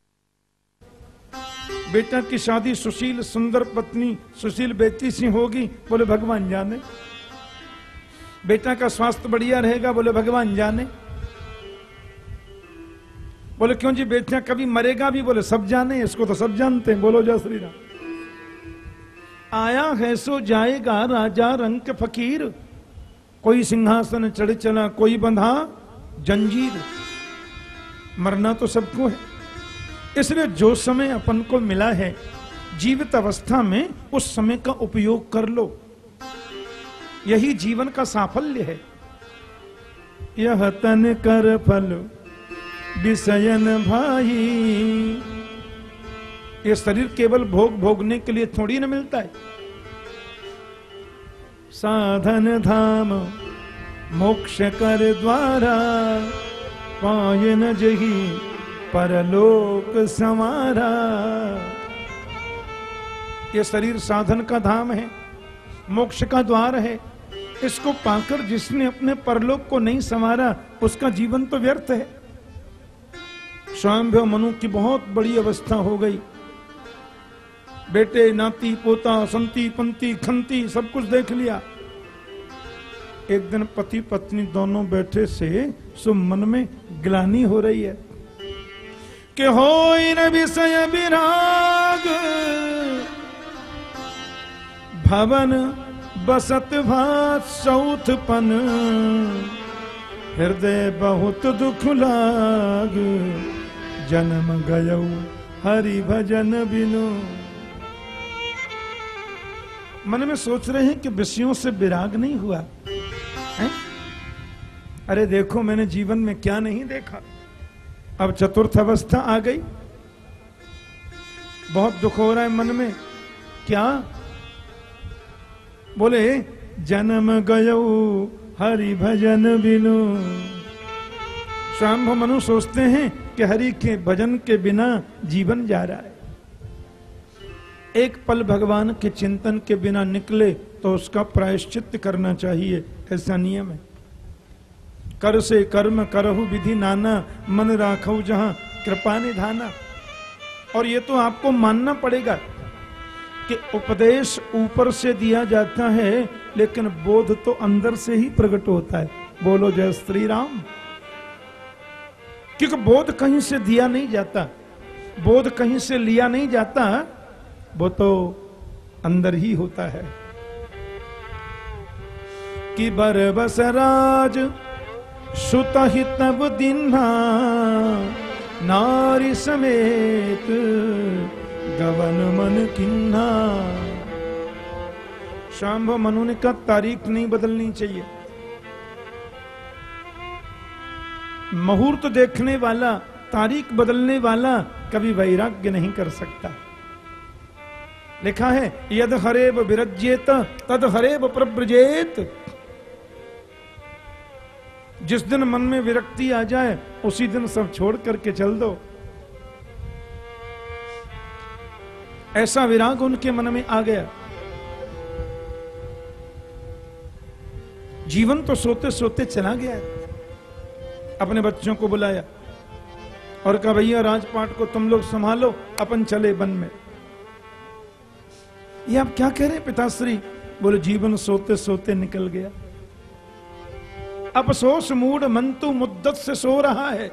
बेटा की शादी सुशील, सुंदर पत्नी सुशील बेटी सी होगी, बोले भगवान जाने। बेटा का स्वास्थ्य बढ़िया रहेगा, बोले भगवान जाने। बोले क्यों जी, बेटा कभी मरेगा भी, बोले सब जाने, इसको तो सब जानते हैं, बोलो जय श्री राम। आया है सो जाएगा राजा रंग फकीर कोई सिंहासन चढ़ चला कोई बंधा, जंजीर। मरना तो सबको है। इसलिए जो समय अपन को मिला है, जीवित अवस्था में उस समय का उपयोग कर लो। यही जीवन का साफल्य है। यह तन कर फल, विषयन भाई। ये शरीर केवल भोग भोगने के लिए थोड़ी ना मिलता है। साधन धाम, मोक्ष कर द्वारा, पाए न जही परलोक समारा ये शरीर साधन का धाम है, मोक्ष का द्वार है। इसको पाकर जिसने अपने परलोक को नहीं संवारा, उसका जीवन तो व्यर्थ है। स्वयं मनु की बहुत बड़ी अवस्था हो गई। बेटे, नाती, पोता, संती, पंती, खंती, सब कुछ देख लिया। एक दिन पति पत्नी दोनों बैठे से सो मन में ग्लानी हो रही है कि हो इन विषय विराग, भवन बसत भात सौथपन हृदय बहुत दुख लाग, जन्म गय हरि भजन बिनु। मन में सोच रहे हैं कि विषयों से विराग नहीं हुआ। है? अरे देखो, मैंने जीवन में क्या नहीं देखा। अब चतुर्थ अवस्था आ गई। बहुत दुख हो रहा है मन में। क्या? बोले, जन्म गयो हरि भजन बिनु। स्वयं मनु सोचते हैं कि हरि के भजन के बिना जीवन जा रहा है। एक पल भगवान के चिंतन के बिना निकले तो उसका प्रायश्चित करना चाहिए, ऐसा नियम है। कर से कर्म करहु विधि नाना, मन राखो जहाँ, कृपा निधाना। और ये तो आपको मानना पड़ेगा कि उपदेश ऊपर से दिया जाता है, लेकिन बोध तो अंदर से ही प्रकट होता है। बोलो, जय श्री राम क्योंकि बोध कहीं से दिया नहीं जाता, बोध कहीं से लिया नहीं जाता वो तो अंदर ही होता है। कि बर बसराज सुत तब दिन्हा, नारी समेत गवन मन किन्हा। शाम्भ मनु ने कहा, तारीख नहीं बदलनी चाहिए। मुहूर्त देखने वाला, तारीख बदलने वाला कभी वैराग्य नहीं कर सकता। लिखा है, यद हरेब विरजेत तद हरेब प्रब्रजेत जिस दिन मन में विरक्ति आ जाए, उसी दिन सब छोड़ करके चल दो। ऐसा विराग उनके मन में आ गया। जीवन तो सोते सोते चला गया। अपने बच्चों को बुलाया और कहा, भैया, राजपाट को तुम लोग संभालो, अपन चले वन में। ये आप क्या कह रहे हैं, पिताश्री? बोले, जीवन सोते सोते निकल गया। अफसोस मूड मंतु मुद्दत से सो रहा है।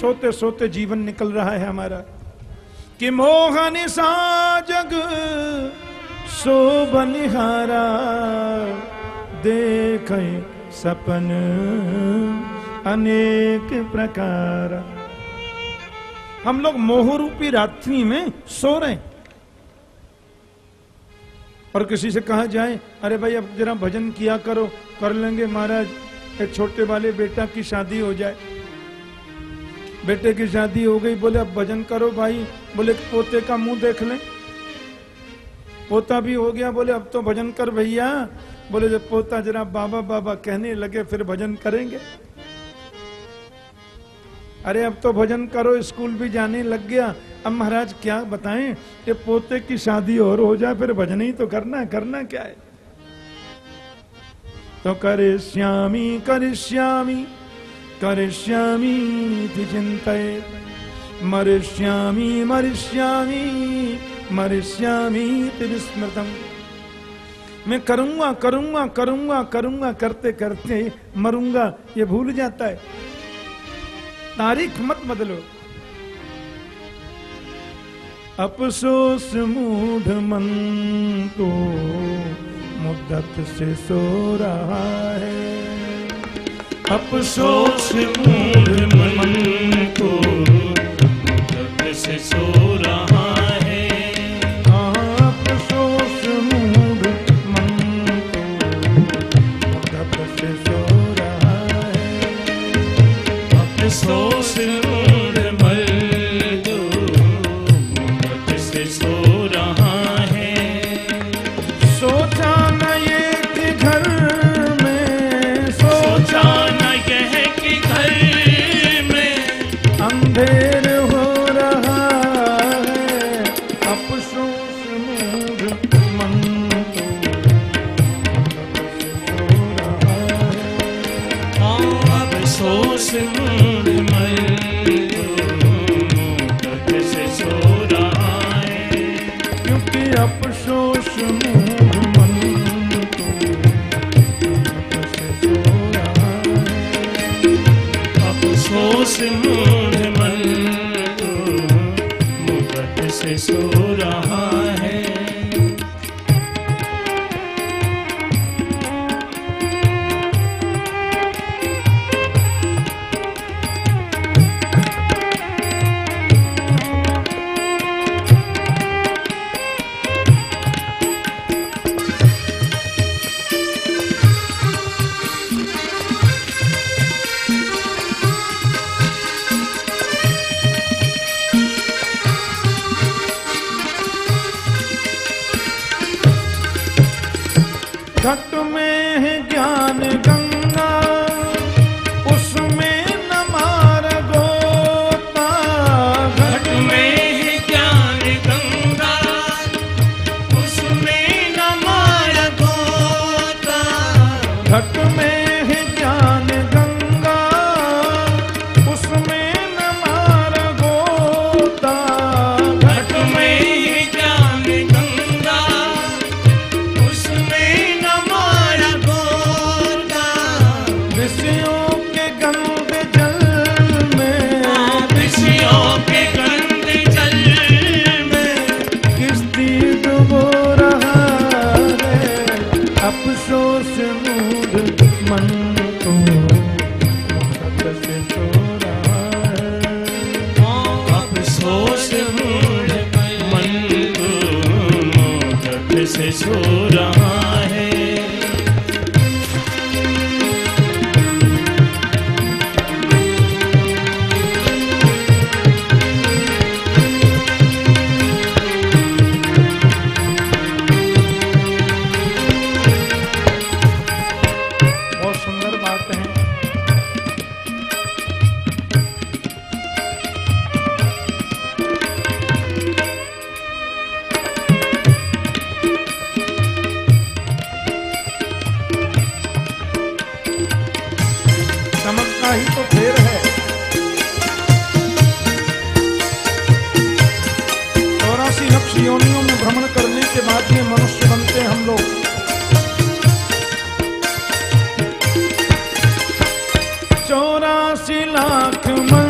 सोते सोते जीवन निकल रहा है हमारा। कि मोहन सा जग सो बनिहारा देख सपन अनेक प्रकार। हम लोग मोह रूपी रात्रि में सो रहे हैं। और किसी से कहा जाए, अरे भाई, अब जरा भजन किया करो, कर लेंगे महाराज। एक छोटे वाले बेटा की शादी हो जाए। बेटे की शादी हो गई, बोले, अब भजन करो भाई। बोले, पोते का मुँह देख लें। पोता भी हो गया, बोले, अब तो भजन कर भैया। बोले, जब पोता जरा बाबा बाबा कहने लगे, फिर भजन करेंगे। अरे अब तो भजन करो, स्कूल भी जाने लग गया। अब महाराज क्या बताएँ? ये पोते की शादी और हो जाए, फिर भजन ही तो करना करना क्या है? तो करे श्यामी करिष्यामी करिष्यामी चिंतये मरिष्यामी मरिष्यामी मरिष्यामी स्मृतम। मैं करूँगा करूँगा करूँगा करूँगा करते करते मरूँगा, ये भूल जाता है। तारीख मत बदलो। अफसोस मूढ़ मन को मुद्दत से सो रहा है। अफसोस मूढ़ मन को मुद्दत से सो रहा सारी योनियों में भ्रमण करने के बाद में मनुष्य बनते हैं हम लोग। चौरासी लाख मन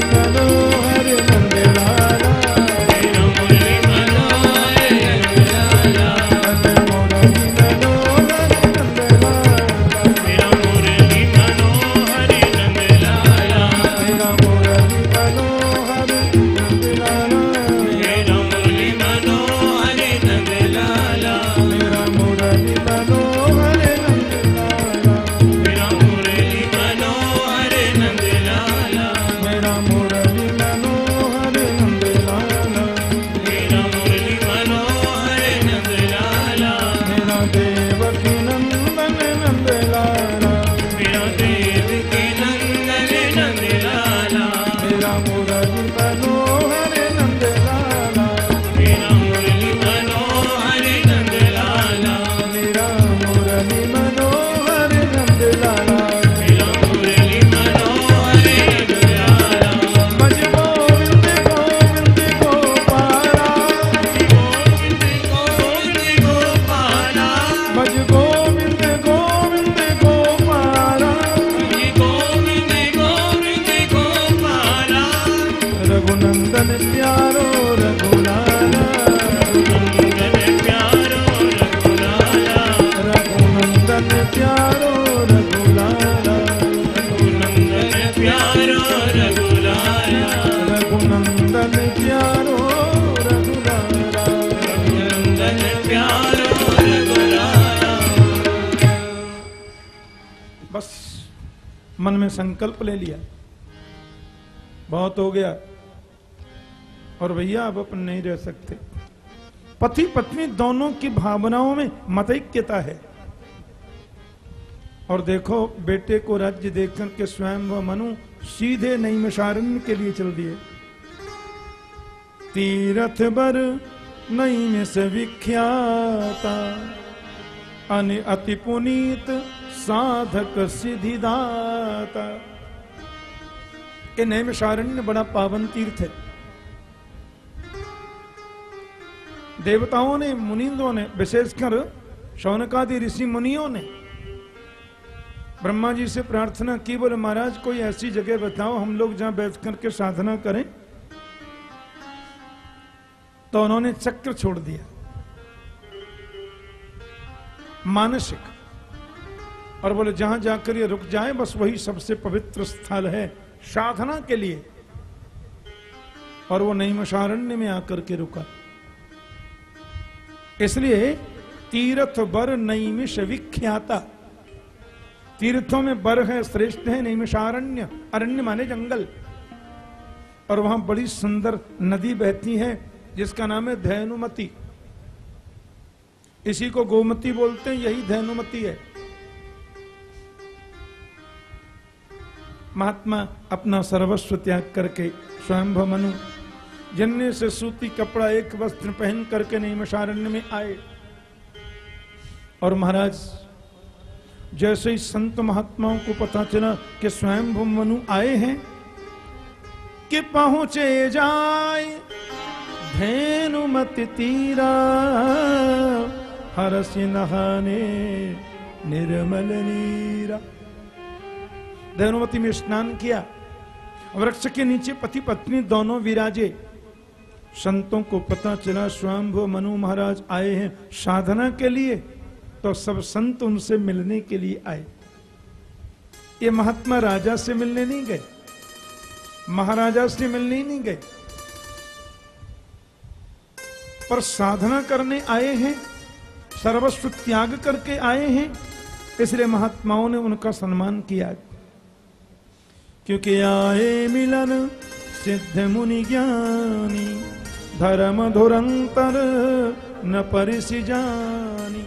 Thank you. पति पत्नी दोनों की भावनाओं में मतैक्यता है। और देखो, बेटे को राज्य देखकर के स्वयं व मनु सीधे नैमिषारण्य के लिए चल दिए। तीरथ बर नैमिष विख्याता, अन अति पुनीत साधक सिद्धिदाता। ये नैमिषारण्य बड़ा पावन तीर्थ है। देवताओं ने, मुनिंदों ने, विशेषकर शौनकादि ऋषि मुनियों ने ब्रह्मा जी से प्रार्थना की, बोले, महाराज, कोई ऐसी जगह बताओ, हम लोग जहाँ बैठ करके साधना करें। तो उन्होंने चक्र छोड़ दिया। मानसिक। और बोले, जहाँ जाकर ये रुक जाए, बस वही सबसे पवित्र स्थल है साधना के लिए। और वो नैमशारण्य में आकर के रुका। इसलिए तीर्थ बर नैमिष विख्याता। तीर्थों में बर है, श्रेष्ठ है, नैमिषारण्य, अरण्य माने जंगल। और वहाँ बड़ी सुंदर नदी बहती है, जिसका नाम है धैनुमती। इसी को गोमती बोलते हैं, यही धैनुमती है। महात्मा अपना सर्वस्व त्याग करके स्वयं मनु जन्ने से सूती कपड़ा एक वस्त्र पहन करके नैमशारण्य में आए। और महाराज, जैसे ही संत महात्माओं को पता चला कि स्वयं मनु आए हैं, कि पहुँचे जाए धेनुमत तीरा हरस नहाने निर्मल नीरा। धेनुमती में स्नान किया, वृक्ष के नीचे पति पत्नी दोनों विराजे। संतों को पता चला स्वयं मनु महाराज आए हैं साधना के लिए। तो सब संत उनसे मिलने के लिए आए। ये महात्मा राजा से मिलने नहीं गए। महाराजा से मिलने ही नहीं गए। पर साधना करने आए हैं, सर्वस्व त्याग करके आए हैं, इसलिए महात्माओं ने उनका सम्मान किया। क्योंकि आए मिलन सिद्ध मुनि ज्ञानी। धर्म धुरंतर न परिसि जानी।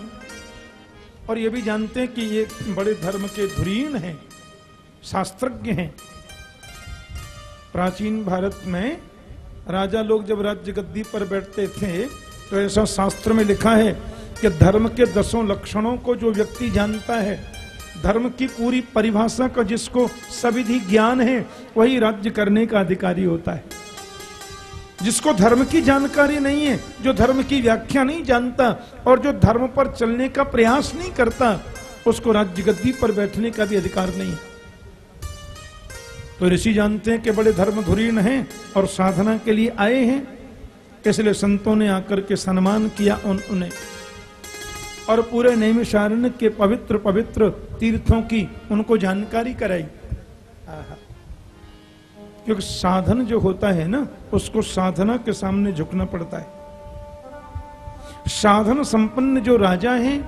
और ये भी जानते हैं कि ये बड़े धर्म के धुरीण हैं, शास्त्रज्ञ हैं। प्राचीन भारत में राजा लोग जब राज्य गद्दी पर बैठते थे तो ऐसा शास्त्र में लिखा है कि धर्म के दसों लक्षणों को जो व्यक्ति जानता है, धर्म की पूरी परिभाषा का जिसको सविधि ज्ञान है, वही राज्य करने का अधिकारी होता है। जिसको धर्म की जानकारी नहीं है, जो धर्म की व्याख्या नहीं जानता और जो धर्म पर चलने का प्रयास नहीं करता, उसको राज्य गद्दी पर बैठने का भी अधिकार नहीं तो ऋषि जानते हैं कि बड़े धर्म धुरीण हैं और साधना के लिए आए हैं, इसलिए संतों ने आकर के सम्मान किया उन, उन्हें। और पूरे नैमिषारण्य के पवित्र पवित्र तीर्थों की उनको जानकारी कराई। क्योंकि साधन जो होता है ना, उसको साधना के सामने झुकना पड़ता है। साधन संपन्न जो राजा हैं,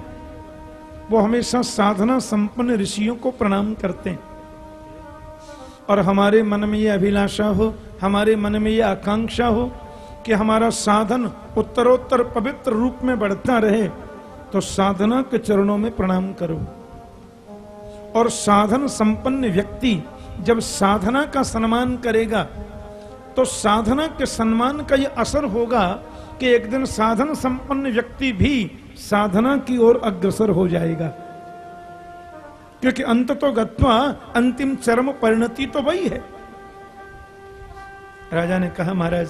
वो हमेशा साधना संपन्न ऋषियों को प्रणाम करते हैं। और हमारे मन में ये अभिलाषा हो, हमारे मन में ये आकांक्षा हो कि हमारा साधन उत्तरोत्तर पवित्र रूप में बढ़ता रहे तो साधना के चरणों में प्रणाम करो। और साधन संपन्न व्यक्ति जब साधना का सम्मान करेगा तो साधना के सम्मान का यह असर होगा कि एक दिन साधन संपन्न व्यक्ति भी साधना की ओर अग्रसर हो जाएगा। क्योंकि अंत तो गत्वा अंतिम चरम परिणति तो वही है। राजा ने कहा, महाराज,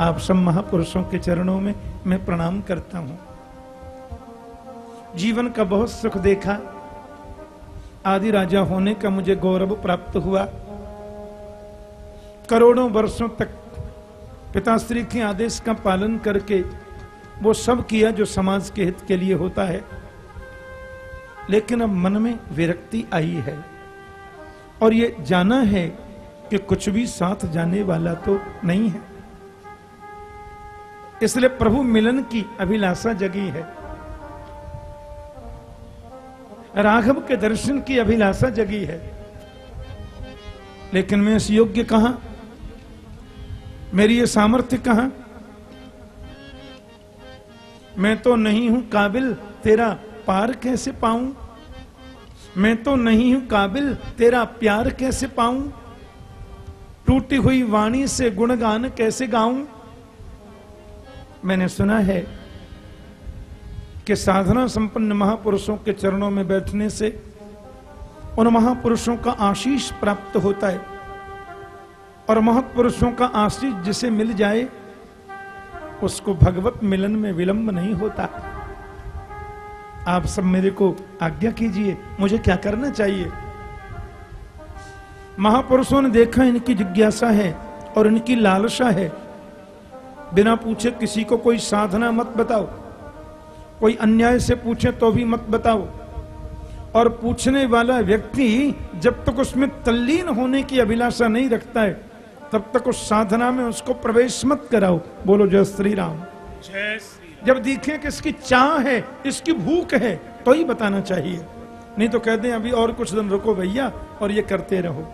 आप सब महापुरुषों के चरणों में मैं प्रणाम करता हूँ। जीवन का बहुत सुख देखा आदि राजा होने का मुझे गौरव प्राप्त हुआ। करोड़ों वर्षों तक पिताश्री के आदेश का पालन करके वो सब किया जो समाज के हित के लिए होता है। लेकिन अब मन में विरक्ति आई है। और ये जाना है कि कुछ भी साथ जाने वाला तो नहीं है। इसलिए प्रभु मिलन की अभिलाषा जगी है। राघव के दर्शन की अभिलाषा जगी है। लेकिन मैं इस योग्य कहा? मेरी ये सामर्थ्य कहा? मैं तो नहीं हूँ काबिल तेरा पार कैसे पाऊँ? मैं तो नहीं हूँ काबिल तेरा प्यार कैसे पाऊँ? टूटी हुई वाणी से गुणगान कैसे गाऊं? मैंने सुना है कि साधना संपन्न महापुरुषों के चरणों में बैठने से उन महापुरुषों का आशीष प्राप्त होता है और महापुरुषों का आशीष जिसे मिल जाए, उसको भगवत मिलन में विलंब नहीं होता। आप सब मेरे को आज्ञा कीजिए, मुझे क्या करना चाहिए? महापुरुषों ने देखा इनकी जिज्ञासा है और इनकी लालसा है। बिना पूछे किसी को कोई साधना मत बताओ। कोई अन्याय से पूछे तो भी मत बताओ। और पूछने वाला व्यक्ति जब तक उसमें तल्लीन होने की अभिलाषा नहीं रखता है तब तक उस साधना में उसको प्रवेश मत कराओ। बोलो जय श्री राम जय जब देखें कि इसकी चाह है इसकी भूख है तो ही बताना चाहिए। नहीं तो कह दें अभी और कुछ दिन रुको भैया और ये करते रहो।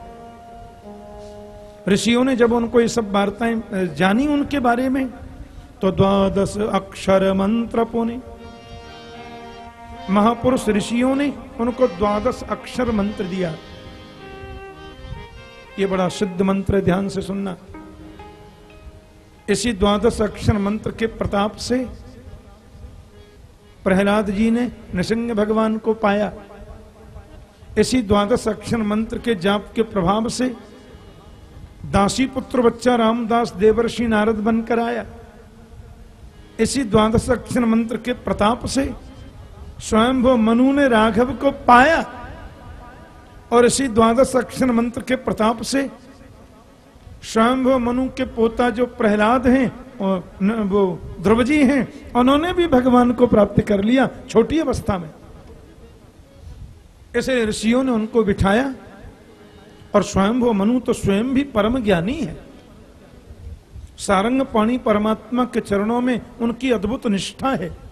ऋषियों ने जब उनको ये सब वार्ताएँ जानी उनके बारे में तो द्वादश अक्षर मंत्र पुणे महापुरुष ऋषियों ने उनको द्वादश अक्षर मंत्र दिया। ये बड़ा सिद्ध मंत्र है, ध्यान से सुनना। इसी द्वादश अक्षर मंत्र के प्रताप से प्रहलाद जी ने नृसिंह भगवान को पाया। इसी द्वादश अक्षर मंत्र के जाप के प्रभाव से दासी पुत्र बच्चा रामदास देवर्षि नारद बनकर आया। इसी द्वादश अक्षर मंत्र के प्रताप से स्वयं मनु ने राघव को पाया और इसी द्वादश अक्षर मंत्र के प्रताप से स्वयं मनु के पोता जो प्रहलाद हैं और वो ध्रुव जी हैं, उन्होंने भी भगवान को प्राप्त कर लिया छोटी अवस्था में। ऐसे ऋषियों ने उनको बिठाया और स्वयं वो मनु तो स्वयं भी परम ज्ञानी है। सारंग पाणी परमात्मा के चरणों में उनकी अद्भुत निष्ठा है।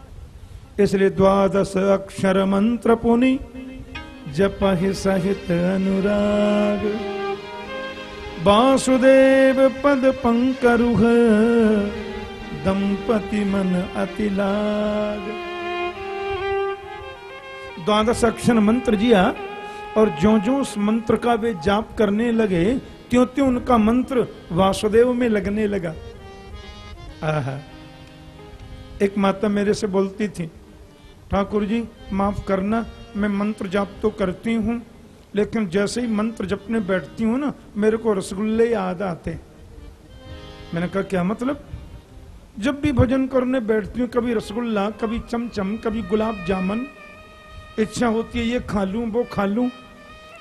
इसलिए द्वादश अक्षर मंत्र पुनि, जप ही सहित अनुराग। वासुदेव पद पंकरुह, दंपति मन अतिलाग द्वादश अक्षर मंत्र जिया, और जो जो उस मंत्र का वे जाप करने लगे त्यों त्यों उनका मंत्र वासुदेव में लगने लगा। आहा। एक माता मेरे से बोलती थी ठाकुर जी माफ़ करना, मैं मंत्र जाप तो करती हूँ, लेकिन जैसे ही मंत्र जपने बैठती हूँ ना, मेरे को रसगुल्ले याद आते मैंने कहा, क्या मतलब? जब भी भजन करने बैठती हूँ, कभी रसगुल्ला, कभी चमचम, कभी गुलाब जामुन, इच्छा होती है, ये खा लूँ, वो खा लूँ।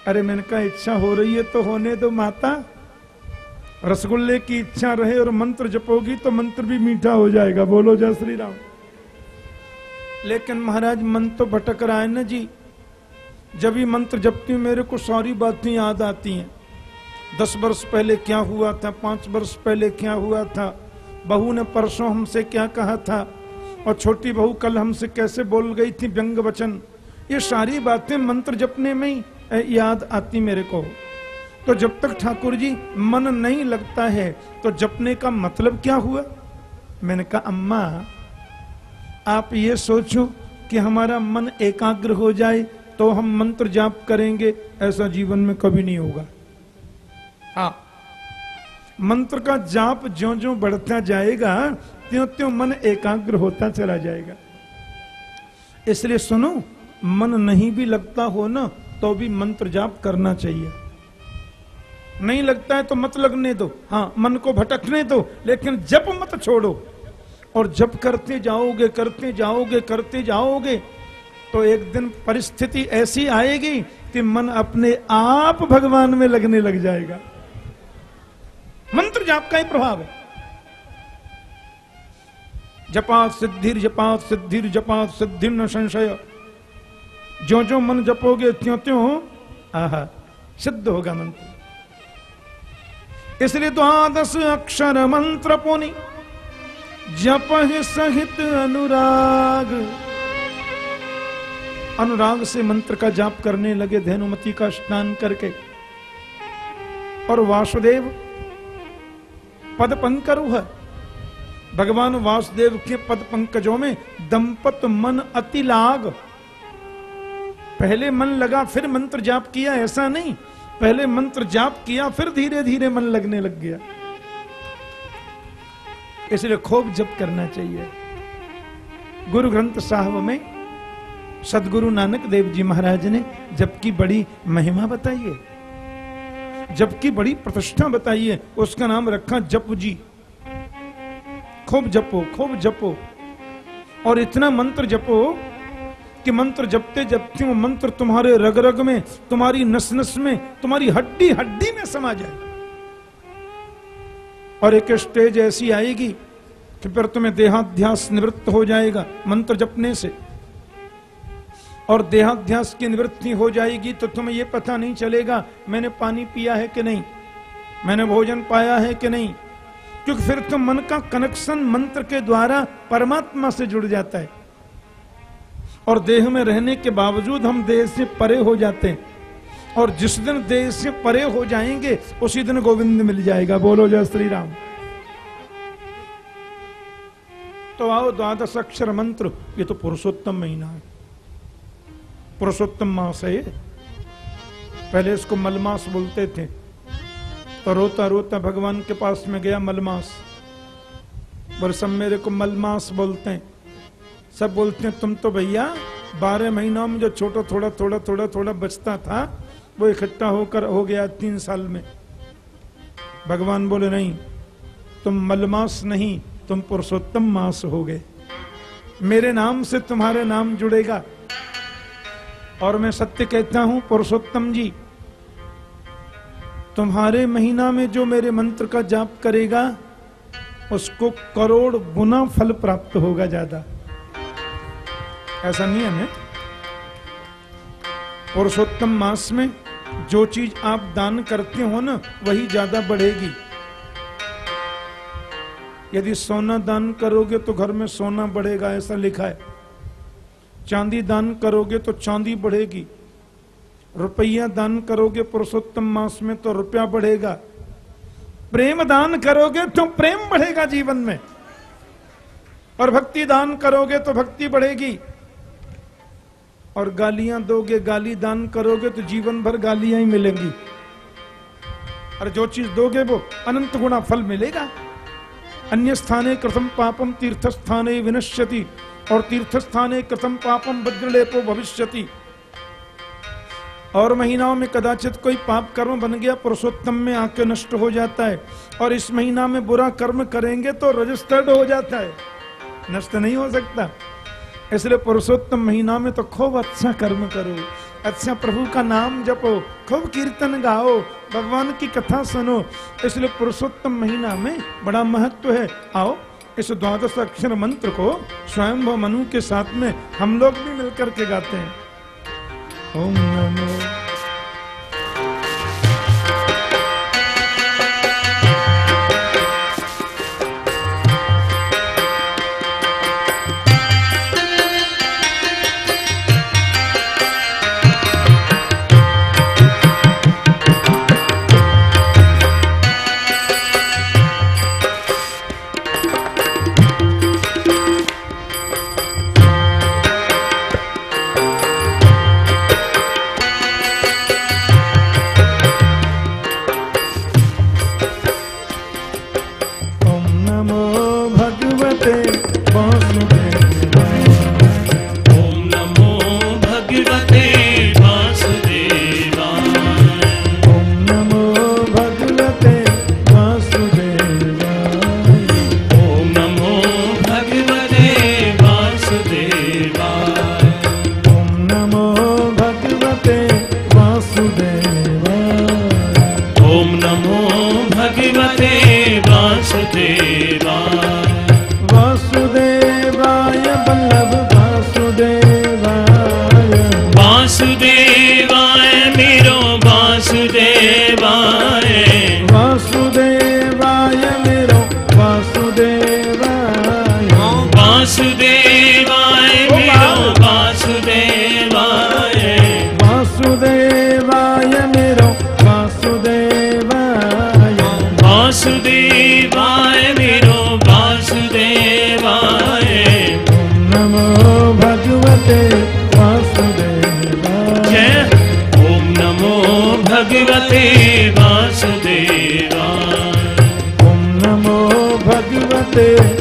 अरे, मैंने कहा, इच्छा हो रही है तो होने दो माता। रसगुल्ले की इच्छा रहे और मंत्र जपोगी तो मंत्र भी मीठा हो जाएगा। बोलो, जय श्री राम। लेकिन महाराज, मन तो भटक रहा है ना जी। जब भी मंत्र जपती मेरे को सारी बातें याद आती हैं। दस वर्ष पहले क्या हुआ था, पाँच वर्ष पहले क्या हुआ था, बहू ने परसों हमसे क्या कहा था, और छोटी बहू कल हमसे कैसे बोल गई थी, व्यंग वचन। ये सारी बातें मंत्र जपने में ही याद आती मेरे को। तो जब तक ठाकुर जी, मन नहीं लगता है तो जपने का मतलब क्या हुआ? मैंने कहा, अम्मा आप ये सोचो कि हमारा मन एकाग्र हो जाए तो हम मंत्र जाप करेंगे ऐसा जीवन में कभी नहीं होगा। हाँ। मंत्र का जाप ज्यो ज्यो बढ़ता जाएगा त्यों त्यों मन एकाग्र होता चला जाएगा। इसलिए सुनो मन नहीं भी लगता हो ना तो भी मंत्र जाप करना चाहिए। नहीं लगता है तो मत लगने दो। हाँ मन को भटकने दो लेकिन जप मत छोड़ो। और जप करते जाओगे करते जाओगे करते जाओगे तो एक दिन परिस्थिति ऐसी आएगी कि मन अपने आप भगवान में लगने लग जाएगा। मंत्र जाप का ही प्रभाव है। जपात सिद्धिर जपात सिद्धिर जपात सिद्धिर न संशय। जो जो मन जपोगे त्यों त्यों आह, सिद्ध होगा मंत्र। इसलिए द्वादश अक्षर मंत्र पुनि। जप सहित अनुराग। अनुराग से मंत्र का जाप करने लगे धेनुमति का स्नान करके। और वासुदेव पद पंकरु है भगवान वासुदेव के पद पंकजों में दंपत मन अति लाग। पहले मन लगा, फिर मंत्र जाप किया, ऐसा नहीं। पहले मंत्र जाप किया, फिर धीरे धीरे मन लगने लग गया। इसलिए खूब जप करना चाहिए। गुरु ग्रंथ साहब में सदगुरु नानक देव जी महाराज ने जबकि बड़ी महिमा बताई है। जबकि बड़ी प्रतिष्ठा बताई है। उसका नाम रखा जप जी। खूब जपो खूब जपो। और इतना मंत्र जपो कि मंत्र जपते जपते वो मंत्र तुम्हारे रग रग में, तुम्हारी नस नस में, तुम्हारी हड्डी हड्डी में समा जाए। और एक स्टेज ऐसी आएगी कि फिर तुम्हें देहाध्यास निवृत्त हो जाएगा मंत्र जपने से। और देहाध्यास की निवृत्ति हो जाएगी तो तुम्हें यह पता नहीं चलेगा, मैंने पानी पिया है कि नहीं? मैंने भोजन पाया है कि नहीं? क्योंकि फिर तो मन का कनेक्शन मंत्र के द्वारा परमात्मा से जुड़ जाता है। और देह में रहने के बावजूद हम देह से परे हो जाते हैं। और जिस दिन देह से परे हो जाएँगे, उसी दिन गोविंद मिल जाएगा। बोलो जय श्री राम तो आओ द्वादश अक्षर मंत्र। ये तो पुरुषोत्तम महीना है। पुरुषोत्तम मास है पहले इसको मलमास बोलते थे। तो रोता रोता भगवान के पास में गया मलमास। बोले, सब मेरे को मलमास बोलते हैं। सब बोलते हैं, तुम तो भैया, बारह महीनों में जो छोटा, थोड़ा थोड़ा थोड़ा थोड़ा बचता था वो इकट्ठा होकर हो गया तीन साल में। भगवान बोले, नहीं, तुम मलमास नहीं, तुम पुरुषोत्तम मास हो गए। मेरे नाम से तुम्हारे नाम जुड़ेगा। और मैं सत्य कहता हूँ, पुरुषोत्तम जी, तुम्हारे महीना में जो मेरे मंत्र का जाप करेगा, उसको करोड़ गुना फल प्राप्त होगा ज़्यादा। ऐसा नियम है? पुरुषोत्तम मास में जो चीज़ आप दान करते हो ना, वही ज़्यादा बढ़ेगी। यदि सोना दान करोगे तो घर में सोना बढ़ेगा, ऐसा लिखा है। चांदी दान करोगे तो चांदी बढ़ेगी। रुपया दान करोगे पुरुषोत्तम मास में तो रुपया बढ़ेगा। प्रेम दान करोगे तो प्रेम बढ़ेगा जीवन में। और भक्ति दान करोगे तो भक्ति बढ़ेगी। और गालियाँ दोगे, गाली दान करोगे तो जीवन भर गालियाँ ही मिलेंगी। और जो चीज़ दोगे वो अनंत गुणा फल मिलेगा। अन्य स्थाने कृतम पापम तीर्थ स्थाने विनश्यति और तीर्थ स्थाने कृतम पापम वज्रलेपो भविष्यति। और महीनाओं में कदाचित कोई पाप कर्म बन गया, पुरुषोत्तम में आके नष्ट हो जाता है और इस महीना में बुरा कर्म करेंगे तो रजिस्टर्ड हो जाता है। नष्ट नहीं हो सकता। इसलिए पुरुषोत्तम महीना में तो खूब अच्छा कर्म करो। अच्छा प्रभु का नाम जपो, खूब कीर्तन गाओ, भगवान की कथा सुनो। इसलिए पुरुषोत्तम महीना में बड़ा महत्व है। आओ, इस द्वादश अक्षर मंत्र को स्वयं मनु के साथ में हम लोग भी मिलकर के गाते हैं। ओम नमो ਤੇ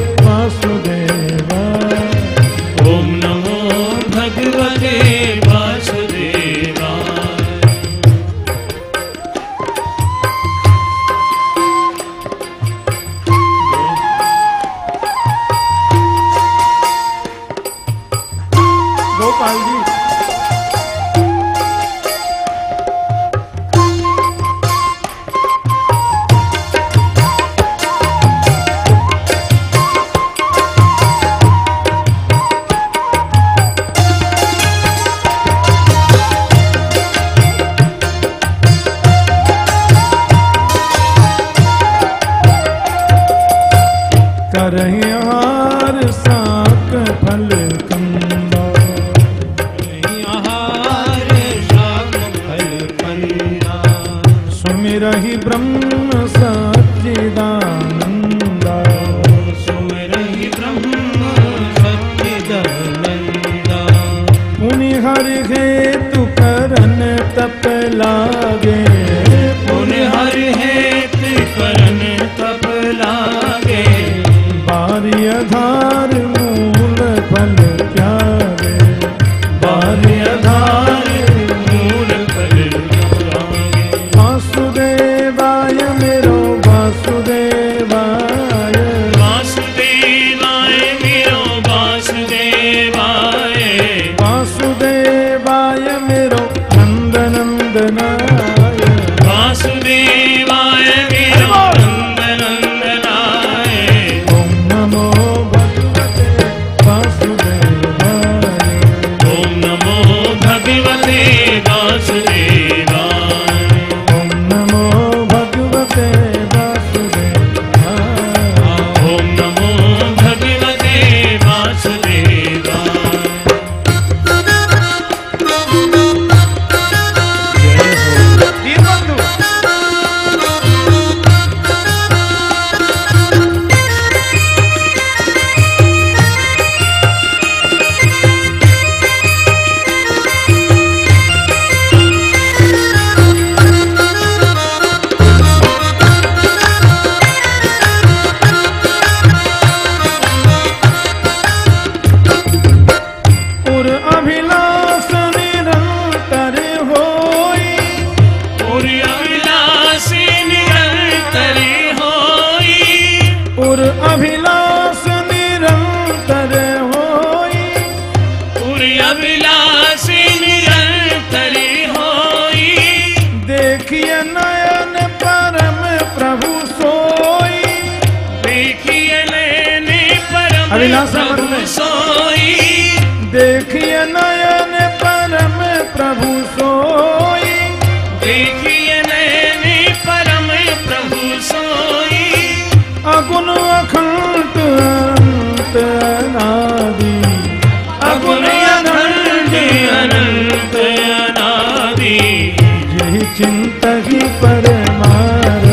चिंता ही परमार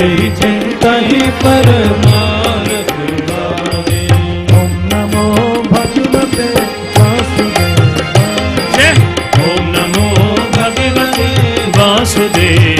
यही चिंता ही परमार ओम नमो भगवते ओम नमो भगवते वासुदेव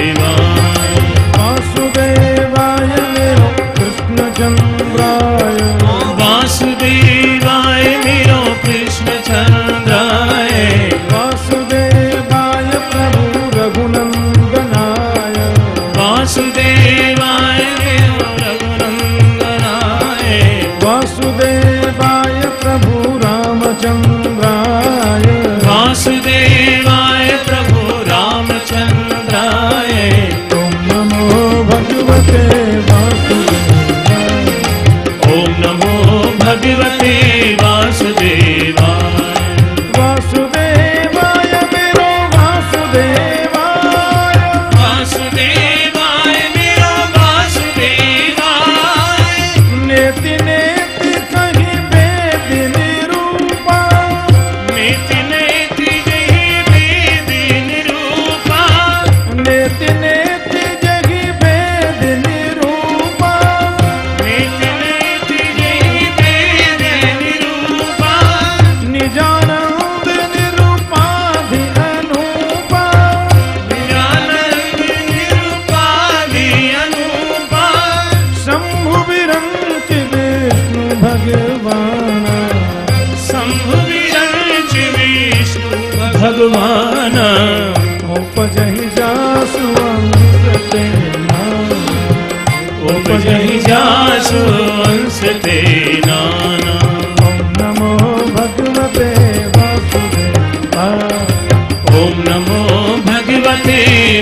ते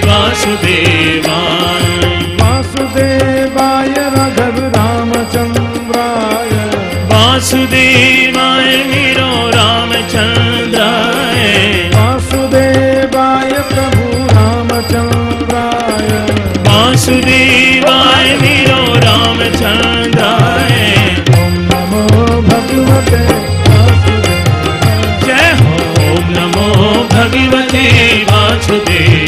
वासुदेवाय वासुदेवाय रघव रामचन्द्राय वासुदेवाय मीरो रामचन्द्राय वासुदेवाय प्रभु रामचन्द्राय वासुदेवाय मीरो रामचन्द्राय नमो भगवते जय ॐ नमो भगवते वासुदेव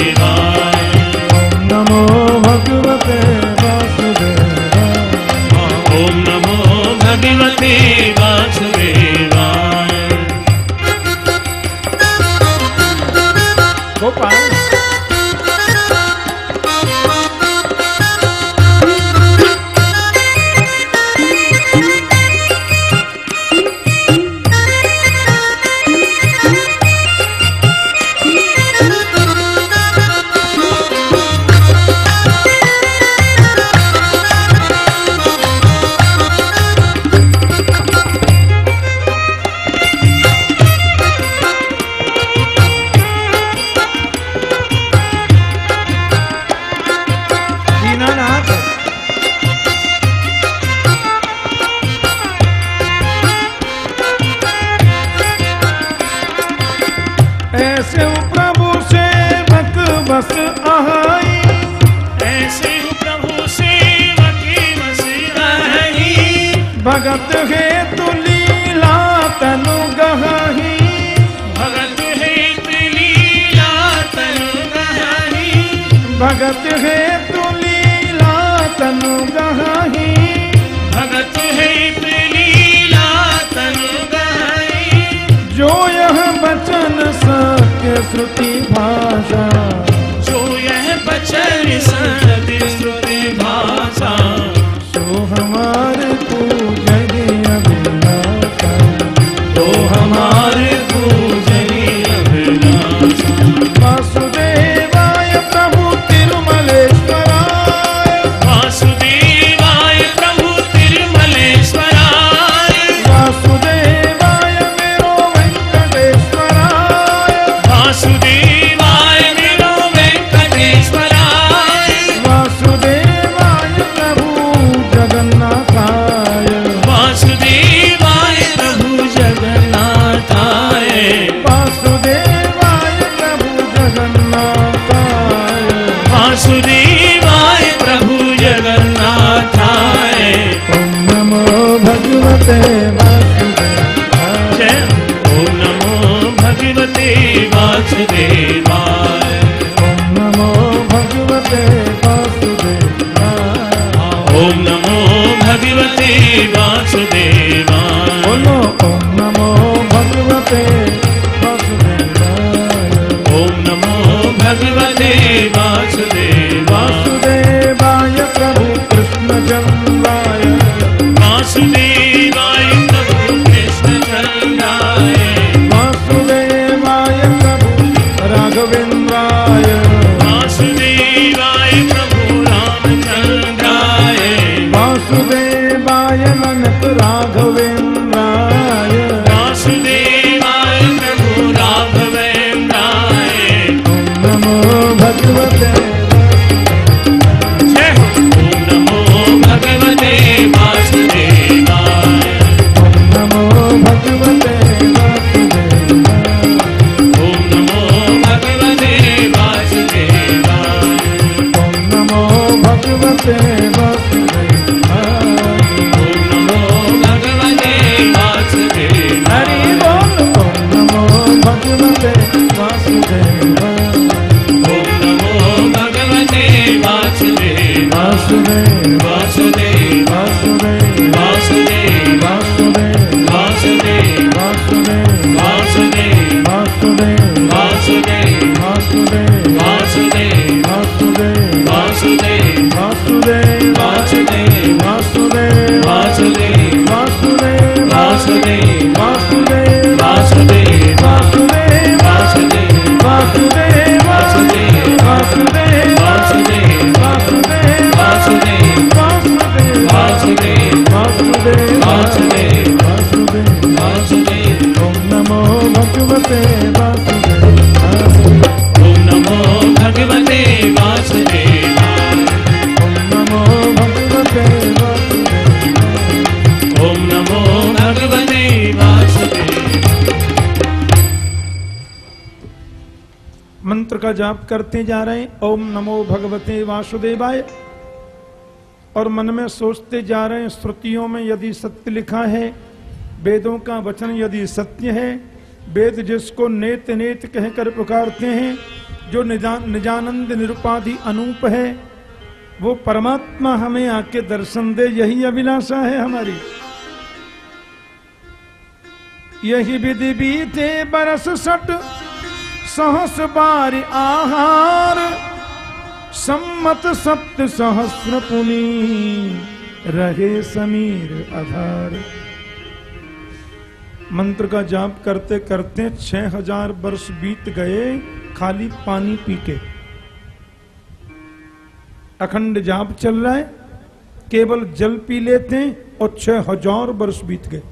करते जा रहे हैं। ओम नमो भगवते वासुदेवाय। और मन में सोचते जा रहे हैं श्रुतियों में यदि सत्य लिखा है वेदों का वचन यदि सत्य है वेद जिसको नेत नेत कहकर पुकारते हैं जो निजा, निजानंद निरुपाधि अनूप है वो परमात्मा हमें आके दर्शन दे यही अभिलाषा है हमारी। यही विधि बीते बरस सट सहस बार आहार, सम्मत सप्त सहस्र पुनी, रहे समीर आधार मंत्र का जाप करते करते छह हज़ार वर्ष बीत गए, खाली पानी पी के अखंड जाप चल रहा है, केवल जल पी लेते हैं और छह हज़ार वर्ष बीत गए।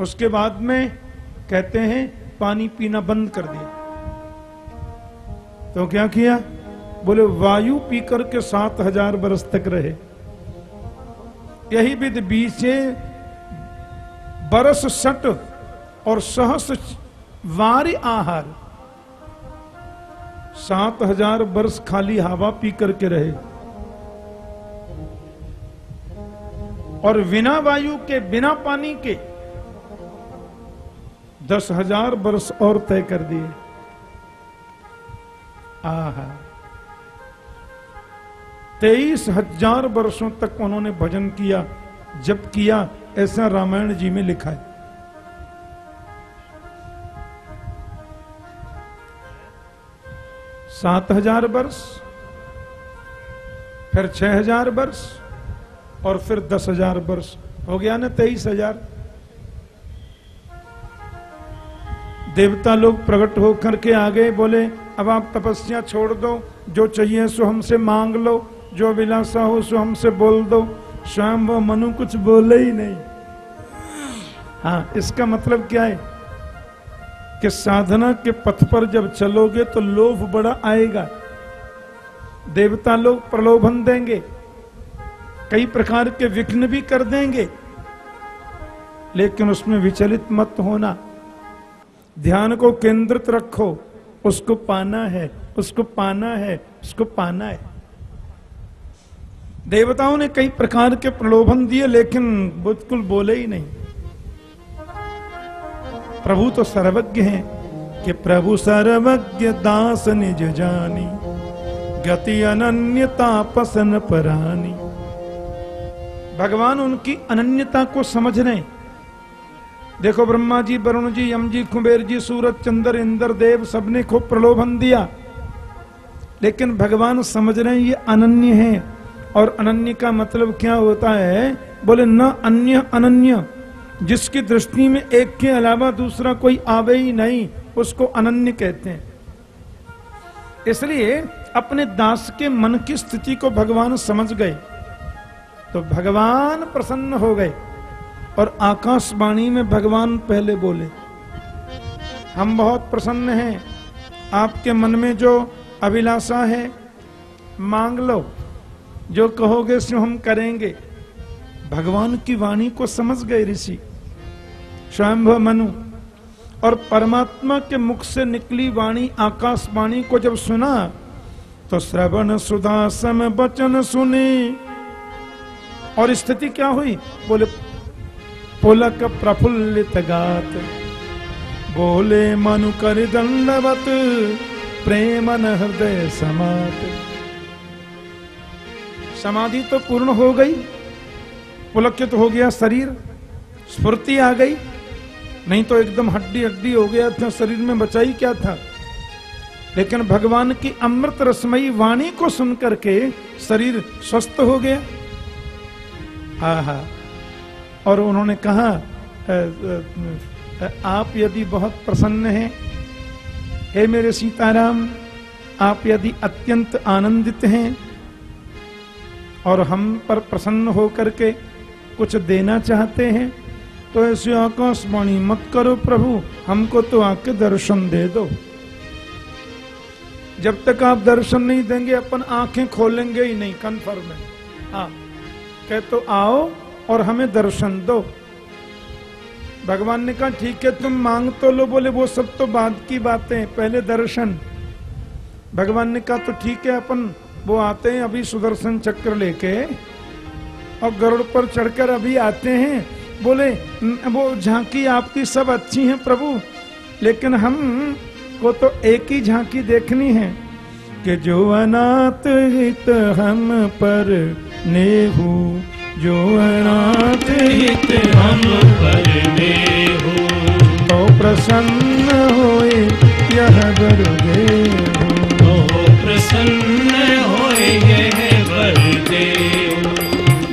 उसके बाद में कहते हैं पानी पीना बंद कर दिया। तो क्या किया? बोले, वायु पीकर के सात हज़ार बरस तक रहे। यही विध बीचे बरस सट और सहस वार आहार। सात हज़ार वर्ष खाली हवा पी करके रहे। और बिना वायु के, बिना पानी के दस हज़ार वर्ष और तय कर दिए। आहा। तेईस हज़ार वर्षों तक उन्होंने भजन किया जब किया, ऐसा रामायण जी में लिखा है। सात हज़ार वर्ष फिर छह हज़ार वर्ष और फिर दस हज़ार वर्ष हो गया ना तेईस हज़ार? देवता लोग प्रकट होकर के आ गए बोले, अब आप तपस्या छोड़ दो, जो चाहिए सो हमसे मांग लो, जो अभिलाषा हो सो हमसे बोल दो। स्वयं वो मनु कुछ बोले ही नहीं। हाँ इसका मतलब क्या है? कि साधना के पथ पर जब चलोगे तो लोभ बड़ा आएगा। देवता लोग प्रलोभन देंगे, कई प्रकार के विघ्न भी कर देंगे, लेकिन उसमें विचलित मत होना। ध्यान को केंद्रित रखो। उसको पाना है, उसको पाना है, उसको पाना है। देवताओं ने कई प्रकार के प्रलोभन दिए, लेकिन बिल्कुल बोले ही नहीं। प्रभु तो सर्वज्ञ हैं कि प्रभु सर्वज्ञ दास निज जानी, गति अनन्यता पसन परानी। भगवान उनकी अनन्यता को समझ रहे देखो ब्रह्मा जी, वरुण जी, यम जी, कुबेर जी, सूरज, चंद्र, इंद्र, देव, सबने खूब प्रलोभन दिया। लेकिन भगवान समझ रहे हैं, ये अनन्य है। और अनन्य का मतलब क्या होता है? बोले, न अन्य अनन्य। जिसकी दृष्टि में एक के अलावा दूसरा कोई आवे ही नहीं, उसको अनन्य कहते हैं। इसलिए अपने दास के मन की स्थिति को भगवान समझ गए। तो भगवान प्रसन्न हो गए। और आकाशवाणी में भगवान पहले बोले, हम बहुत प्रसन्न हैं। आपके मन में जो अभिलाषा है, मांग लो। जो कहोगे सो हम करेंगे। भगवान की वाणी को समझ गए ऋषि। स्वयंभ मनु और परमात्मा के मुख से निकली वाणी आकाशवाणी को जब सुना तो श्रवण सुदासम वचन सुने। और स्थिति क्या हुई? बोले पुलक प्रफुल्लित गात। बोले, मनु कर दंडवत, प्रेमन हृदय समात। समाधि तो पूर्ण हो गई, पुलकित हो गया शरीर, स्फूर्ति आ गई। नहीं तो एकदम हड्डी हड्डी हो गया था, शरीर में बचाई क्या था? लेकिन भगवान की अमृत रसमयी वाणी को सुनकर के शरीर स्वस्थ हो गया। आहा और उन्होंने कहा "अ, अ, अ, आप यदि बहुत प्रसन्न हैं हे मेरे सीताराम आप यदि अत्यंत आनंदित हैं और हम पर प्रसन्न होकर के कुछ देना चाहते हैं तो ऐसी आकाशवाणी मत करो प्रभु हमको तो आके दर्शन दे दो। जब तक आप दर्शन नहीं देंगे अपन आँखें खोलेंगे ही नहीं कन्फर्म है। हाँ कह तो आओ और हमें दर्शन दो। भगवान ने कहा, ठीक है, तुम मांग तो लो। बोले, वो सब तो बाद की बातें, पहले दर्शन। भगवान ने कहा तो ठीक है, अपन वो आते हैं अभी सुदर्शन चक्र लेके और गरुड़ पर चढ़कर अभी आते हैं। बोले वो झांकी आपकी सब अच्छी है प्रभु, लेकिन हम को तो एक ही झांकी देखनी है कि जो अनाथ हित हम पर नेहू जो अनाथ हित हम पर हो। तो प्रसन्न होए यह गुरुदेव तो प्रसन्न होए यह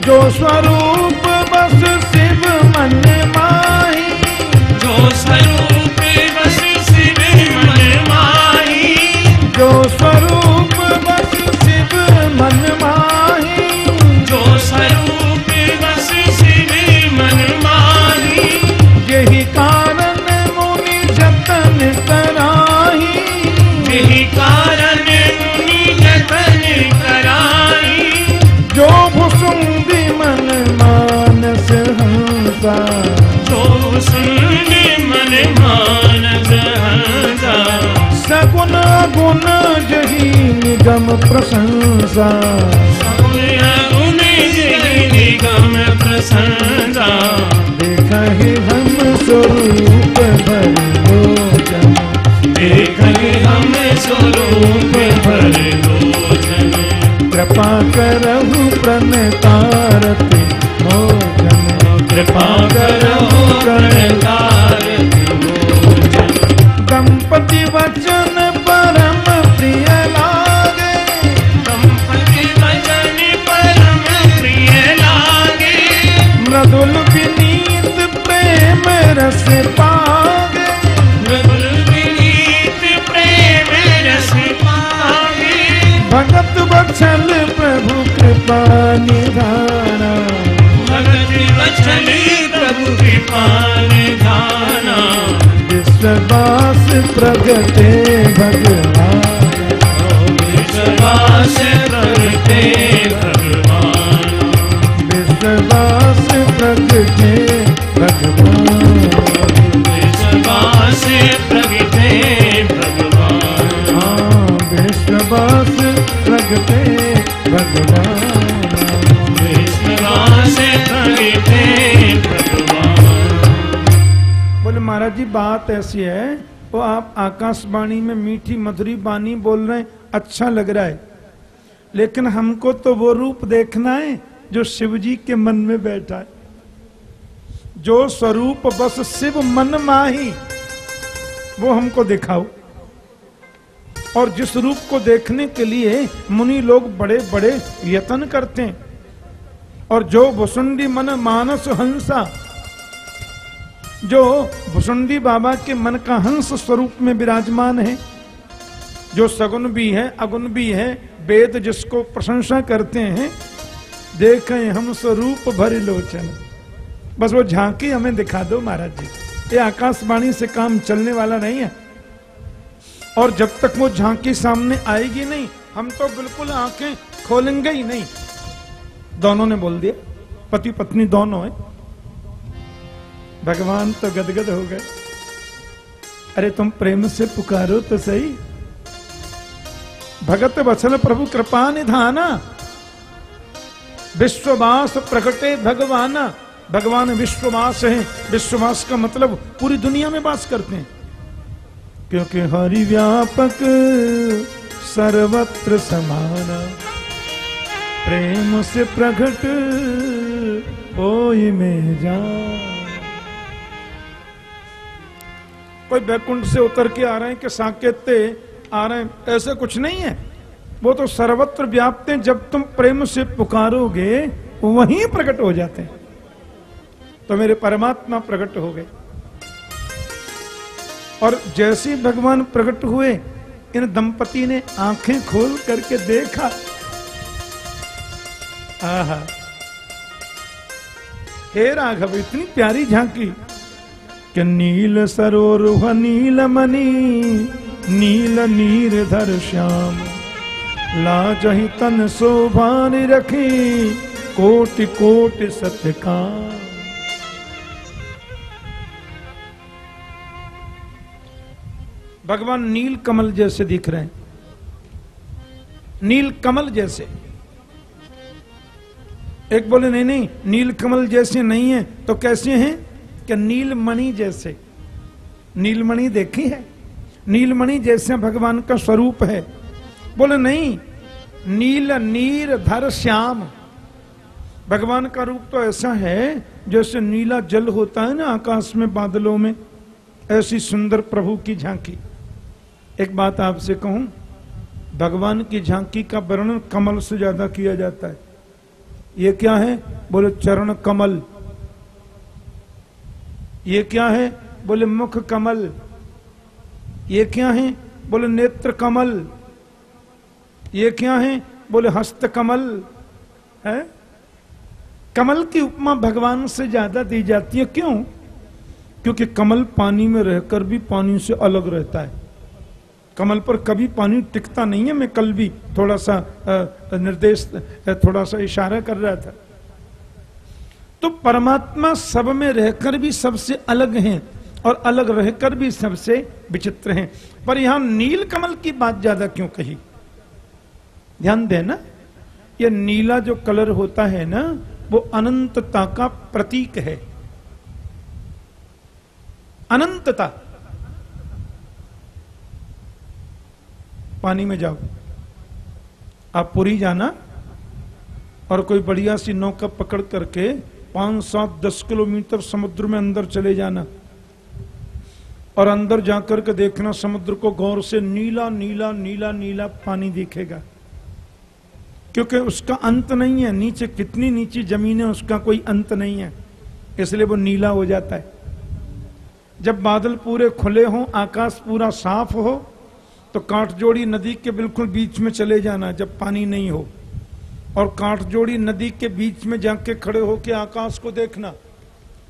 जो स्वरूप बस शिव मन माही जो स्वरूप बस शिव मन माही। जो स्वरूप बस शिव मन माही। मानस हंसा सगुण गुण जही निगम प्रशंसा गुण निगम देख हम स्वरूप भर देख हम स्वरूप भर कृपा करहु प्रणतारति मोचन कृपा करो कर्णकार लोचन दंपति वचन परम प्रिय लागे। संपत्ति वचन परम प्रिय लागे। मृदुल विनीत प्रेम रस पागे। मृदुल विनीत प्रेम रस पागे। भगत बचल प्रभु कृपा निधाना। भगत वचन प्रभु कृपान धाना विश्वास प्रगटे भगवान। विश्वास करते भगवान। विश्वास प्रगटे भगवान विश्वास प्रगटे भगवान। हाँ विश्वास प्रगटे भगवान। बात ऐसी है, वो आप आकाशवाणी में मीठी मधुरी बानी बोल रहे हैं अच्छा लग रहा है। लेकिन हमको तो वो रूप देखना है जो शिव जी के मन में बैठा है। जो स्वरूप बस शिव मन माही, वो हमको दिखाओ। और जिस रूप को देखने के लिए मुनि लोग बड़े बड़े यत्न करते हैं। और जो भुसुंडी मन मानस हंसा जो भुसुंडी बाबा के मन का हंस स्वरूप में विराजमान है, जो सगुन भी है अगुण भी है, वेद जिसको प्रशंसा करते हैं, देखें हम स्वरूप भर लोचन। बस वो झांकी हमें दिखा दो महाराज जी। ये आकाशवाणी से काम चलने वाला नहीं है। और जब तक वो झांकी सामने आएगी नहीं, हम तो बिल्कुल आँखें खोलेंगे ही नहीं। दोनों ने बोल दिया पति पत्नी दोनों है। भगवान तो गदगद हो गए। अरे तुम प्रेम से पुकारो तो सही। भगत वत्सल प्रभु कृपा निधाना। विश्ववास प्रकटे भगवाना। भगवान विश्ववास है। विश्ववास का मतलब पूरी दुनिया में वास करते हैं। क्योंकि हरि व्यापक सर्वत्र समाना। प्रेम से प्रकट ओई में जा। कोई बैकुंठ से उतर के आ रहे हैं कि साकेत आ रहे हैं, ऐसा कुछ नहीं है। वो तो सर्वत्र व्याप्त हैं, जब तुम प्रेम से पुकारोगे, वहीं प्रकट हो जाते हैं। तो मेरे परमात्मा प्रकट हो गए। और जैसे भगवान प्रकट हुए, इन दंपति ने आँखें खोल करके देखा। आहा। हे राघव, इतनी प्यारी झांकी। कि नील सरोरुह नील मणि नील नीर धर श्याम। लाजहि तन शोभान रखी, कोटि कोटि सत्य काम। भगवान नील कमल जैसे दिख रहे हैं। नील कमल जैसे। एक बोले, नहीं नहीं, नील कमल जैसे नहीं है तो कैसे हैं? कि नीलमणि जैसे, नीलमणि देखी है? नीलमणि जैसे भगवान का स्वरूप है। बोले, नहीं, नील, नीर, धर, श्याम। भगवान का रूप तो ऐसा है, जैसे नीला जल होता है ना आकाश में बादलों में, ऐसी सुंदर प्रभु की झांकी। एक बात आपसे कहूँ, भगवान की झांकी का वर्णन कमल से ज़्यादा किया जाता है। ये क्या है? बोले, चरण कमल। ये क्या है? बोले, मुख कमल। ये क्या है? बोले, नेत्र कमल। ये क्या है? बोले, हस्त कमल। है? कमल की उपमा भगवान से ज़्यादा दी जाती है। क्यों? क्योंकि कमल पानी में रहकर भी पानी से अलग रहता है। कमल पर कभी पानी टिकता नहीं है। मैं कल भी थोड़ा सा निर्देश थोड़ा सा इशारा कर रहा था। तो परमात्मा सब में रहकर भी सबसे अलग हैं और अलग रहकर भी सबसे विचित्र हैं। पर यहाँ नील कमल की बात ज़्यादा क्यों कही? ध्यान देना, ये नीला जो कलर होता है ना, वो अनंतता का प्रतीक है। अनंतता। पानी में जाओ। आप पूरी जाना और कोई बढ़िया सी नौका पकड़ करके पाँच सात दस किलोमीटर समुद्र में अंदर चले जाना और अंदर जाकर के देखना समुद्र को गौर से नीला नीला नीला नीला पानी दिखेगा। क्योंकि उसका अंत नहीं है। नीचे कितनी नीची ज़मीन है, उसका कोई अंत नहीं है। इसलिए वो नीला हो जाता है। जब बादल पूरे खुले हों, आकाश पूरा साफ़ हो तो काठजोड़ी नदी के बिल्कुल बीच में चले जाना, जब पानी नहीं हो। और कांटजोड़ी नदी के बीच में जाके खड़े होके आकाश को देखना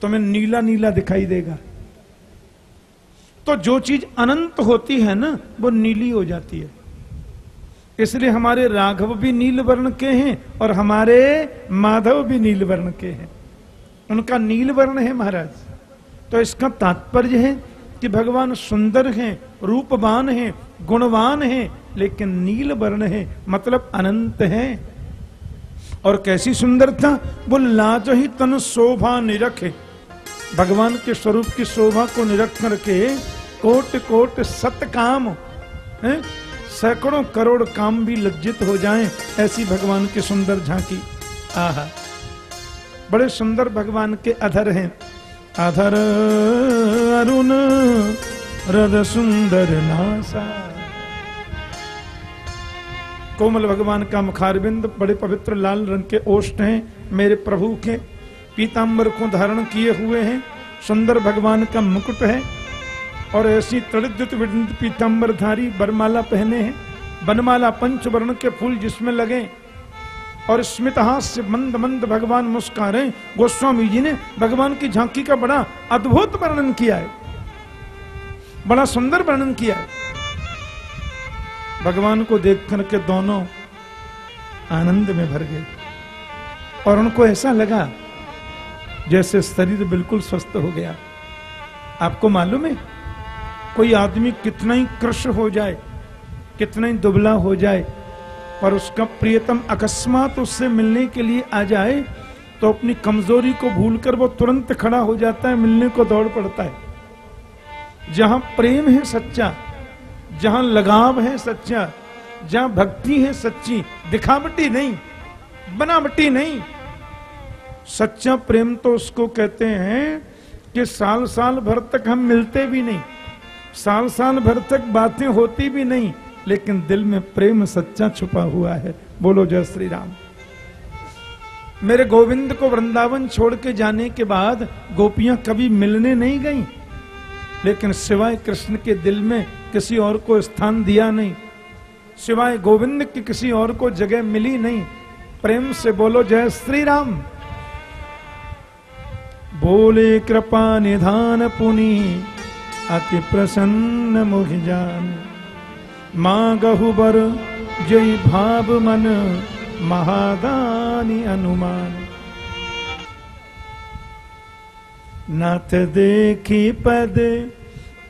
तुम्हें नीला नीला दिखाई देगा। तो जो चीज़ अनंत होती है ना, वो नीली हो जाती है। इसलिए हमारे राघव भी नील वर्ण के हैं और हमारे माधव भी नील वर्ण के हैं। उनका नील वर्ण है महाराज। तो इसका तात्पर्य है कि भगवान सुंदर हैं, रूपवान हैं, गुणवान हैं, लेकिन नील वर्ण है मतलब अनंत है। और कैसी सुंदरता वो लाज ही तन शोभा निरखे भगवान के स्वरूप की शोभा को निरख करके कोट कोट सत काम है? सैकड़ों करोड़ काम भी लज्जित हो जाएँ ऐसी भगवान की सुंदर झांकी। आहा। बड़े सुंदर भगवान के अधर हैं। अधर अरुण रद सुंदर नासा। कोमल भगवान का मुखारबिंद बड़े पवित्र लाल रंग के ओष्ठ हैं, मेरे प्रभु के। पीताम्बर को धारण किए हुए हैं, सुंदर भगवान का मुकुट है, और ऐसी तड़ित पीताम्बर धारी बरमाला पहने हैं बनमाला पंचवर्ण के फूल जिसमें लगे, और स्मित हास्य मंद मंद भगवान मुस्कारे। गोस्वामी जी ने भगवान की झांकी का बड़ा अद्भुत वर्णन किया है, बड़ा सुंदर वर्णन किया है। भगवान को देख करके दोनों आनंद में भर गए। और उनको ऐसा लगा जैसे शरीर बिल्कुल स्वस्थ हो गया। आपको मालूम है? कोई आदमी कितना ही कृष हो जाए, कितना ही दुबला हो जाए पर उसका प्रियतम अकस्मात उससे मिलने के लिए आ जाए तो अपनी कमज़ोरी को भूलकर वो तुरंत खड़ा हो जाता है, मिलने को दौड़ पड़ता है। जहाँ प्रेम है सच्चा जहाँ लगाव है सच्चा, जहाँ भक्ति है सच्ची, दिखावटी नहीं, बनावटी नहीं। सच्चा प्रेम तो उसको कहते हैं कि साल साल भर तक हम मिलते भी नहीं, साल साल भर तक बातें होती भी नहीं, लेकिन दिल में प्रेम सच्चा छुपा हुआ है। बोलो जय श्री राम मेरे गोविंद को वृंदावन छोड़ के जाने के बाद गोपियाँ कभी मिलने नहीं गईं। लेकिन सिवाय कृष्ण के दिल में किसी और को स्थान दिया नहीं, सिवाय गोविंद की किसी और को जगह मिली नहीं, प्रेम से बोलो जय श्री राम बोले कृपा निधान पुनि, अति प्रसन्न मुख जान। माँ गहुबर जय भाव मन, महादानी अनुमान। नाथ देखी पद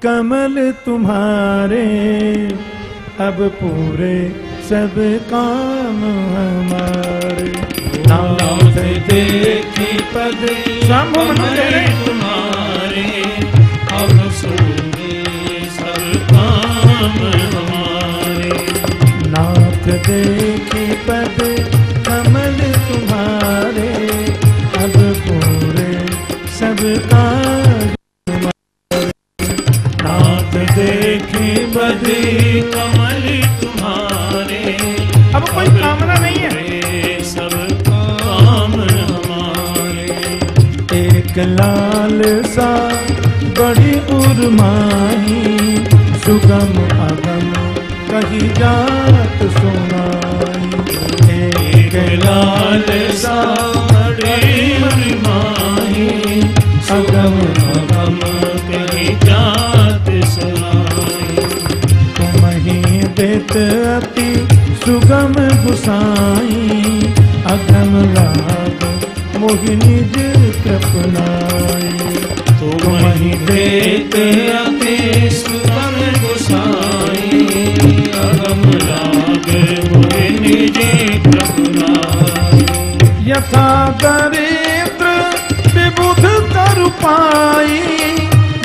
कमल तुम्हारे। अब पूरे सब काम हमारे। नाथ देखी पद मंदिर तुम्हारे। अब सूरे सब काम हमारे। नाथ देखी पद लाल सा बड़ी उर्माही सुगम अगम कही जात सुनाई। एक लाल सा बड़े माही अगम हम कहीं जात सुनाई देत अति सुगम गुसाई। अगम लाग मोहिनी कृपनाई। तुम ही देते अति सुगम गुसाई। अगम लाग मुझे निजे प्रभुनाई यथा दरिद्र विबुध तरु पाई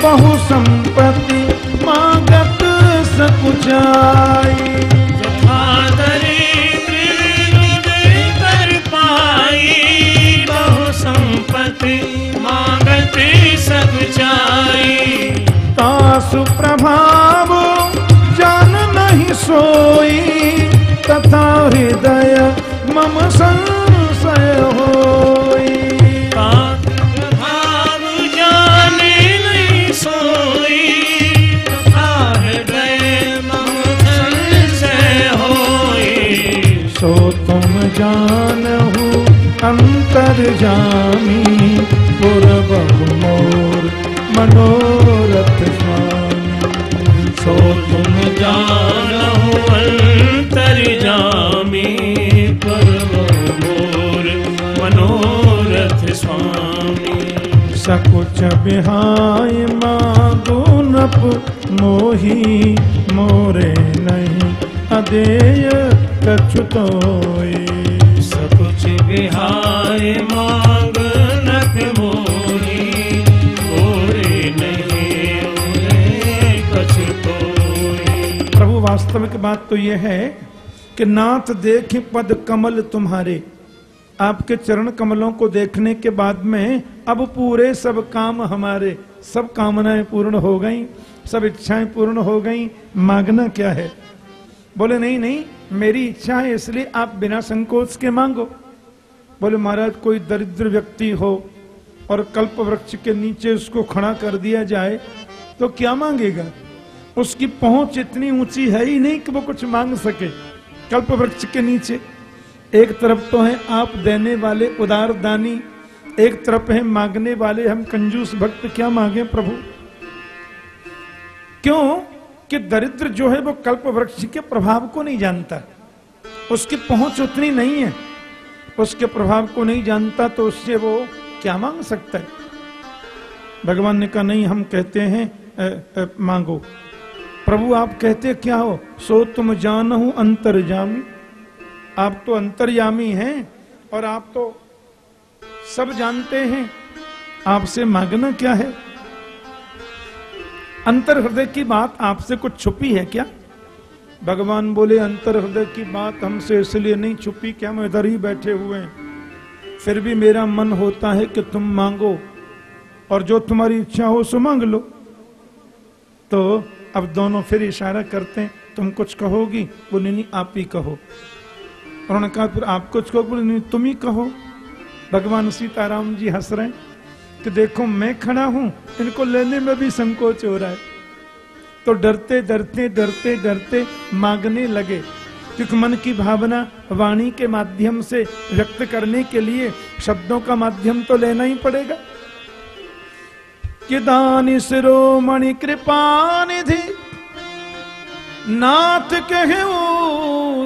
बहु संपत्ति मांगत सकुचाई। कर पाई बहु संपत्ति मांगत सब चाई तासु प्रभाव जान नहीं सोई तथा हृदय मम संशय होई जानहु अंतर जामी पूर्व मोर मनोरथ स्वामी। सो तुम जानो अंतर जामी परम मोर मनोरथ स्वामी। सकुच बिहाय मागुनप मोही मोरे नहीं अदेय कछुतोई सकुच प्रभु वास्तविक बात तो यह है कि नाथ देखे पद कमल तुम्हारे। आपके चरण कमलों को देखने के बाद में अब पूरे सब काम हमारे। सब कामनाएँ पूर्ण हो गईं, सब इच्छाएँ पूर्ण हो गईं। मांगना क्या है? बोले, नहीं नहीं, मेरी इच्छा है, इसलिए आप बिना संकोच के मांगो। बोले, महाराज, कोई दरिद्र व्यक्ति हो और कल्प वृक्ष के नीचे उसको खड़ा कर दिया जाए तो क्या मांगेगा? उसकी पहुँच इतनी ऊँची है ही नहीं कि वो कुछ मांग सके कल्प वृक्ष के नीचे। एक तरफ़ तो है आप देने वाले उदार दानी, एक तरफ़ है मांगने वाले हम कंजूस भक्त। क्या मांगे प्रभु? क्यों कि दरिद्र जो है वो कल्प वृक्ष के प्रभाव को नहीं जानता। उसकी पहुँच उतनी नहीं है। उसके प्रभाव को नहीं जानता तो उससे वो क्या मांग सकता है? भगवान ने कहा नहीं हम कहते हैं अ, अ, मांगो। प्रभु आप कहते क्या हो? सो तुम जान हूँ अंतर्जामी आप तो अंतर्यामी हैं और आप तो सब जानते हैं। आपसे मांगना क्या है? अंतर हृदय की बात आपसे कुछ छुपी है क्या? भगवान बोले, अंतर हृदय की बात हमसे इसलिए नहीं छुपी कि हम इधर ही बैठे हुए हैं। फिर भी मेरा मन होता है कि तुम मांगो और जो तुम्हारी इच्छा हो सो मांग लो। तो अब दोनों फिर इशारा करते हैं, तुम कुछ कहोगी? बोले, नहीं, आप ही कहो। उन्होंने कहा, फिर आप कुछ कहो? बोले, नहीं, तुम ही कहो। भगवान सीताराम जी हंस रहे हैं कि देखो, मैं खड़ा हूँ, इनको लेने में भी संकोच हो रहा है। तो डरते डरते डरते डरते मांगने लगे। क्योंकि मन की भावना वाणी के माध्यम से व्यक्त करने के लिए शब्दों का माध्यम तो लेना ही पड़ेगा। कि दानी शिरोमणि कृपा निधि नाथ कहे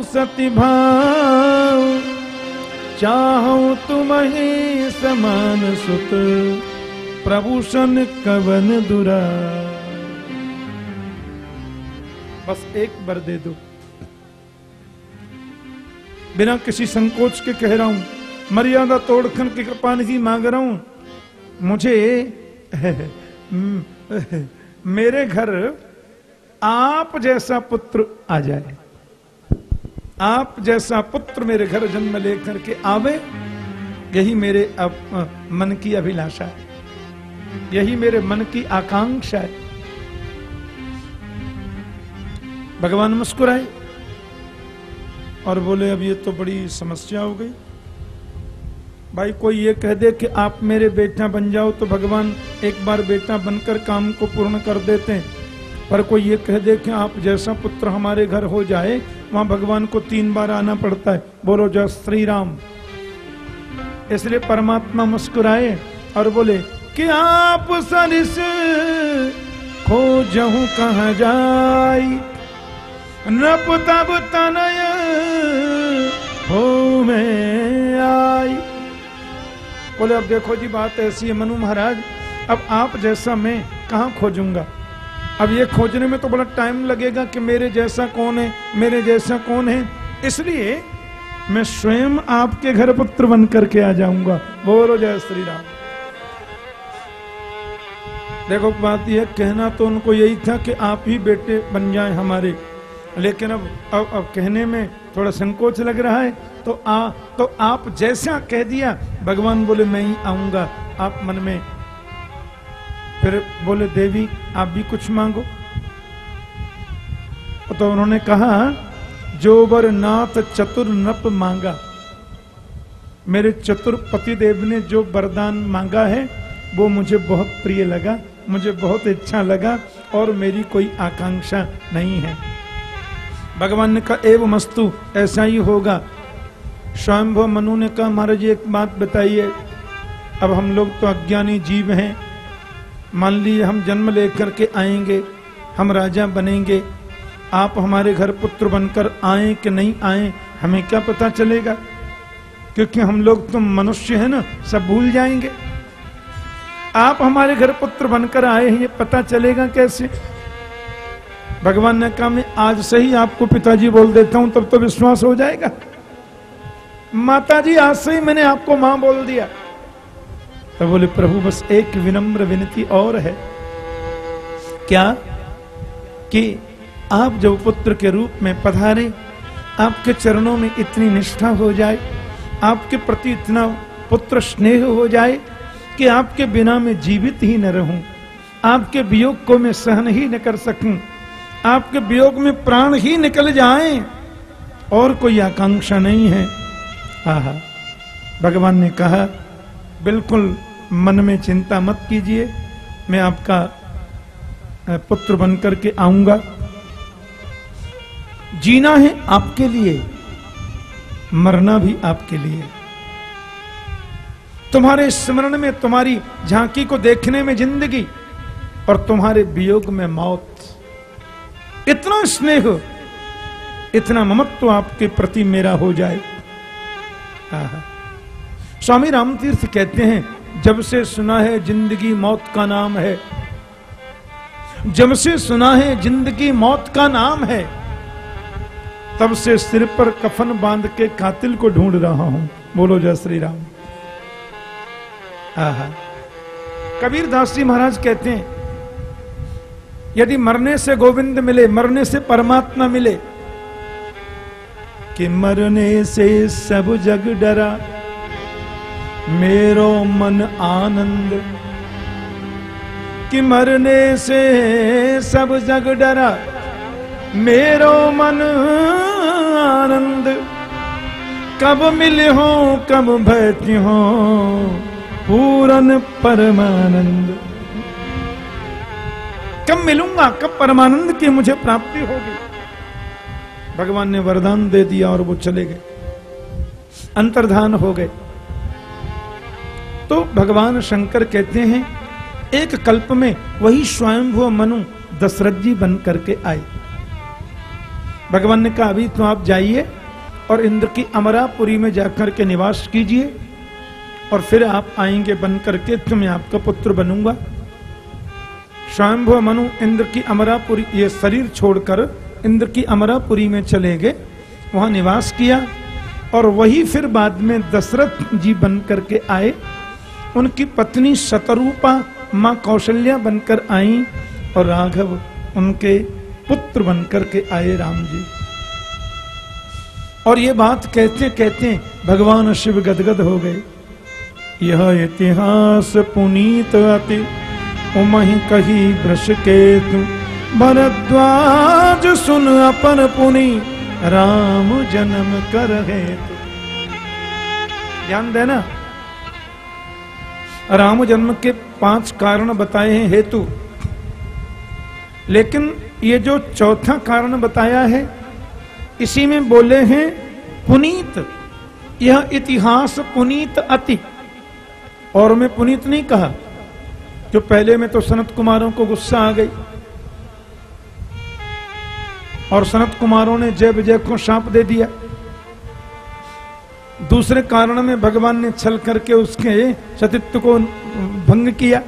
सती भाव। चाहूँ तुम ही समान सुत, प्रभूषण कवन दुरा बस एक बार दे दो। बिना किसी संकोच के कह रहा हूँ मर्यादा तोड़खन की कृपा निधि मांग रहा हूँ। मुझे मेरे घर आप जैसा पुत्र आ जाए। आप जैसा पुत्र मेरे घर जन्म लेकर के आवे यही मेरे अब, मन की अभिलाषा है। यही मेरे मन की आकांक्षा है। भगवान मुस्कुराए और बोले, अब ये तो बड़ी समस्या हो गई। भाई, कोई ये कह दे कि आप मेरे बेटा बन जाओ तो भगवान एक बार बेटा बनकर काम को पूर्ण कर देते हैं। पर कोई ये कह दे कि आप जैसा पुत्र हमारे घर हो जाए, वहाँ भगवान को तीन बार आना पड़ता है। बोलो, जय श्री राम इसलिए परमात्मा मुस्कुराए और बोले, कि आप सरिस खो जहू कहा जाई? नप तब तनय हो आई। बोले, अब देखो जी, बात ऐसी है, मनु महाराज, अब आप जैसा मैं कहा खोजूँगा? अब ये खोजने में तो बड़ा टाइम लगेगा कि मेरे जैसा कौन है, मेरे जैसा कौन है। इसलिए मैं स्वयं आपके घर पुत्र बन करके आ जाऊँगा। बोलो, जय श्री राम। देखो, बात यह कहना तो उनको यही था कि आप ही बेटे बन जाए हमारे। लेकिन अब अब, अब कहने में थोड़ा संकोच लग रहा है तो आ तो आप जैसा कह दिया भगवान बोले मैं ही आऊँगा। आप मन में फिर बोले देवी आप भी कुछ मांगो? तो उन्होंने कहा जो वर नाथ चतुर नप मांगा मेरे चतुर पति देव ने जो वरदान मांगा है वो मुझे बहुत प्रिय लगा मुझे बहुत अच्छा लगा और मेरी कोई आकांक्षा नहीं है। भगवान ने कहा, एवं मस्तु ऐसा ही होगा। स्वयं मनु ने कहा, महाराज, एक बात बताइए। अब हम लोग तो अज्ञानी जीव हैं। मान लीजिए, हम जन्म लेकर के आएँगे, हम राजा बनेंगे। आप हमारे घर पुत्र बनकर आए कि नहीं आए, हमें क्या पता चलेगा? क्योंकि हम लोग तो मनुष्य है ना, सब भूल जाएँगे। आप हमारे घर पुत्र बनकर आए हैं, ये पता चलेगा कैसे? भगवान ने कहा, मैं आज से ही आपको पिताजी बोल देता हूँ, तब तो विश्वास हो जाएगा। माता जी आज से ही मैंने आपको माँ बोल दिया। तो बोले, प्रभु, बस एक विनम्र विनती और है। क्या कि आप जब पुत्र के रूप में पधारे, आपके चरणों में इतनी निष्ठा हो जाए, आपके प्रति इतना पुत्र स्नेह हो जाए कि आपके बिना मैं जीवित ही न रहूँ, आपके वियोग को मैं सहन ही न कर सकूँ। आपके वियोग में प्राण ही निकल जाए, और कोई आकांक्षा नहीं है। आहा, भगवान ने कहा, बिल्कुल मन में चिंता मत कीजिए, मैं आपका पुत्र बनकर के आऊँगा। जीना है आपके लिए, मरना भी आपके लिए। तुम्हारे स्मरण में, तुम्हारी झांकी को देखने में ज़िंदगी, और तुम्हारे वियोग में मौत इतना स्नेह, इतना ममत्व तो आपके प्रति मेरा हो जाए। स्वामी रामतीर्थ कहते हैं, जब से सुना है ज़िंदगी मौत का नाम है, जब से सुना है ज़िंदगी मौत का नाम है, तब से सिर पर कफन बाँध के कातिल को ढूंढ रहा हूँ। बोलो जय श्री राम। कबीर दास जी महाराज कहते हैं यदि मरने से गोविंद मिले, मरने से परमात्मा मिले, कि मरने से सब जग डरा, मेरो मन आनंद, कि मरने से सब जग डरा, मेरो मन आनंद। कब मिले हो, कब भैती हो, पूरन परमानंद। कब मिलूँगा? कब परमानंद की मुझे प्राप्ति होगी? भगवान ने वरदान दे दिया और वो चले गए। अंतर्धान हो गए। तो भगवान शंकर कहते हैं, एक कल्प में वही स्वयंभू मनु दशरथ जी बन करके आए। भगवान ने कहा, अभी तो आप जाइए और इंद्र की अमरापुरी में जाकर के निवास कीजिए और फिर आप आएँगे बन करके तो मैं आपका पुत्र बनूँगा। स्वयंभू मनु इंद्र की अमरापुरी, ये शरीर छोड़कर इंद्र की अमरापुरी में चले गए। वहाँ निवास किया और वही फिर बाद में दशरथ जी बन करके आए। उनकी पत्नी शतरूपा, माँ कौशल्या बनकर आई और राघव उनके पुत्र बनकर के आए राम जी। और ये बात कहते कहते भगवान शिव गदगद हो गए। यह इतिहास पुनीत अति उमहि कही वृष केतु भरद्वाज, सुन अपन पुनि, राम जन्म कर हेतु ध्यान देना राम जन्म के पाँच कारण बताए हैं हेतु। लेकिन ये जो चौथा कारण बताया है, इसी में बोले हैं पुनीत। यह इतिहास पुनीत अति। और मैं पुनीत नहीं कहा। जो पहले में तो सनत कुमारों को गुस्सा आ गई। और सनत कुमारों ने जय विजय को शाप दे दिया। दूसरे कारण में भगवान ने छल करके उसके सतित्व को भंग किया।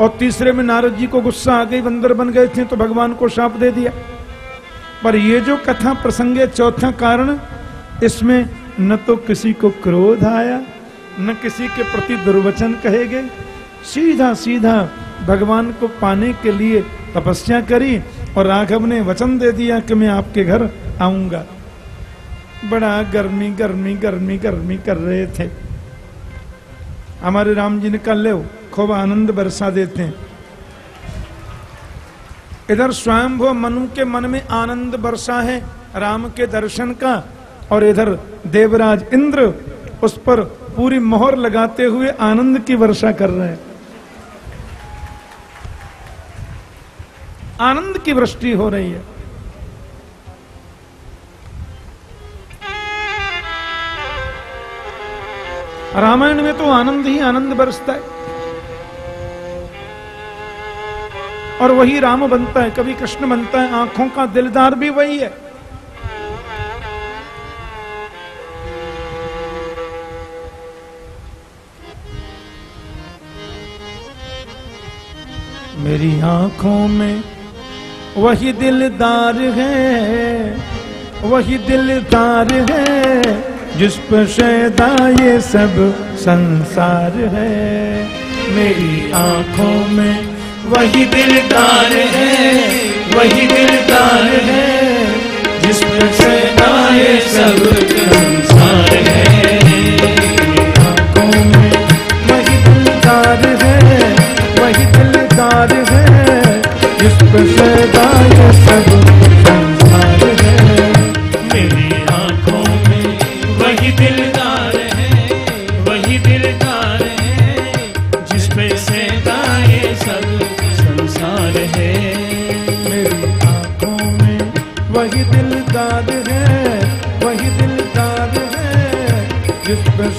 और तीसरे में नारद जी को गुस्सा आ गई, बंदर बन गए थे तो भगवान को शाप दे दिया। पर ये जो कथा प्रसंग है चौथा कारण, इसमें न तो किसी को क्रोध आया, न किसी के प्रति दुर्वचन कहे गए सीधा सीधा भगवान को पाने के लिए तपस्या करी और राघव ने वचन दे दिया कि मैं आपके घर आऊँगा। बड़ा गर्मी गर्मी गर्मी गर्मी कर रहे थे। हमारे राम जी निकल ले खूब आनंद बरसा देते हैं। इधर स्वयंभू मनु के मन में आनंद बरसा है, राम के दर्शन का, और इधर देवराज इंद्र उस पर पूरी मोहर लगाते हुए आनंद की वर्षा कर रहे हैं। आनंद की वृष्टि हो रही है। रामायण में तो आनंद ही आनंद बरसता है। और वही राम बनता है, कभी कृष्ण बनता है, आँखों का दिलदार भी वही है। मेरी आँखों में वही दिलदार है, वही दिलदार है, जिस पर शैदा ये सब संसार है। मेरी आँखों में वही दिलदार है, वही दिलदार है, जिस पर शैदा ये सब संसार है। आँखों में वही दिलदार है, वही दिलदार है। शैदा ये सब संसार है। मेरी आँखों में वही दिलदार है वही दिलदार है जिस पे से ये सब संसार है। मेरी आँखों में वही दिलदार है वही दिलदार है जिस पर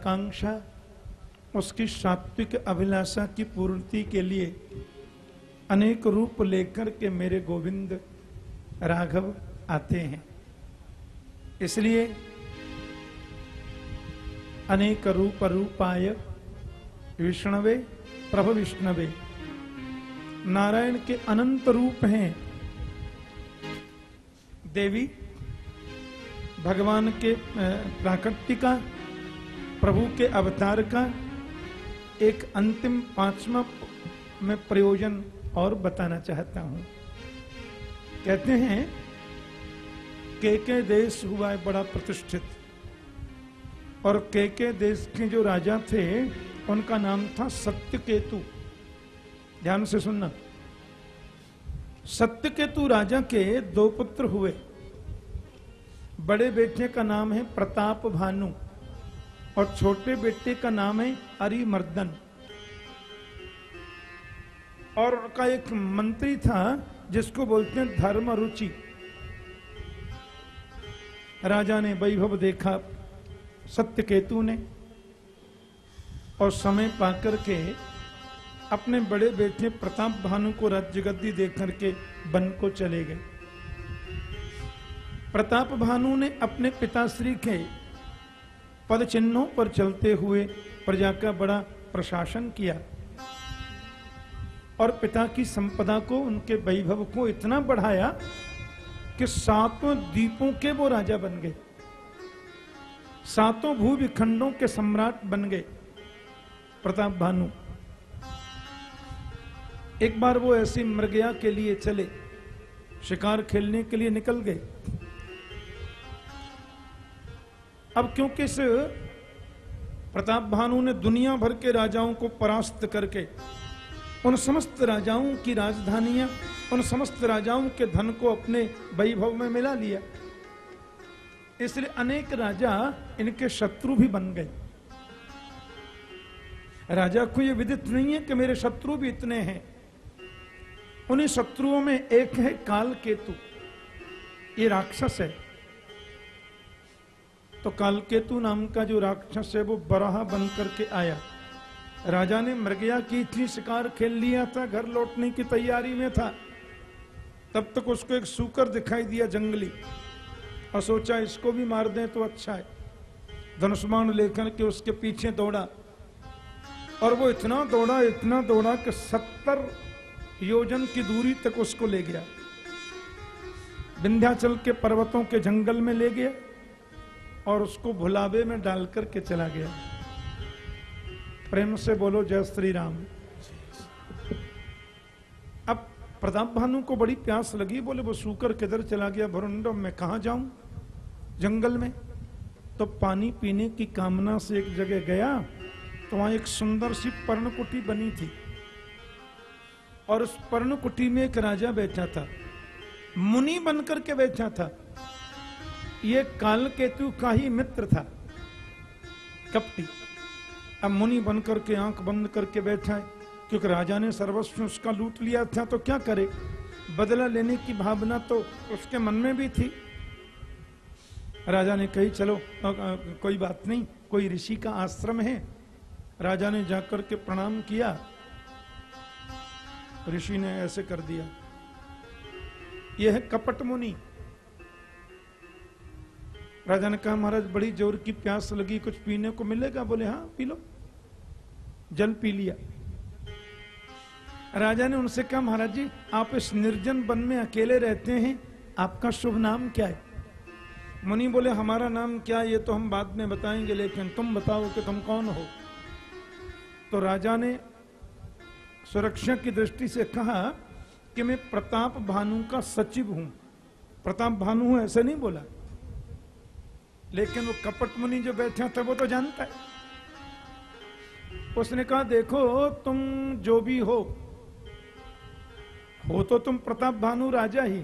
आकांक्षा, उसकी सात्विक अभिलाषा की पूर्ति के लिए अनेक रूप लेकर के मेरे गोविंद राघव आते हैं। इसलिए अनेक रूप रूपाय विष्णवे, प्रभु विष्णवे, नारायण के अनंत रूप हैं। देवी, भगवान के प्राकृति का प्रभु के अवतार का एक अंतिम पांचवा में प्रयोजन और बताना चाहता हूँ। कहते हैं के के देश हुआ है बड़ा प्रतिष्ठित। और के के देश के जो राजा थे, उनका नाम था सत्य केतु ध्यान से सुनना। सत्य केतु राजा के दो पुत्र हुए। बड़े बेटे का नाम है प्रताप भानु और छोटे बेटे का नाम है अरिमर्दन। और उनका एक मंत्री था, जिसको बोलते हैं धर्म रुचि। राजा ने वैभव देखा, सत्यकेतु ने, और समय पाकर के अपने बड़े बेटे प्रताप भानु को राज्य गद्दी देख करके वन को चले गए। प्रताप भानु ने अपने पिताश्री के पद चिन्हों पर चलते हुए प्रजा का बड़ा प्रशासन किया और पिता की संपदा को, उनके वैभव को इतना बढ़ाया कि सातों द्वीपों के वो राजा बन गए। सातों भूविखंडों के सम्राट बन गए प्रताप भानु। एक बार वो ऐसी मृगया के लिए चले, शिकार खेलने के लिए निकल गए। अब क्योंकि इस प्रताप भानु ने दुनिया भर के राजाओं को परास्त करके, उन समस्त राजाओं की राजधानियाँ, उन समस्त राजाओं के धन को अपने वैभव में मिला लिया। इसलिए अनेक राजा इनके शत्रु भी बन गए। राजा को यह विदित नहीं है कि मेरे शत्रु भी इतने हैं। उन्हीं शत्रुओं में एक है काल केतु ये राक्षस है। तो कालकेतु नाम का जो राक्षस है, वो बराहा बन करके आया। राजा ने मृगया की थी शिकार खेल लिया था, घर लौटने की तैयारी में था। तब तक उसको एक सूकर दिखाई दिया जंगली। और सोचा, इसको भी मार दें तो अच्छा है। धनुष्मान लेकर के उसके पीछे दौड़ा। और वो इतना दौड़ा इतना दौड़ा कि सत्तर योजन की दूरी तक उसको ले गया। विंध्याचल के पर्वतों के जंगल में ले गया। और उसको भुलावे में डाल करके चला गया। प्रेम से बोलो, जय श्री राम अब प्रताप भानु को बड़ी प्यास लगी, बोले, वो सूकर किधर चला गया? भरुंडम मैं कहा जाऊँ? जंगल में? तो पानी पीने की कामना से एक जगह गया तो वहाँ एक सुंदर सी पर्णकुटी बनी थी। और उस पर्णकुटी में एक राजा बैठा था, मुनि बनकर के बैठा था। ये काल केतु का ही मित्र था। कपटी अब मुनि बनकर के आँख बंद करके बैठा है क्योंकि राजा ने सर्वस्व उसका लूट लिया था तो क्या करे? बदला लेने की भावना तो उसके मन में भी थी। राजा ने कही चलो आ, आ, कोई बात नहीं कोई ऋषि का आश्रम है। राजा ने जाकर के प्रणाम किया। ऋषि ने ऐसे कर दिया। यह है कपट मुनि राजा ने कहा, महाराज, बड़ी ज़ोर की प्यास लगी, कुछ पीने को मिलेगा? बोले हाँ पी लो। जल पी लिया। राजा ने उनसे कहा, महाराज जी, आप इस निर्जन वन में अकेले रहते हैं, आपका शुभ नाम क्या है? मुनि बोले, हमारा नाम क्या ये तो हम बाद में बताएँगे, लेकिन तुम बताओ कि तुम कौन हो? तो राजा ने सुरक्षा की दृष्टि से कहा कि मैं प्रताप भानु का सचिव हूँ। प्रताप भानु ऐसे नहीं बोला। लेकिन वो कपट मुनि जो बैठे था वो तो जानता है। उसने कहा, देखो, तुम जो भी हो हो तो तुम प्रताप भानु राजा ही,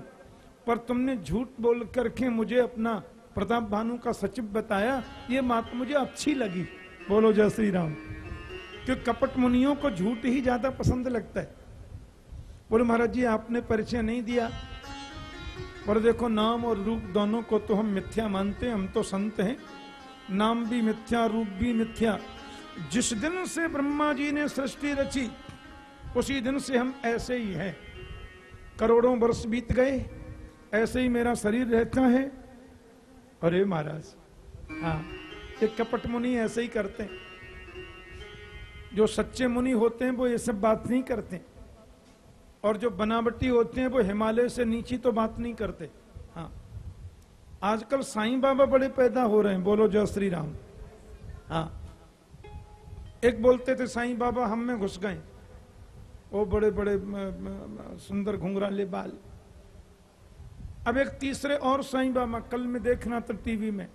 पर तुमने झूठ बोल करके मुझे अपना प्रताप भानु का सचिव बताया, ये बात मुझे अच्छी लगी। बोलो, जय श्री राम। क्योंकि कपट मुनियों को झूठ ही ज़्यादा पसंद लगता है। बोले, महाराज जी, आपने परिचय नहीं दिया। पर देखो नाम और रूप दोनों को तो हम मिथ्या मानते हैं, हम तो संत हैं। नाम भी मिथ्या, रूप भी मिथ्या। जिस दिन से ब्रह्मा जी ने सृष्टि रची, उसी दिन से हम ऐसे ही हैं। करोड़ों वर्ष बीत गए, ऐसे ही मेरा शरीर रहता है। अरे महाराज हाँ ये कपट मुनि ऐसे ही करते हैं। जो सच्चे मुनि होते हैं, वो ये सब बात नहीं करते। और जो बनावटी होते हैं वो हिमालय से नीचे तो बात नहीं करते। हाँ। आजकल साईं बाबा बड़े पैदा हो रहे हैं, बोलो जय श्री राम। हाँ। एक बोलते थे, साईं बाबा हम में घुस गए। वो बड़े बड़े सुंदर घुंघराले बाल। अब एक तीसरे और साईं बाबा, कल में देखना था टीवी में।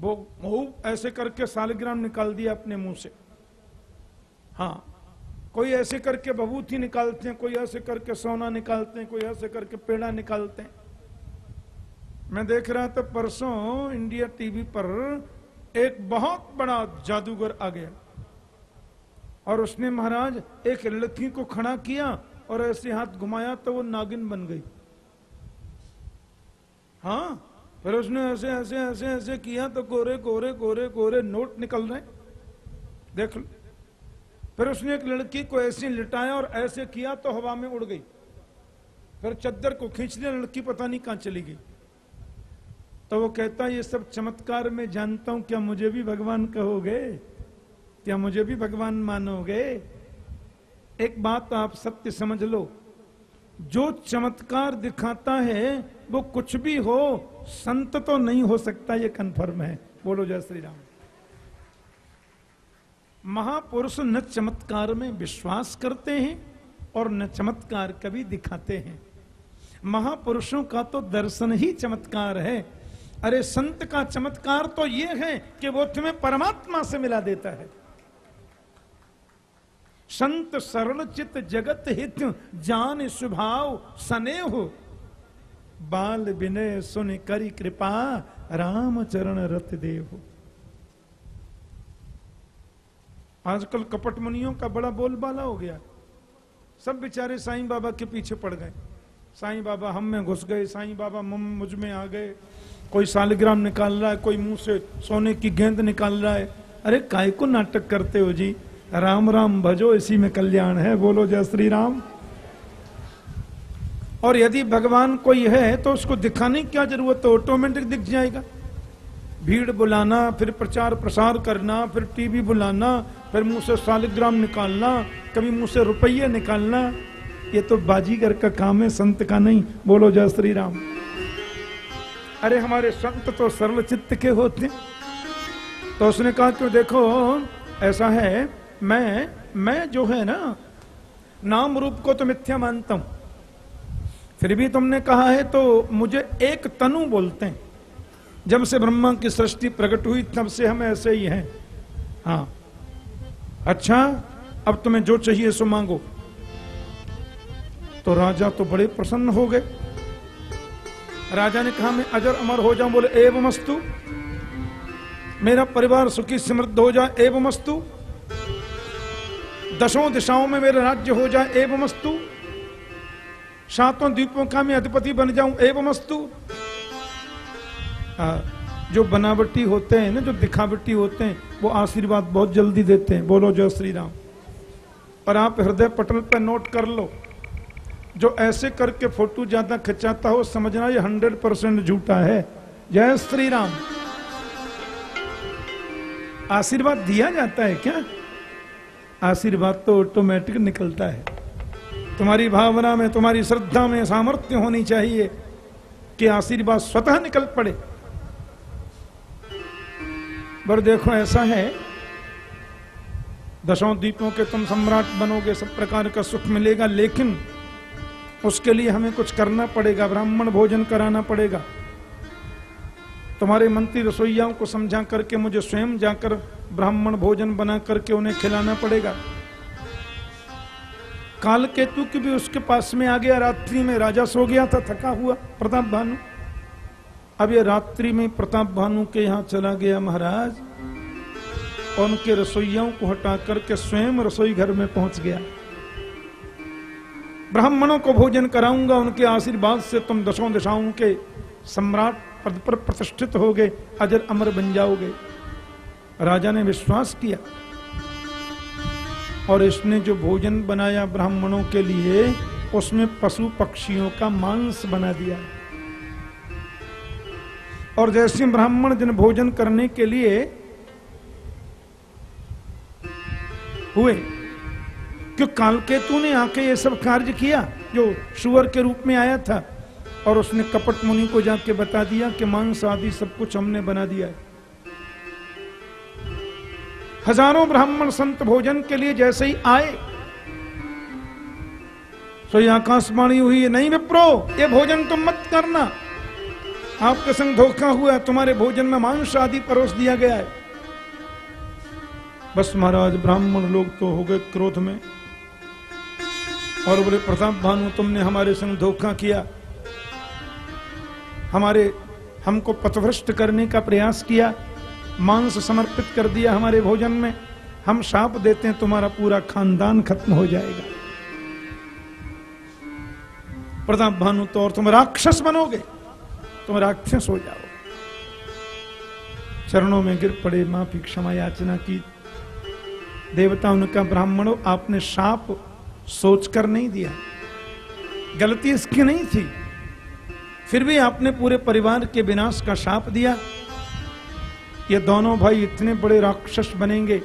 वो वो ऐसे करके सालग्राम निकाल दिया अपने मुँह से। हाँ। कोई ऐसे करके बबूती निकालते हैं, कोई ऐसे करके सोना निकालते हैं, कोई ऐसे करके पेड़ा निकालते हैं। मैं देख रहा था परसों इंडिया टीवी पर एक बहुत बड़ा जादूगर आ गया और उसने महाराज एक लड़की को खड़ा किया और ऐसे हाथ घुमाया तो वो नागिन बन गई। हाँ फिर उसने ऐसे ऐसे ऐसे ऐसे किया तो गोरे गोरे गोरे गोरे नोट निकल रहे देख लो। फिर उसने एक लड़की को ऐसे लिटाया और ऐसे किया तो हवा में उड़ गई। फिर चद्दर को खींच लिया, लड़की पता नहीं कहाँ चली गई। तो वो कहता, ये सब चमत्कार में जानता हूँ, क्या मुझे भी भगवान कहोगे? क्या मुझे भी भगवान मानोगे? एक बात आप सत्य समझ लो, जो चमत्कार दिखाता है, वो कुछ भी हो, संत तो नहीं हो सकता, ये कन्फर्म है। बोलो जय श्री राम। महापुरुष न चमत्कार में विश्वास करते हैं और न चमत्कार कभी दिखाते हैं। महापुरुषों का तो दर्शन ही चमत्कार है। अरे संत का चमत्कार तो ये है कि वो तुम्हें परमात्मा से मिला देता है। संत सरल चित जगत हित जान स्वभाव सने हो बाल विनय सुन करी कृपा, राम चरण रत देव आजकल कपट मुनियों का बड़ा बोलबाला हो गया। सब बेचारे साईं बाबा के पीछे पड़ गए। साईं बाबा हम में घुस गए, साईं बाबा मुझमें आ गए। कोई सालिग्राम निकाल रहा है, कोई मुँह से सोने की गेंद निकाल रहा है। अरे काय को नाटक करते हो जी? राम राम भजो, इसी में कल्याण है। बोलो जय श्री राम और यदि भगवान कोई है तो उसको दिखाने की क्या ज़रूरत है? ऑटोमेटिक दिख जाएगा। भीड़ बुलाना, फिर प्रचार प्रसार करना, फिर टीवी बुलाना फिर मुँह से सालिग्राम निकालना, कभी मुँह से रुपये निकालना, ये तो बाजीगर का काम है, संत का नहीं। बोलो जय श्री राम अरे हमारे संत तो सरल चित्त के होते। तो उसने कहा कि देखो, ऐसा है, मैं मैं जो है ना, नाम रूप को तो मिथ्या मानता हूँ। फिर भी तुमने कहा है तो मुझे एक तनु बोलते हैं। जब से ब्रह्मा की सृष्टि प्रकट हुई, तब से हम ऐसे ही हैं। हाँ। अच्छा अब तुम्हें जो चाहिए सो मांगो। तो राजा तो बड़े प्रसन्न हो गए। राजा ने कहा, मैं अजर अमर हो जाऊँ? बोले, एवं मस्तु। मेरा परिवार सुखी समृद्ध हो जाए, एवं मस्तु। दसों दिशाओं में मेरा राज्य हो जाए, एवं मस्तु। सातों द्वीपों का मैं अधिपति बन जाऊँ, एवं मस्तु। जो बनावटी होते हैं ना, जो दिखावटी होते हैं, वो आशीर्वाद बहुत जल्दी देते हैं। बोलो जय श्री राम। और आप हृदय पटल पर नोट कर लो। जो ऐसे करके फ़ोटो ज़्यादा खिंचाता हो, समझना ये हंड्रेड परसेंट झूठा है। जय श्री राम। आशीर्वाद दिया जाता है क्या? आशीर्वाद तो ऑटोमेटिक निकलता है। तुम्हारी भावना में, तुम्हारी श्रद्धा में सामर्थ्य होनी चाहिए कि आशीर्वाद स्वतः निकल पड़े। पर देखो ऐसा है दशों दीपों के तुम सम्राट बनोगे, सब प्रकार का सुख मिलेगा, लेकिन उसके लिए हमें कुछ करना पड़ेगा, ब्राह्मण भोजन कराना पड़ेगा। तुम्हारे मंत्री रसोइयाओं को समझा करके, मुझे स्वयं जाकर ब्राह्मण भोजन बना करके उन्हें खिलाना पड़ेगा। काल केतु की भी उसके पास में आ गया, रात्रि में राजा सो गया था, थका हुआ, प्रताप भानु। अब ये रात्रि में प्रताप भानु के यहाँ चला गया महाराज। और उनके रसोइयाओं को हटा करके स्वयं रसोई घर में पहुँच गया। ब्राह्मणों को भोजन कराऊँगा, उनके आशीर्वाद से तुम दशों दिशाओं के सम्राट पद पर प्रतिष्ठित हो गए, अजर अमर बन जाओगे। राजा ने विश्वास किया। और इसने जो भोजन बनाया ब्राह्मणों के लिए, उसमें पशु पक्षियों का मांस बना दिया। और जैसे ब्राह्मण जिन भोजन करने के लिए हुए। क्यों कालकेतु ने आके ये सब कार्य किया जो सुअर के रूप में आया था? और उसने कपट मुनि को जाके बता दिया कि मांस आदि सब कुछ हमने बना दिया है। हज़ारों ब्राह्मण संत भोजन के लिए जैसे ही आए तो आकाशवाणी हुई नहीं विप्रो, ये भोजन तुम मत करना। आपके संग धोखा हुआ तुम्हारे भोजन में मांस आदि परोस दिया गया है। बस महाराज, ब्राह्मण लोग तो हो गए क्रोध में। और बोले, प्रताप भानु, तुमने हमारे संग धोखा किया। हमारे, हमको पथभ्रष्ट करने का प्रयास किया। मांस समर्पित कर दिया हमारे भोजन में। हम शाप देते हैं, तुम्हारा पूरा खानदान खत्म हो जाएगा। प्रताप भानु तो और तुम राक्षस बनोगे। तुम राक्षस हो जाओ। चरणों में गिर पड़े माफ़ी क्षमा याचना की। देवताओं ने कहा ब्राह्मणों, आपने साप सोचकर नहीं दिया। गलती इसकी नहीं थी। फिर भी आपने पूरे परिवार के विनाश का शाप दिया। ये दोनों भाई इतने बड़े राक्षस बनेंगे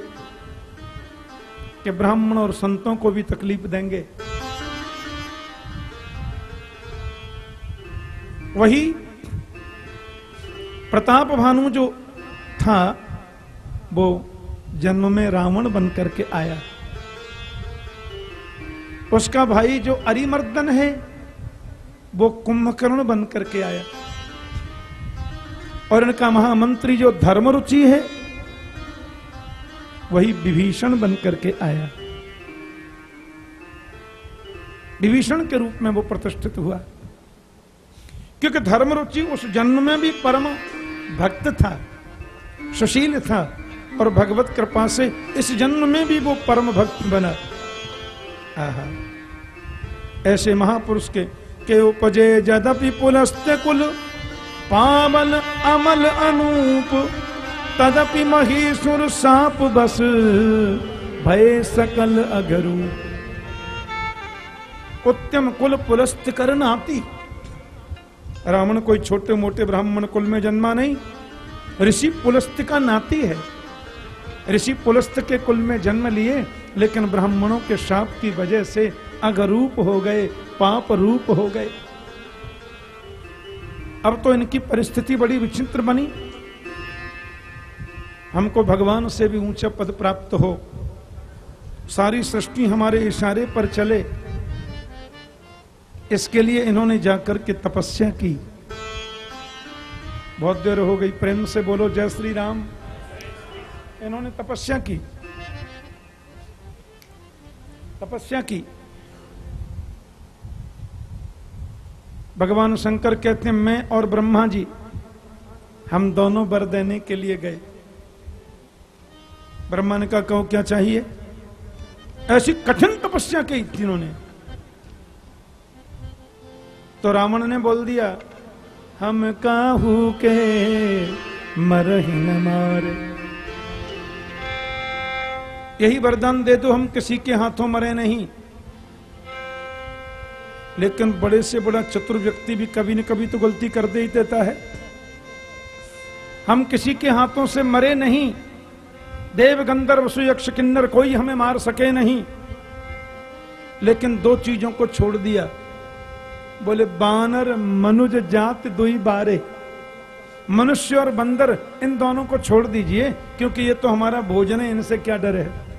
कि ब्राह्मण और संतों को भी तकलीफ़ देंगे। वही प्रताप भानु जो था, वो जन्म में रावण बन करके आया। उसका भाई जो अरिमर्दन है, वो कुंभकर्ण बन करके आया। और इनका महामंत्री जो धर्म रुचि है, वही विभीषण बन करके आया। विभीषण के रूप में वो प्रतिष्ठित हुआ। क्योंकि धर्म रुचि उस जन्म में भी परम भक्त था, सुशील था और भगवत कृपा से इस जन्म में भी वो परम भक्त बना। आहा, ऐसे महापुरुष के के उपजे जदपि पुलस्त्य कुल पावल अमल अनूप, तदपि महीसुर साप बस, भय सकल अगरू। उत्तम कुल पुलस्त कर नाती रावण कोई छोटे मोटे ब्राह्मण कुल में जन्मा नहीं। ऋषि पुलस्त का नाती है। ऋषि पुलस्त के कुल में जन्म लिए, लेकिन ब्राह्मणों के शाप की वजह से अगरूप हो गए, पाप रूप हो गए। अब तो इनकी परिस्थिति बड़ी विचित्र बनी। हमको भगवान से भी ऊँचा पद प्राप्त हो। सारी सृष्टि हमारे इशारे पर चले। इसके लिए इन्होंने जाकर के तपस्या की। बहुत देर हो गई, प्रेम से बोलो, जय श्री राम इन्होंने तपस्या की। तपस्या की। भगवान शंकर कहते हैं, मैं और ब्रह्मा जी, हम दोनों बर देने के लिए गए। ब्रह्मा ने कहा कहो क्या चाहिए? ऐसी कठिन तपस्या की थी इन्होंने। तो रावण ने बोल दिया, हम काहू के मर ही न मारे। यही वरदान दे दो हम किसी के हाथों मरे नहीं। लेकिन बड़े से बड़ा चतुर व्यक्ति भी कभी न कभी तो गलती कर दे ही देता है। हम किसी के हाथों से मरे नहीं। देव गंधर्व सुयक्ष किन्नर कोई हमें मार सके नहीं। लेकिन दो चीज़ों को छोड़ दिया। बोले, बानर, मनुज, जात, दुई बारे। मनुष्य और बंदर, इन दोनों को छोड़ दीजिए, क्योंकि ये तो हमारा भोजन है, इनसे क्या डर है?